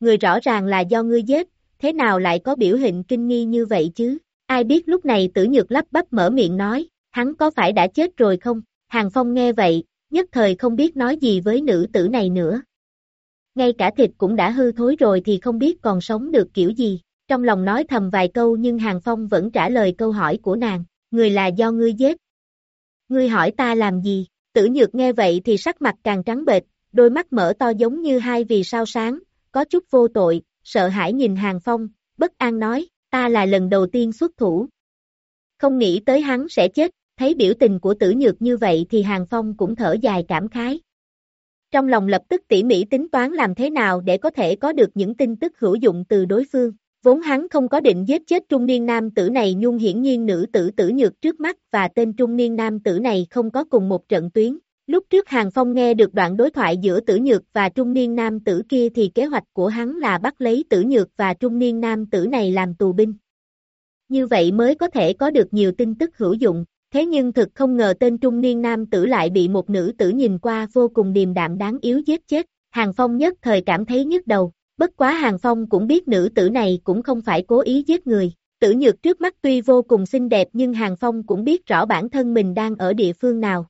Người rõ ràng là do ngươi giết, thế nào lại có biểu hiện kinh nghi như vậy chứ? Ai biết lúc này tử nhược lắp bắp mở miệng nói, hắn có phải đã chết rồi không? Hàng Phong nghe vậy, nhất thời không biết nói gì với nữ tử này nữa. Ngay cả thịt cũng đã hư thối rồi thì không biết còn sống được kiểu gì, trong lòng nói thầm vài câu nhưng Hàng Phong vẫn trả lời câu hỏi của nàng, người là do ngươi giết. Ngươi hỏi ta làm gì, tử nhược nghe vậy thì sắc mặt càng trắng bệch, đôi mắt mở to giống như hai vì sao sáng, có chút vô tội, sợ hãi nhìn Hàng Phong, bất an nói, ta là lần đầu tiên xuất thủ. Không nghĩ tới hắn sẽ chết, thấy biểu tình của tử nhược như vậy thì Hàng Phong cũng thở dài cảm khái. Trong lòng lập tức tỉ mỉ tính toán làm thế nào để có thể có được những tin tức hữu dụng từ đối phương. Vốn hắn không có định giết chết trung niên nam tử này nhung hiển nhiên nữ tử tử nhược trước mắt và tên trung niên nam tử này không có cùng một trận tuyến. Lúc trước Hàng Phong nghe được đoạn đối thoại giữa tử nhược và trung niên nam tử kia thì kế hoạch của hắn là bắt lấy tử nhược và trung niên nam tử này làm tù binh. Như vậy mới có thể có được nhiều tin tức hữu dụng, thế nhưng thực không ngờ tên trung niên nam tử lại bị một nữ tử nhìn qua vô cùng điềm đạm đáng yếu giết chết. Hàng Phong nhất thời cảm thấy nhức đầu, bất quá Hàng Phong cũng biết nữ tử này cũng không phải cố ý giết người. Tử nhược trước mắt tuy vô cùng xinh đẹp nhưng Hàng Phong cũng biết rõ bản thân mình đang ở địa phương nào.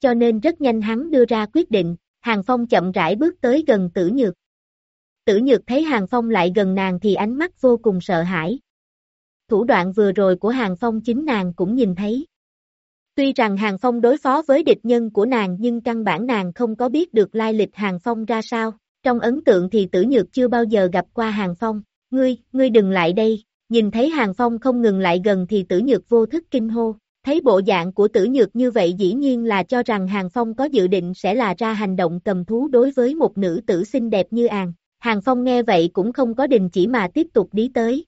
Cho nên rất nhanh hắn đưa ra quyết định, Hàng Phong chậm rãi bước tới gần tử nhược. Tử nhược thấy Hàng Phong lại gần nàng thì ánh mắt vô cùng sợ hãi. Thủ đoạn vừa rồi của Hàng Phong chính nàng cũng nhìn thấy. Tuy rằng Hàng Phong đối phó với địch nhân của nàng nhưng căn bản nàng không có biết được lai lịch Hàng Phong ra sao. Trong ấn tượng thì tử nhược chưa bao giờ gặp qua Hàng Phong. Ngươi, ngươi đừng lại đây. Nhìn thấy Hàng Phong không ngừng lại gần thì tử nhược vô thức kinh hô. Thấy bộ dạng của tử nhược như vậy dĩ nhiên là cho rằng Hàng Phong có dự định sẽ là ra hành động cầm thú đối với một nữ tử xinh đẹp như An. Hàng Phong nghe vậy cũng không có đình chỉ mà tiếp tục đi tới.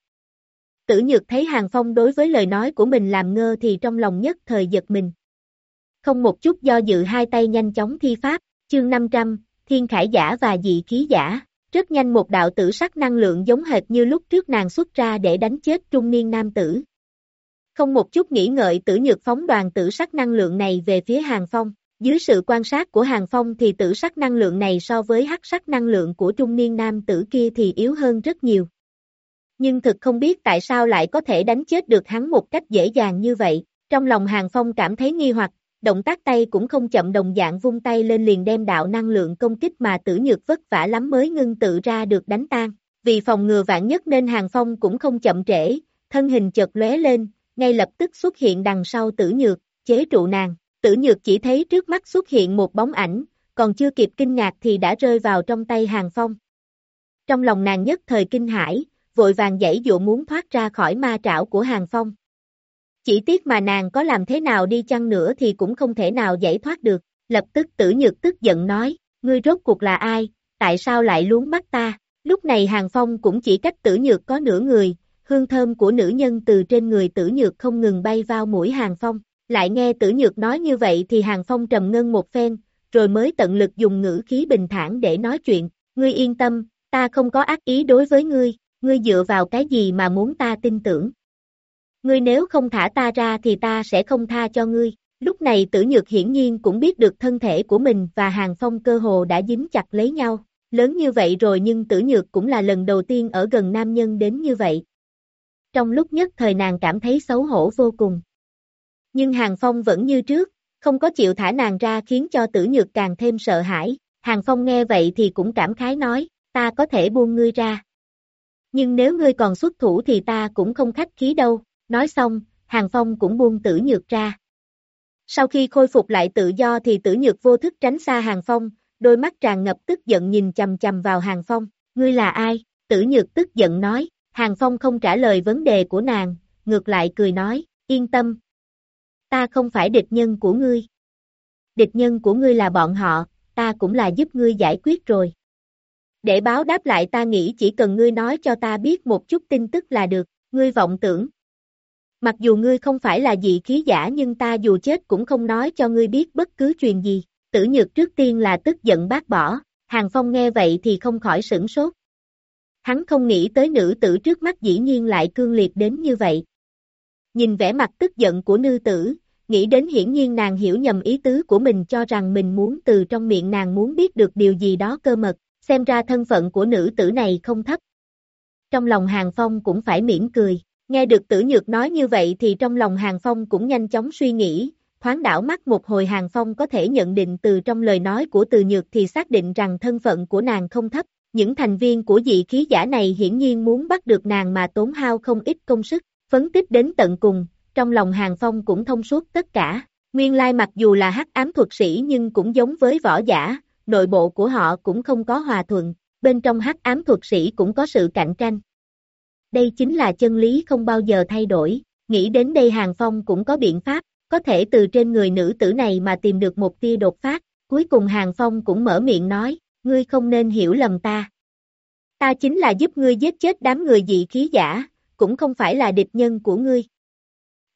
Tử nhược thấy Hàng Phong đối với lời nói của mình làm ngơ thì trong lòng nhất thời giật mình. Không một chút do dự hai tay nhanh chóng thi pháp, chương 500, thiên khải giả và dị khí giả. Rất nhanh một đạo tử sắc năng lượng giống hệt như lúc trước nàng xuất ra để đánh chết trung niên nam tử. Không một chút nghĩ ngợi tử nhược phóng đoàn tử sắc năng lượng này về phía Hàng Phong. Dưới sự quan sát của Hàng Phong thì tử sắc năng lượng này so với hắc sắc năng lượng của trung niên nam tử kia thì yếu hơn rất nhiều nhưng thực không biết tại sao lại có thể đánh chết được hắn một cách dễ dàng như vậy. Trong lòng Hàng Phong cảm thấy nghi hoặc, động tác tay cũng không chậm đồng dạng vung tay lên liền đem đạo năng lượng công kích mà tử nhược vất vả lắm mới ngưng tự ra được đánh tan. Vì phòng ngừa vạn nhất nên Hàng Phong cũng không chậm trễ, thân hình chợt lóe lên, ngay lập tức xuất hiện đằng sau tử nhược, chế trụ nàng. Tử nhược chỉ thấy trước mắt xuất hiện một bóng ảnh, còn chưa kịp kinh ngạc thì đã rơi vào trong tay Hàng Phong. Trong lòng nàng nhất thời kinh hãi, vội vàng dãy dụ muốn thoát ra khỏi ma trảo của Hàng Phong. Chỉ tiếc mà nàng có làm thế nào đi chăng nữa thì cũng không thể nào giải thoát được, lập tức tử nhược tức giận nói, ngươi rốt cuộc là ai, tại sao lại luống mắt ta, lúc này Hàng Phong cũng chỉ cách tử nhược có nửa người, hương thơm của nữ nhân từ trên người tử nhược không ngừng bay vào mũi Hàng Phong, lại nghe tử nhược nói như vậy thì Hàng Phong trầm ngân một phen, rồi mới tận lực dùng ngữ khí bình thản để nói chuyện, ngươi yên tâm, ta không có ác ý đối với ngươi, ngươi dựa vào cái gì mà muốn ta tin tưởng? Ngươi nếu không thả ta ra thì ta sẽ không tha cho ngươi. Lúc này tử nhược hiển nhiên cũng biết được thân thể của mình và hàng phong cơ hồ đã dính chặt lấy nhau. Lớn như vậy rồi nhưng tử nhược cũng là lần đầu tiên ở gần nam nhân đến như vậy. Trong lúc nhất thời nàng cảm thấy xấu hổ vô cùng. Nhưng hàng phong vẫn như trước, không có chịu thả nàng ra khiến cho tử nhược càng thêm sợ hãi. Hàng phong nghe vậy thì cũng cảm khái nói, ta có thể buông ngươi ra nhưng nếu ngươi còn xuất thủ thì ta cũng không khách khí đâu, nói xong, Hàng Phong cũng buông tử nhược ra. Sau khi khôi phục lại tự do thì tử nhược vô thức tránh xa Hàng Phong, đôi mắt tràn ngập tức giận nhìn chầm chầm vào Hàng Phong, ngươi là ai? Tử nhược tức giận nói, Hàng Phong không trả lời vấn đề của nàng, ngược lại cười nói, yên tâm. Ta không phải địch nhân của ngươi. Địch nhân của ngươi là bọn họ, ta cũng là giúp ngươi giải quyết rồi. Để báo đáp lại ta nghĩ chỉ cần ngươi nói cho ta biết một chút tin tức là được, ngươi vọng tưởng. Mặc dù ngươi không phải là dị khí giả nhưng ta dù chết cũng không nói cho ngươi biết bất cứ chuyện gì. Tử nhược trước tiên là tức giận bác bỏ, Hàng Phong nghe vậy thì không khỏi sửng sốt. Hắn không nghĩ tới nữ tử trước mắt dĩ nhiên lại cương liệt đến như vậy. Nhìn vẻ mặt tức giận của nữ tử, nghĩ đến hiển nhiên nàng hiểu nhầm ý tứ của mình cho rằng mình muốn từ trong miệng nàng muốn biết được điều gì đó cơ mật xem ra thân phận của nữ tử này không thấp. Trong lòng Hàng Phong cũng phải mỉm cười, nghe được tử nhược nói như vậy thì trong lòng Hàng Phong cũng nhanh chóng suy nghĩ, thoáng đảo mắt một hồi Hàng Phong có thể nhận định từ trong lời nói của từ nhược thì xác định rằng thân phận của nàng không thấp, những thành viên của dị khí giả này hiển nhiên muốn bắt được nàng mà tốn hao không ít công sức, phấn tích đến tận cùng, trong lòng Hàng Phong cũng thông suốt tất cả, nguyên lai mặc dù là hắc ám thuật sĩ nhưng cũng giống với võ giả, nội bộ của họ cũng không có hòa thuận, bên trong hắc ám thuật sĩ cũng có sự cạnh tranh. Đây chính là chân lý không bao giờ thay đổi, nghĩ đến đây Hàng Phong cũng có biện pháp, có thể từ trên người nữ tử này mà tìm được một tia đột phát, cuối cùng Hàng Phong cũng mở miệng nói, ngươi không nên hiểu lầm ta. Ta chính là giúp ngươi giết chết đám người dị khí giả, cũng không phải là địch nhân của ngươi.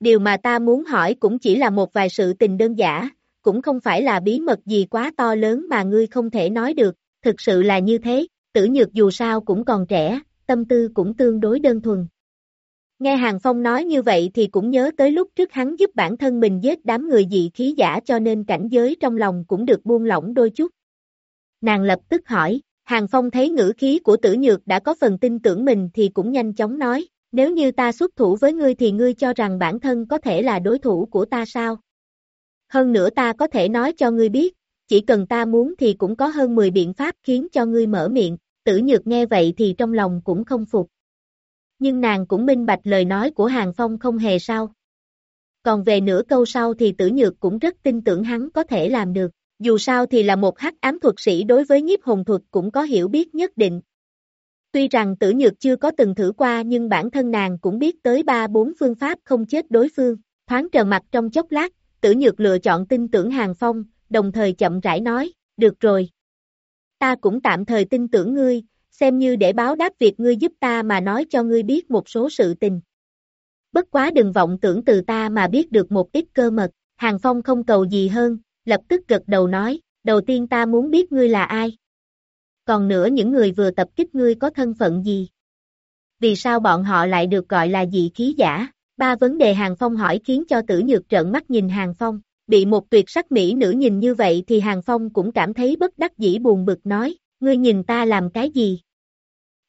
Điều mà ta muốn hỏi cũng chỉ là một vài sự tình đơn giản, cũng không phải là bí mật gì quá to lớn mà ngươi không thể nói được, thực sự là như thế, tử nhược dù sao cũng còn trẻ, tâm tư cũng tương đối đơn thuần. Nghe Hàng Phong nói như vậy thì cũng nhớ tới lúc trước hắn giúp bản thân mình giết đám người dị khí giả cho nên cảnh giới trong lòng cũng được buông lỏng đôi chút. Nàng lập tức hỏi, Hàng Phong thấy ngữ khí của tử nhược đã có phần tin tưởng mình thì cũng nhanh chóng nói, nếu như ta xuất thủ với ngươi thì ngươi cho rằng bản thân có thể là đối thủ của ta sao? Hơn nữa ta có thể nói cho ngươi biết, chỉ cần ta muốn thì cũng có hơn 10 biện pháp khiến cho ngươi mở miệng, tử nhược nghe vậy thì trong lòng cũng không phục. Nhưng nàng cũng minh bạch lời nói của Hàng Phong không hề sao. Còn về nửa câu sau thì tử nhược cũng rất tin tưởng hắn có thể làm được, dù sao thì là một hắc ám thuật sĩ đối với nhiếp hồn thuật cũng có hiểu biết nhất định. Tuy rằng tử nhược chưa có từng thử qua nhưng bản thân nàng cũng biết tới ba bốn phương pháp không chết đối phương, thoáng trờ mặt trong chốc lát, tử nhược lựa chọn tin tưởng Hàng Phong, đồng thời chậm rãi nói, được rồi. Ta cũng tạm thời tin tưởng ngươi, xem như để báo đáp việc ngươi giúp ta mà nói cho ngươi biết một số sự tình. Bất quá đừng vọng tưởng từ ta mà biết được một ít cơ mật, Hàng Phong không cầu gì hơn, lập tức gật đầu nói, đầu tiên ta muốn biết ngươi là ai. Còn nữa những người vừa tập kích ngươi có thân phận gì? Vì sao bọn họ lại được gọi là dị khí giả? Ba vấn đề Hàng Phong hỏi khiến cho tử nhược trợn mắt nhìn Hàng Phong, bị một tuyệt sắc mỹ nữ nhìn như vậy thì Hàng Phong cũng cảm thấy bất đắc dĩ buồn bực nói, ngươi nhìn ta làm cái gì?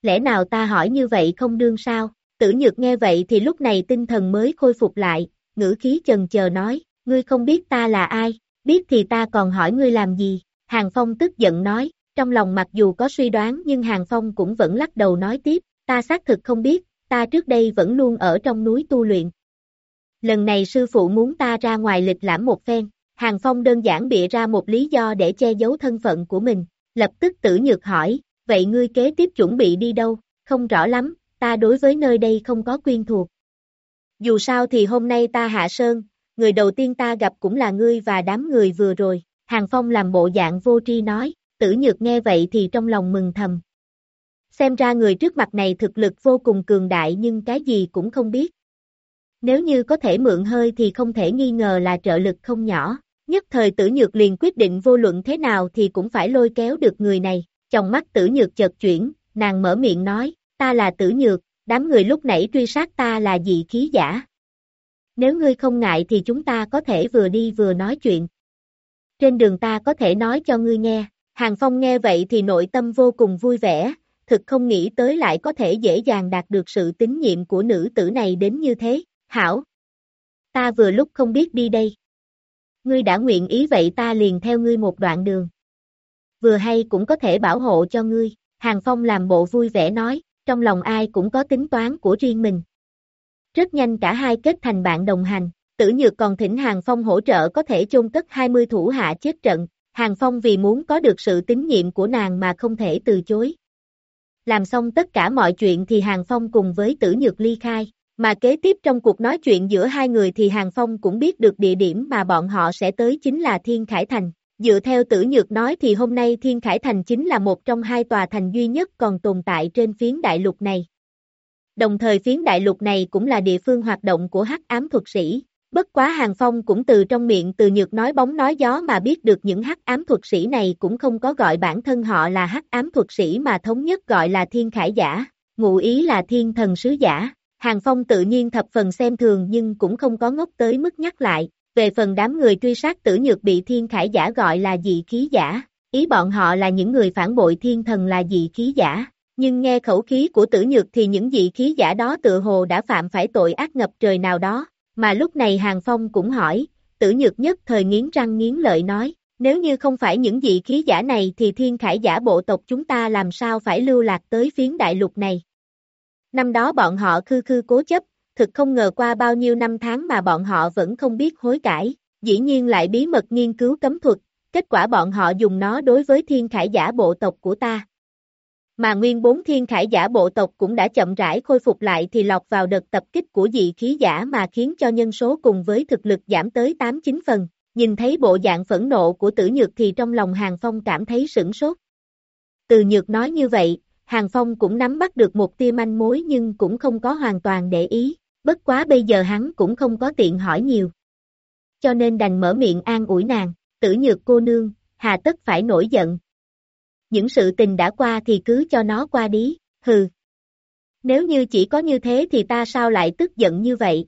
Lẽ nào ta hỏi như vậy không đương sao? Tử nhược nghe vậy thì lúc này tinh thần mới khôi phục lại, ngữ khí chần chờ nói, ngươi không biết ta là ai, biết thì ta còn hỏi ngươi làm gì? Hàng Phong tức giận nói, trong lòng mặc dù có suy đoán nhưng Hàng Phong cũng vẫn lắc đầu nói tiếp, ta xác thực không biết, ta trước đây vẫn luôn ở trong núi tu luyện. Lần này sư phụ muốn ta ra ngoài lịch lãm một phen, Hàng Phong đơn giản bịa ra một lý do để che giấu thân phận của mình, lập tức tử nhược hỏi, vậy ngươi kế tiếp chuẩn bị đi đâu, không rõ lắm, ta đối với nơi đây không có quyên thuộc. Dù sao thì hôm nay ta hạ sơn, người đầu tiên ta gặp cũng là ngươi và đám người vừa rồi, Hàng Phong làm bộ dạng vô tri nói, tử nhược nghe vậy thì trong lòng mừng thầm, Xem ra người trước mặt này thực lực vô cùng cường đại nhưng cái gì cũng không biết. Nếu như có thể mượn hơi thì không thể nghi ngờ là trợ lực không nhỏ. Nhất thời tử nhược liền quyết định vô luận thế nào thì cũng phải lôi kéo được người này. Trong mắt tử nhược chợt chuyển, nàng mở miệng nói, ta là tử nhược, đám người lúc nãy truy sát ta là dị khí giả. Nếu ngươi không ngại thì chúng ta có thể vừa đi vừa nói chuyện. Trên đường ta có thể nói cho ngươi nghe. Hàng Phong nghe vậy thì nội tâm vô cùng vui vẻ, thực không nghĩ tới lại có thể dễ dàng đạt được sự tín nhiệm của nữ tử này đến như thế, hảo. Ta vừa lúc không biết đi đây. Ngươi đã nguyện ý vậy ta liền theo ngươi một đoạn đường. Vừa hay cũng có thể bảo hộ cho ngươi, Hàng Phong làm bộ vui vẻ nói, trong lòng ai cũng có tính toán của riêng mình. Rất nhanh cả hai kết thành bạn đồng hành, tử nhược còn thỉnh Hàng Phong hỗ trợ có thể chôn cất 20 thủ hạ chết trận, Hàng Phong vì muốn có được sự tín nhiệm của nàng mà không thể từ chối. Làm xong tất cả mọi chuyện thì Hàng Phong cùng với Tử Nhược ly khai, mà kế tiếp trong cuộc nói chuyện giữa hai người thì Hàng Phong cũng biết được địa điểm mà bọn họ sẽ tới chính là Thiên Khải Thành. Dựa theo Tử Nhược nói thì hôm nay Thiên Khải Thành chính là một trong hai tòa thành duy nhất còn tồn tại trên phiến đại lục này. Đồng thời phiến đại lục này cũng là địa phương hoạt động của hắc ám thuật sĩ, Bất quá Hàng Phong cũng từ trong miệng từ nhược nói bóng nói gió mà biết được những hắc ám thuật sĩ này cũng không có gọi bản thân họ là hắc ám thuật sĩ mà thống nhất gọi là thiên khải giả, ngụ ý là thiên thần sứ giả. Hàng Phong tự nhiên thập phần xem thường nhưng cũng không có ngốc tới mức nhắc lại, về phần đám người truy sát tử nhược bị thiên khải giả gọi là dị khí giả, ý bọn họ là những người phản bội thiên thần là dị khí giả. Nhưng nghe khẩu khí của tử nhược thì những dị khí giả đó tự hồ đã phạm phải tội ác ngập trời nào đó, mà lúc này Hàng Phong cũng hỏi, tử nhược nhất thời nghiến răng nghiến lợi nói, nếu như không phải những dị khí giả này thì thiên khải giả bộ tộc chúng ta làm sao phải lưu lạc tới phiến đại lục này. Năm đó bọn họ khư khư cố chấp, thực không ngờ qua bao nhiêu năm tháng mà bọn họ vẫn không biết hối cải, dĩ nhiên lại bí mật nghiên cứu cấm thuật, kết quả bọn họ dùng nó đối với thiên khải giả bộ tộc của ta mà nguyên bốn thiên khải giả bộ tộc cũng đã chậm rãi khôi phục lại thì lọt vào đợt tập kích của dị khí giả mà khiến cho nhân số cùng với thực lực giảm tới 8-9 phần. Nhìn thấy bộ dạng phẫn nộ của tử nhược thì trong lòng Hàng Phong cảm thấy sửng sốt. Từ nhược nói như vậy, Hàng Phong cũng nắm bắt được một tia manh mối nhưng cũng không có hoàn toàn để ý, bất quá bây giờ hắn cũng không có tiện hỏi nhiều. Cho nên đành mở miệng an ủi nàng, tử nhược cô nương, hà tất phải nổi giận. Những sự tình đã qua thì cứ cho nó qua đi, hừ. Nếu như chỉ có như thế thì ta sao lại tức giận như vậy?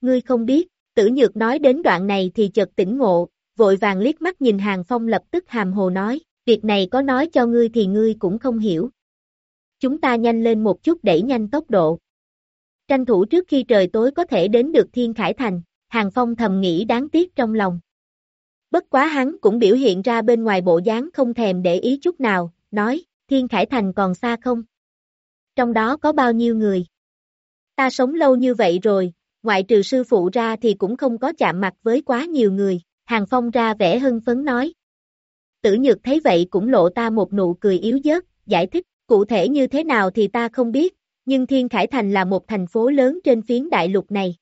Ngươi không biết, tử nhược nói đến đoạn này thì chợt tỉnh ngộ, vội vàng liếc mắt nhìn Hàng Phong lập tức hàm hồ nói, việc này có nói cho ngươi thì ngươi cũng không hiểu. Chúng ta nhanh lên một chút đẩy nhanh tốc độ. Tranh thủ trước khi trời tối có thể đến được Thiên Khải Thành, Hàng Phong thầm nghĩ đáng tiếc trong lòng. Bất quá hắn cũng biểu hiện ra bên ngoài bộ dáng không thèm để ý chút nào, nói, Thiên Khải Thành còn xa không? Trong đó có bao nhiêu người? Ta sống lâu như vậy rồi, ngoại trừ sư phụ ra thì cũng không có chạm mặt với quá nhiều người, Hàng Phong ra vẻ hưng phấn nói. Tử Nhược thấy vậy cũng lộ ta một nụ cười yếu dớt, giải thích, cụ thể như thế nào thì ta không biết, nhưng Thiên Khải Thành là một thành phố lớn trên phiến đại lục này.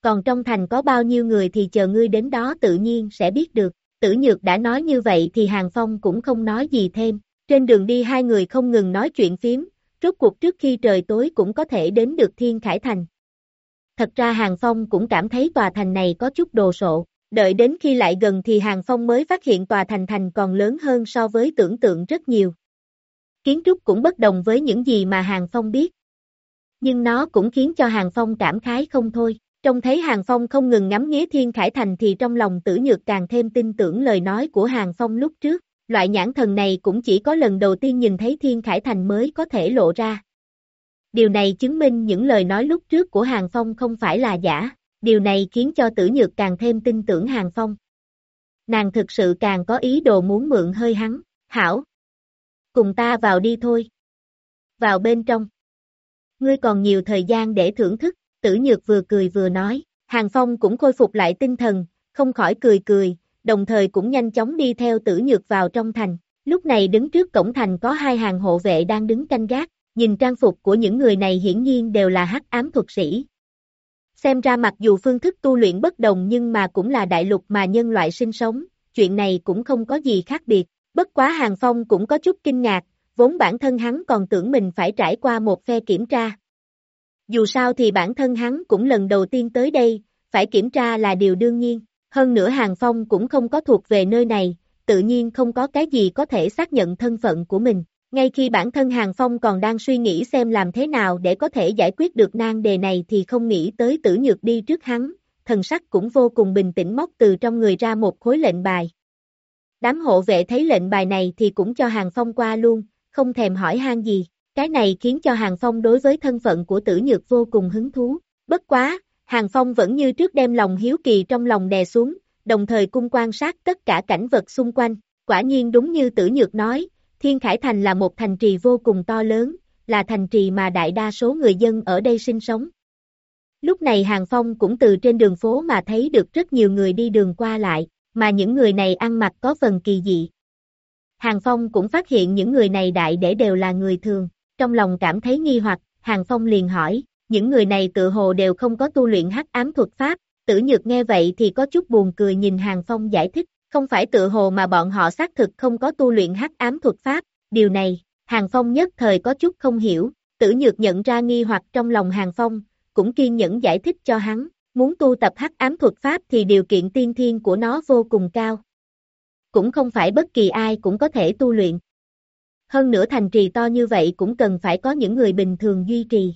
Còn trong thành có bao nhiêu người thì chờ ngươi đến đó tự nhiên sẽ biết được. Tử Nhược đã nói như vậy thì Hàng Phong cũng không nói gì thêm. Trên đường đi hai người không ngừng nói chuyện phím, rốt cuộc trước khi trời tối cũng có thể đến được Thiên Khải Thành. Thật ra Hàng Phong cũng cảm thấy tòa thành này có chút đồ sộ, đợi đến khi lại gần thì Hàng Phong mới phát hiện tòa thành thành còn lớn hơn so với tưởng tượng rất nhiều. Kiến trúc cũng bất đồng với những gì mà Hàng Phong biết. Nhưng nó cũng khiến cho Hàng Phong cảm khái không thôi. Trông thấy Hàng Phong không ngừng ngắm nghía Thiên Khải Thành thì trong lòng tử nhược càng thêm tin tưởng lời nói của Hàng Phong lúc trước. Loại nhãn thần này cũng chỉ có lần đầu tiên nhìn thấy Thiên Khải Thành mới có thể lộ ra. Điều này chứng minh những lời nói lúc trước của Hàng Phong không phải là giả, điều này khiến cho tử nhược càng thêm tin tưởng Hàng Phong. Nàng thực sự càng có ý đồ muốn mượn hơi hắn, hảo. Cùng ta vào đi thôi. Vào bên trong. Ngươi còn nhiều thời gian để thưởng thức, tử nhược vừa cười vừa nói, Hàng Phong cũng khôi phục lại tinh thần, không khỏi cười cười, đồng thời cũng nhanh chóng đi theo tử nhược vào trong thành. Lúc này đứng trước cổng thành có hai hàng hộ vệ đang đứng canh gác, nhìn trang phục của những người này hiển nhiên đều là hắc ám thuật sĩ. Xem ra mặc dù phương thức tu luyện bất đồng nhưng mà cũng là đại lục mà nhân loại sinh sống, chuyện này cũng không có gì khác biệt. Bất quá Hàng Phong cũng có chút kinh ngạc, vốn bản thân hắn còn tưởng mình phải trải qua một phe kiểm tra. Dù sao thì bản thân hắn cũng lần đầu tiên tới đây, phải kiểm tra là điều đương nhiên. Hơn nữa Hàng Phong cũng không có thuộc về nơi này, tự nhiên không có cái gì có thể xác nhận thân phận của mình. Ngay khi bản thân Hàng Phong còn đang suy nghĩ xem làm thế nào để có thể giải quyết được nan đề này thì không nghĩ tới tử nhược đi trước hắn, thần sắc cũng vô cùng bình tĩnh móc từ trong người ra một khối lệnh bài. Đám hộ vệ thấy lệnh bài này thì cũng cho Hàng Phong qua luôn, không thèm hỏi han gì. Cái này khiến cho Hàng Phong đối với thân phận của tử nhược vô cùng hứng thú. Bất quá, Hàng Phong vẫn như trước đem lòng hiếu kỳ trong lòng đè xuống, đồng thời cung quan sát tất cả cảnh vật xung quanh. Quả nhiên đúng như tử nhược nói, Thiên Khải Thành là một thành trì vô cùng to lớn, là thành trì mà đại đa số người dân ở đây sinh sống. Lúc này Hàng Phong cũng từ trên đường phố mà thấy được rất nhiều người đi đường qua lại, mà những người này ăn mặc có phần kỳ dị. Hàng Phong cũng phát hiện những người này đại để đều là người thường, trong lòng cảm thấy nghi hoặc, Hàng Phong liền hỏi, những người này tự hồ đều không có tu luyện hắc ám thuật pháp, tử nhược nghe vậy thì có chút buồn cười nhìn Hàng Phong giải thích, không phải tự hồ mà bọn họ xác thực không có tu luyện hắc ám thuật pháp, điều này, Hàng Phong nhất thời có chút không hiểu, tử nhược nhận ra nghi hoặc trong lòng Hàng Phong, cũng kiên nhẫn giải thích cho hắn, muốn tu tập hắc ám thuật pháp thì điều kiện tiên thiên của nó vô cùng cao. Cũng không phải bất kỳ ai cũng có thể tu luyện. Hơn nữa thành trì to như vậy cũng cần phải có những người bình thường duy trì.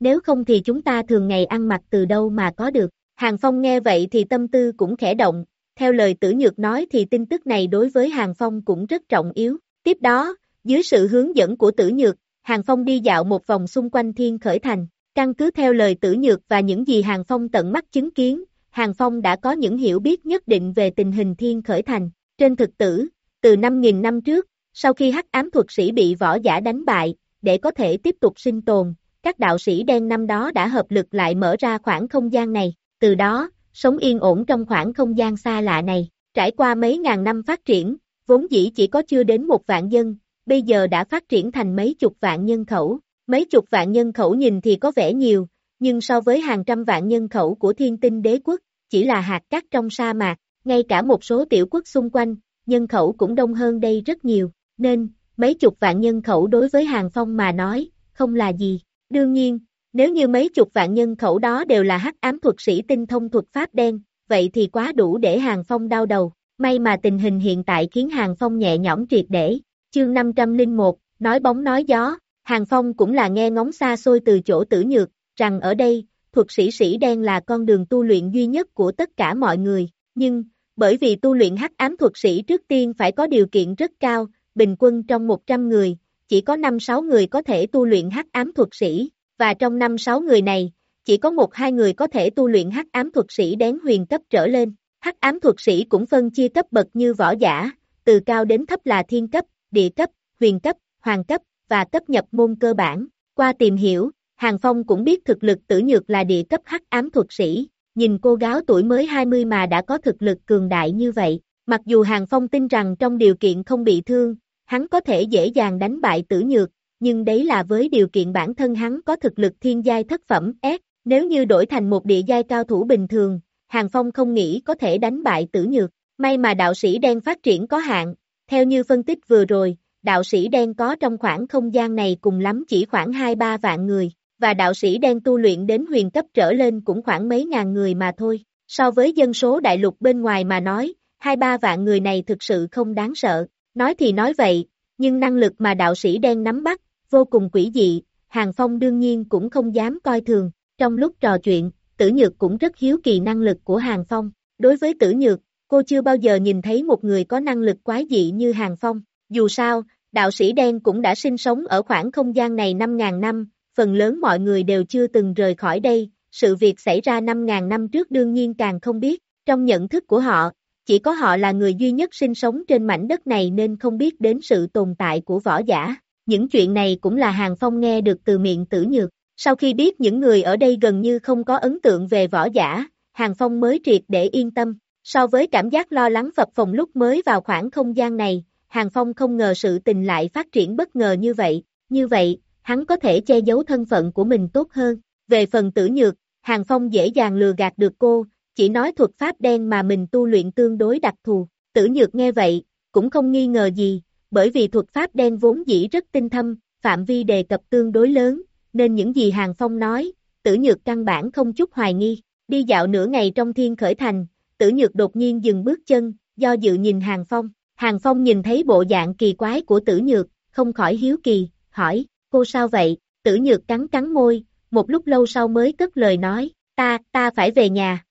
Nếu không thì chúng ta thường ngày ăn mặc từ đâu mà có được. Hàng Phong nghe vậy thì tâm tư cũng khẽ động, theo lời tử nhược nói thì tin tức này đối với Hàng Phong cũng rất trọng yếu. Tiếp đó, dưới sự hướng dẫn của tử nhược, Hàng Phong đi dạo một vòng xung quanh thiên khởi thành, căn cứ theo lời tử nhược và những gì Hàng Phong tận mắt chứng kiến, Hàng Phong đã có những hiểu biết nhất định về tình hình thiên khởi thành. Trên thực tử, từ 5.000 năm trước, sau khi hắc ám thuật sĩ bị võ giả đánh bại, để có thể tiếp tục sinh tồn, các đạo sĩ đen năm đó đã hợp lực lại mở ra khoảng không gian này, từ đó, sống yên ổn trong khoảng không gian xa lạ này, trải qua mấy ngàn năm phát triển, vốn dĩ chỉ có chưa đến một vạn dân, bây giờ đã phát triển thành mấy chục vạn nhân khẩu, mấy chục vạn nhân khẩu nhìn thì có vẻ nhiều, nhưng so với hàng trăm vạn nhân khẩu của thiên tinh đế quốc, chỉ là hạt cát trong sa mạc, ngay cả một số tiểu quốc xung quanh, nhân khẩu cũng đông hơn đây rất nhiều, nên, mấy chục vạn nhân khẩu đối với Hàng Phong mà nói, không là gì. Đương nhiên, nếu như mấy chục vạn nhân khẩu đó đều là hắc ám thuật sĩ tinh thông thuật pháp đen, vậy thì quá đủ để Hàng Phong đau đầu. May mà tình hình hiện tại khiến Hàng Phong nhẹ nhõm triệt để. Chương 501, nói bóng nói gió, Hàng Phong cũng là nghe ngóng xa xôi từ chỗ tử nhược, rằng ở đây, thuật sĩ sĩ đen là con đường tu luyện duy nhất của tất cả mọi người, nhưng, bởi vì tu luyện hắc ám thuật sĩ trước tiên phải có điều kiện rất cao, bình quân trong 100 người, chỉ có 5-6 người có thể tu luyện hắc ám thuật sĩ, và trong 5-6 người này, chỉ có một hai người có thể tu luyện hắc ám thuật sĩ đến huyền cấp trở lên. Hắc ám thuật sĩ cũng phân chia cấp bậc như võ giả, từ cao đến thấp là thiên cấp, địa cấp, huyền cấp, hoàng cấp, và cấp nhập môn cơ bản. Qua tìm hiểu, Hàng Phong cũng biết thực lực tử nhược là địa cấp hắc ám thuật sĩ, nhìn cô gái tuổi mới 20 mà đã có thực lực cường đại như vậy. Mặc dù Hàng Phong tin rằng trong điều kiện không bị thương, hắn có thể dễ dàng đánh bại tử nhược, nhưng đấy là với điều kiện bản thân hắn có thực lực thiên giai thất phẩm S, nếu như đổi thành một địa giai cao thủ bình thường, Hàng Phong không nghĩ có thể đánh bại tử nhược. May mà đạo sĩ đen phát triển có hạn, theo như phân tích vừa rồi, đạo sĩ đen có trong khoảng không gian này cùng lắm chỉ khoảng 2-3 vạn người, và đạo sĩ đen tu luyện đến huyền cấp trở lên cũng khoảng mấy ngàn người mà thôi. So với dân số đại lục bên ngoài mà nói, 2-3 vạn người này thực sự không đáng sợ. Nói thì nói vậy, nhưng năng lực mà đạo sĩ đen nắm bắt, vô cùng quỷ dị, Hàng Phong đương nhiên cũng không dám coi thường. Trong lúc trò chuyện, Tử Nhược cũng rất hiếu kỳ năng lực của Hàng Phong. Đối với Tử Nhược, cô chưa bao giờ nhìn thấy một người có năng lực quái dị như Hàng Phong. Dù sao, đạo sĩ đen cũng đã sinh sống ở khoảng không gian này 5.000 năm, phần lớn mọi người đều chưa từng rời khỏi đây, sự việc xảy ra 5.000 năm trước đương nhiên càng không biết. Trong nhận thức của họ, chỉ có họ là người duy nhất sinh sống trên mảnh đất này nên không biết đến sự tồn tại của võ giả. Những chuyện này cũng là Hàng Phong nghe được từ miệng tử nhược. Sau khi biết những người ở đây gần như không có ấn tượng về võ giả, Hàng Phong mới triệt để yên tâm. So với cảm giác lo lắng phập phòng lúc mới vào khoảng không gian này, Hàng Phong không ngờ sự tình lại phát triển bất ngờ như vậy. Như vậy, hắn có thể che giấu thân phận của mình tốt hơn. Về phần tử nhược, Hàng Phong dễ dàng lừa gạt được cô, chỉ nói thuật pháp đen mà mình tu luyện tương đối đặc thù. Tử nhược nghe vậy, cũng không nghi ngờ gì, bởi vì thuật pháp đen vốn dĩ rất tinh thâm, phạm vi đề cập tương đối lớn, nên những gì Hàng Phong nói, tử nhược căn bản không chút hoài nghi. Đi dạo nửa ngày trong thiên khởi thành, tử nhược đột nhiên dừng bước chân, do dự nhìn Hàng Phong. Hàng Phong nhìn thấy bộ dạng kỳ quái của tử nhược, không khỏi hiếu kỳ, hỏi, cô sao vậy? Tử nhược cắn cắn môi, một lúc lâu sau mới cất lời nói, ta, ta phải về nhà.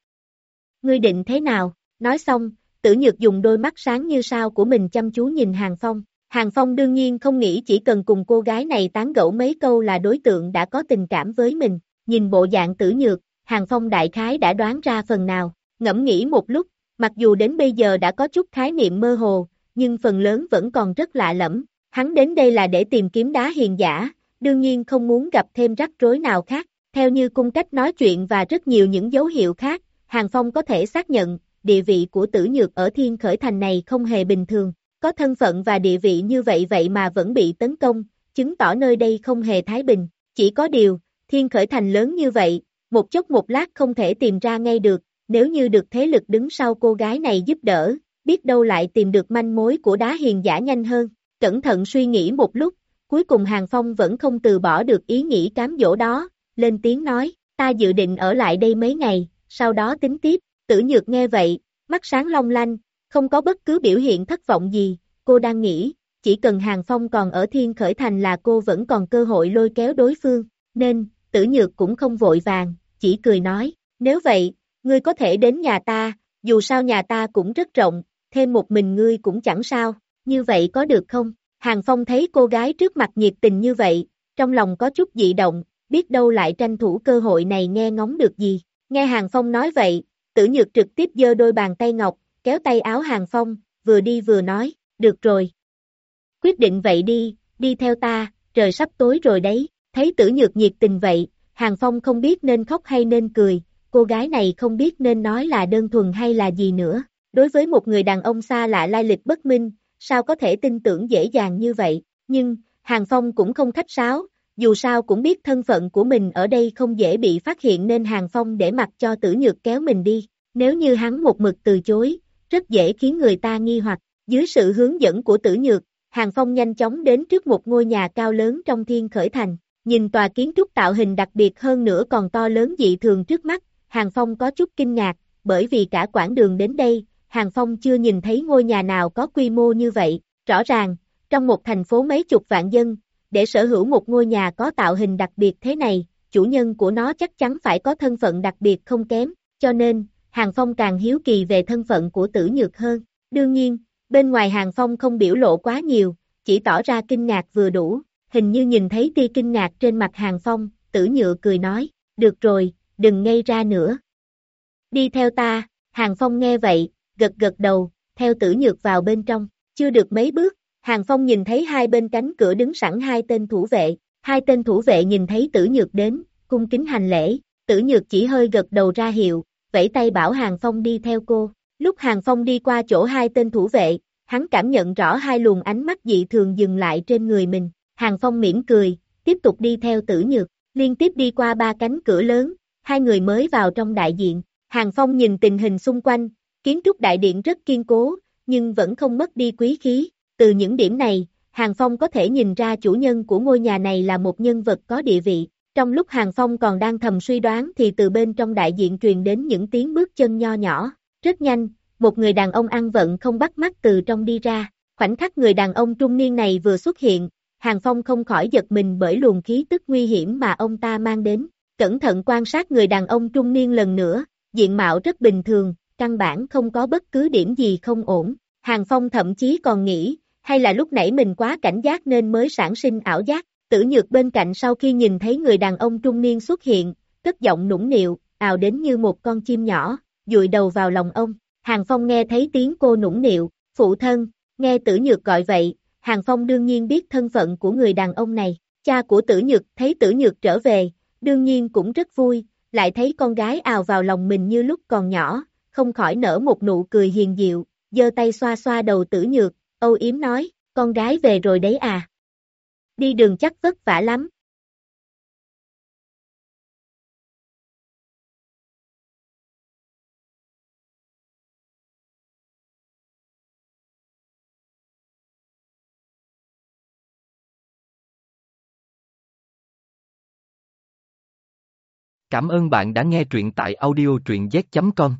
Ngươi định thế nào? Nói xong, tử nhược dùng đôi mắt sáng như sao của mình chăm chú nhìn Hàng Phong. Hàng Phong đương nhiên không nghĩ chỉ cần cùng cô gái này tán gẫu mấy câu là đối tượng đã có tình cảm với mình. Nhìn bộ dạng tử nhược, Hàng Phong đại khái đã đoán ra phần nào. Ngẫm nghĩ một lúc, mặc dù đến bây giờ đã có chút khái niệm mơ hồ, nhưng phần lớn vẫn còn rất lạ lẫm. Hắn đến đây là để tìm kiếm đá hiền giả, đương nhiên không muốn gặp thêm rắc rối nào khác. Theo như cung cách nói chuyện và rất nhiều những dấu hiệu khác, Hàng Phong có thể xác nhận, địa vị của tử nhược ở thiên khởi thành này không hề bình thường. Có thân phận và địa vị như vậy vậy mà vẫn bị tấn công, chứng tỏ nơi đây không hề thái bình. Chỉ có điều, thiên khởi thành lớn như vậy, một chốc một lát không thể tìm ra ngay được, nếu như được thế lực đứng sau cô gái này giúp đỡ, biết đâu lại tìm được manh mối của đá hiền giả nhanh hơn. Cẩn thận suy nghĩ một lúc, cuối cùng Hàng Phong vẫn không từ bỏ được ý nghĩ cám dỗ đó, lên tiếng nói, ta dự định ở lại đây mấy ngày, sau đó tính tiếp, tử nhược nghe vậy, mắt sáng long lanh, không có bất cứ biểu hiện thất vọng gì, cô đang nghĩ, chỉ cần Hàng Phong còn ở thiên khởi thành là cô vẫn còn cơ hội lôi kéo đối phương, nên, tử nhược cũng không vội vàng, chỉ cười nói, nếu vậy, ngươi có thể đến nhà ta, dù sao nhà ta cũng rất rộng, thêm một mình ngươi cũng chẳng sao, như vậy có được không? Hàng Phong thấy cô gái trước mặt nhiệt tình như vậy, trong lòng có chút dị động, biết đâu lại tranh thủ cơ hội này nghe ngóng được gì. Nghe Hàng Phong nói vậy, tử nhược trực tiếp giơ đôi bàn tay ngọc, kéo tay áo Hàng Phong, vừa đi vừa nói, được rồi. Quyết định vậy đi, đi theo ta, trời sắp tối rồi đấy, thấy tử nhược nhiệt tình vậy, Hàng Phong không biết nên khóc hay nên cười, cô gái này không biết nên nói là đơn thuần hay là gì nữa. Đối với một người đàn ông xa lạ lai lịch bất minh, sao có thể tin tưởng dễ dàng như vậy, nhưng, Hàng Phong cũng không khách sáo, dù sao cũng biết thân phận của mình ở đây không dễ bị phát hiện nên Hàng Phong để mặc cho tử nhược kéo mình đi, nếu như hắn một mực từ chối, rất dễ khiến người ta nghi hoặc, dưới sự hướng dẫn của tử nhược, Hàng Phong nhanh chóng đến trước một ngôi nhà cao lớn trong thiên khởi thành, nhìn tòa kiến trúc tạo hình đặc biệt hơn nữa còn to lớn dị thường trước mắt, Hàng Phong có chút kinh ngạc, bởi vì cả quãng đường đến đây, Hàng Phong chưa nhìn thấy ngôi nhà nào có quy mô như vậy, rõ ràng, trong một thành phố mấy chục vạn dân, để sở hữu một ngôi nhà có tạo hình đặc biệt thế này, chủ nhân của nó chắc chắn phải có thân phận đặc biệt không kém, cho nên, Hàng Phong càng hiếu kỳ về thân phận của tử nhược hơn. Đương nhiên, bên ngoài Hàng Phong không biểu lộ quá nhiều, chỉ tỏ ra kinh ngạc vừa đủ, hình như nhìn thấy tia kinh ngạc trên mặt Hàng Phong, tử nhựa cười nói, được rồi, đừng ngây ra nữa. Đi theo ta, Hàng Phong nghe vậy, gật gật đầu, theo tử nhược vào bên trong, chưa được mấy bước, Hàng Phong nhìn thấy hai bên cánh cửa đứng sẵn hai tên thủ vệ, hai tên thủ vệ nhìn thấy tử nhược đến, cung kính hành lễ, tử nhược chỉ hơi gật đầu ra hiệu, vẫy tay bảo Hàng Phong đi theo cô. Lúc Hàng Phong đi qua chỗ hai tên thủ vệ, hắn cảm nhận rõ hai luồng ánh mắt dị thường dừng lại trên người mình. Hàng Phong mỉm cười, tiếp tục đi theo tử nhược, liên tiếp đi qua ba cánh cửa lớn, hai người mới vào trong đại diện. Hàng Phong nhìn tình hình xung quanh, kiến trúc đại điện rất kiên cố, nhưng vẫn không mất đi quý khí. Từ những điểm này, Hàng Phong có thể nhìn ra chủ nhân của ngôi nhà này là một nhân vật có địa vị. Trong lúc Hàng Phong còn đang thầm suy đoán thì từ bên trong đại diện truyền đến những tiếng bước chân nho nhỏ. Rất nhanh, một người đàn ông ăn vận không bắt mắt từ trong đi ra. Khoảnh khắc người đàn ông trung niên này vừa xuất hiện, Hàng Phong không khỏi giật mình bởi luồng khí tức nguy hiểm mà ông ta mang đến. Cẩn thận quan sát người đàn ông trung niên lần nữa, diện mạo rất bình thường, căn bản không có bất cứ điểm gì không ổn. Hàng Phong thậm chí còn nghĩ, hay là lúc nãy mình quá cảnh giác nên mới sản sinh ảo giác. Tử nhược bên cạnh sau khi nhìn thấy người đàn ông trung niên xuất hiện, cất giọng nũng nịu, ào đến như một con chim nhỏ, dụi đầu vào lòng ông. Hàng Phong nghe thấy tiếng cô nũng nịu, phụ thân, nghe tử nhược gọi vậy, Hàng Phong đương nhiên biết thân phận của người đàn ông này. Cha của tử nhược thấy tử nhược trở về, đương nhiên cũng rất vui, lại thấy con gái ào vào lòng mình như lúc còn nhỏ, không khỏi nở một nụ cười hiền diệu, giơ tay xoa xoa đầu tử nhược, âu yếm nói, con gái về rồi đấy à. Đi đường chắc vất vả lắm. Cảm ơn bạn đã nghe truyện tại audiotruyenz.com.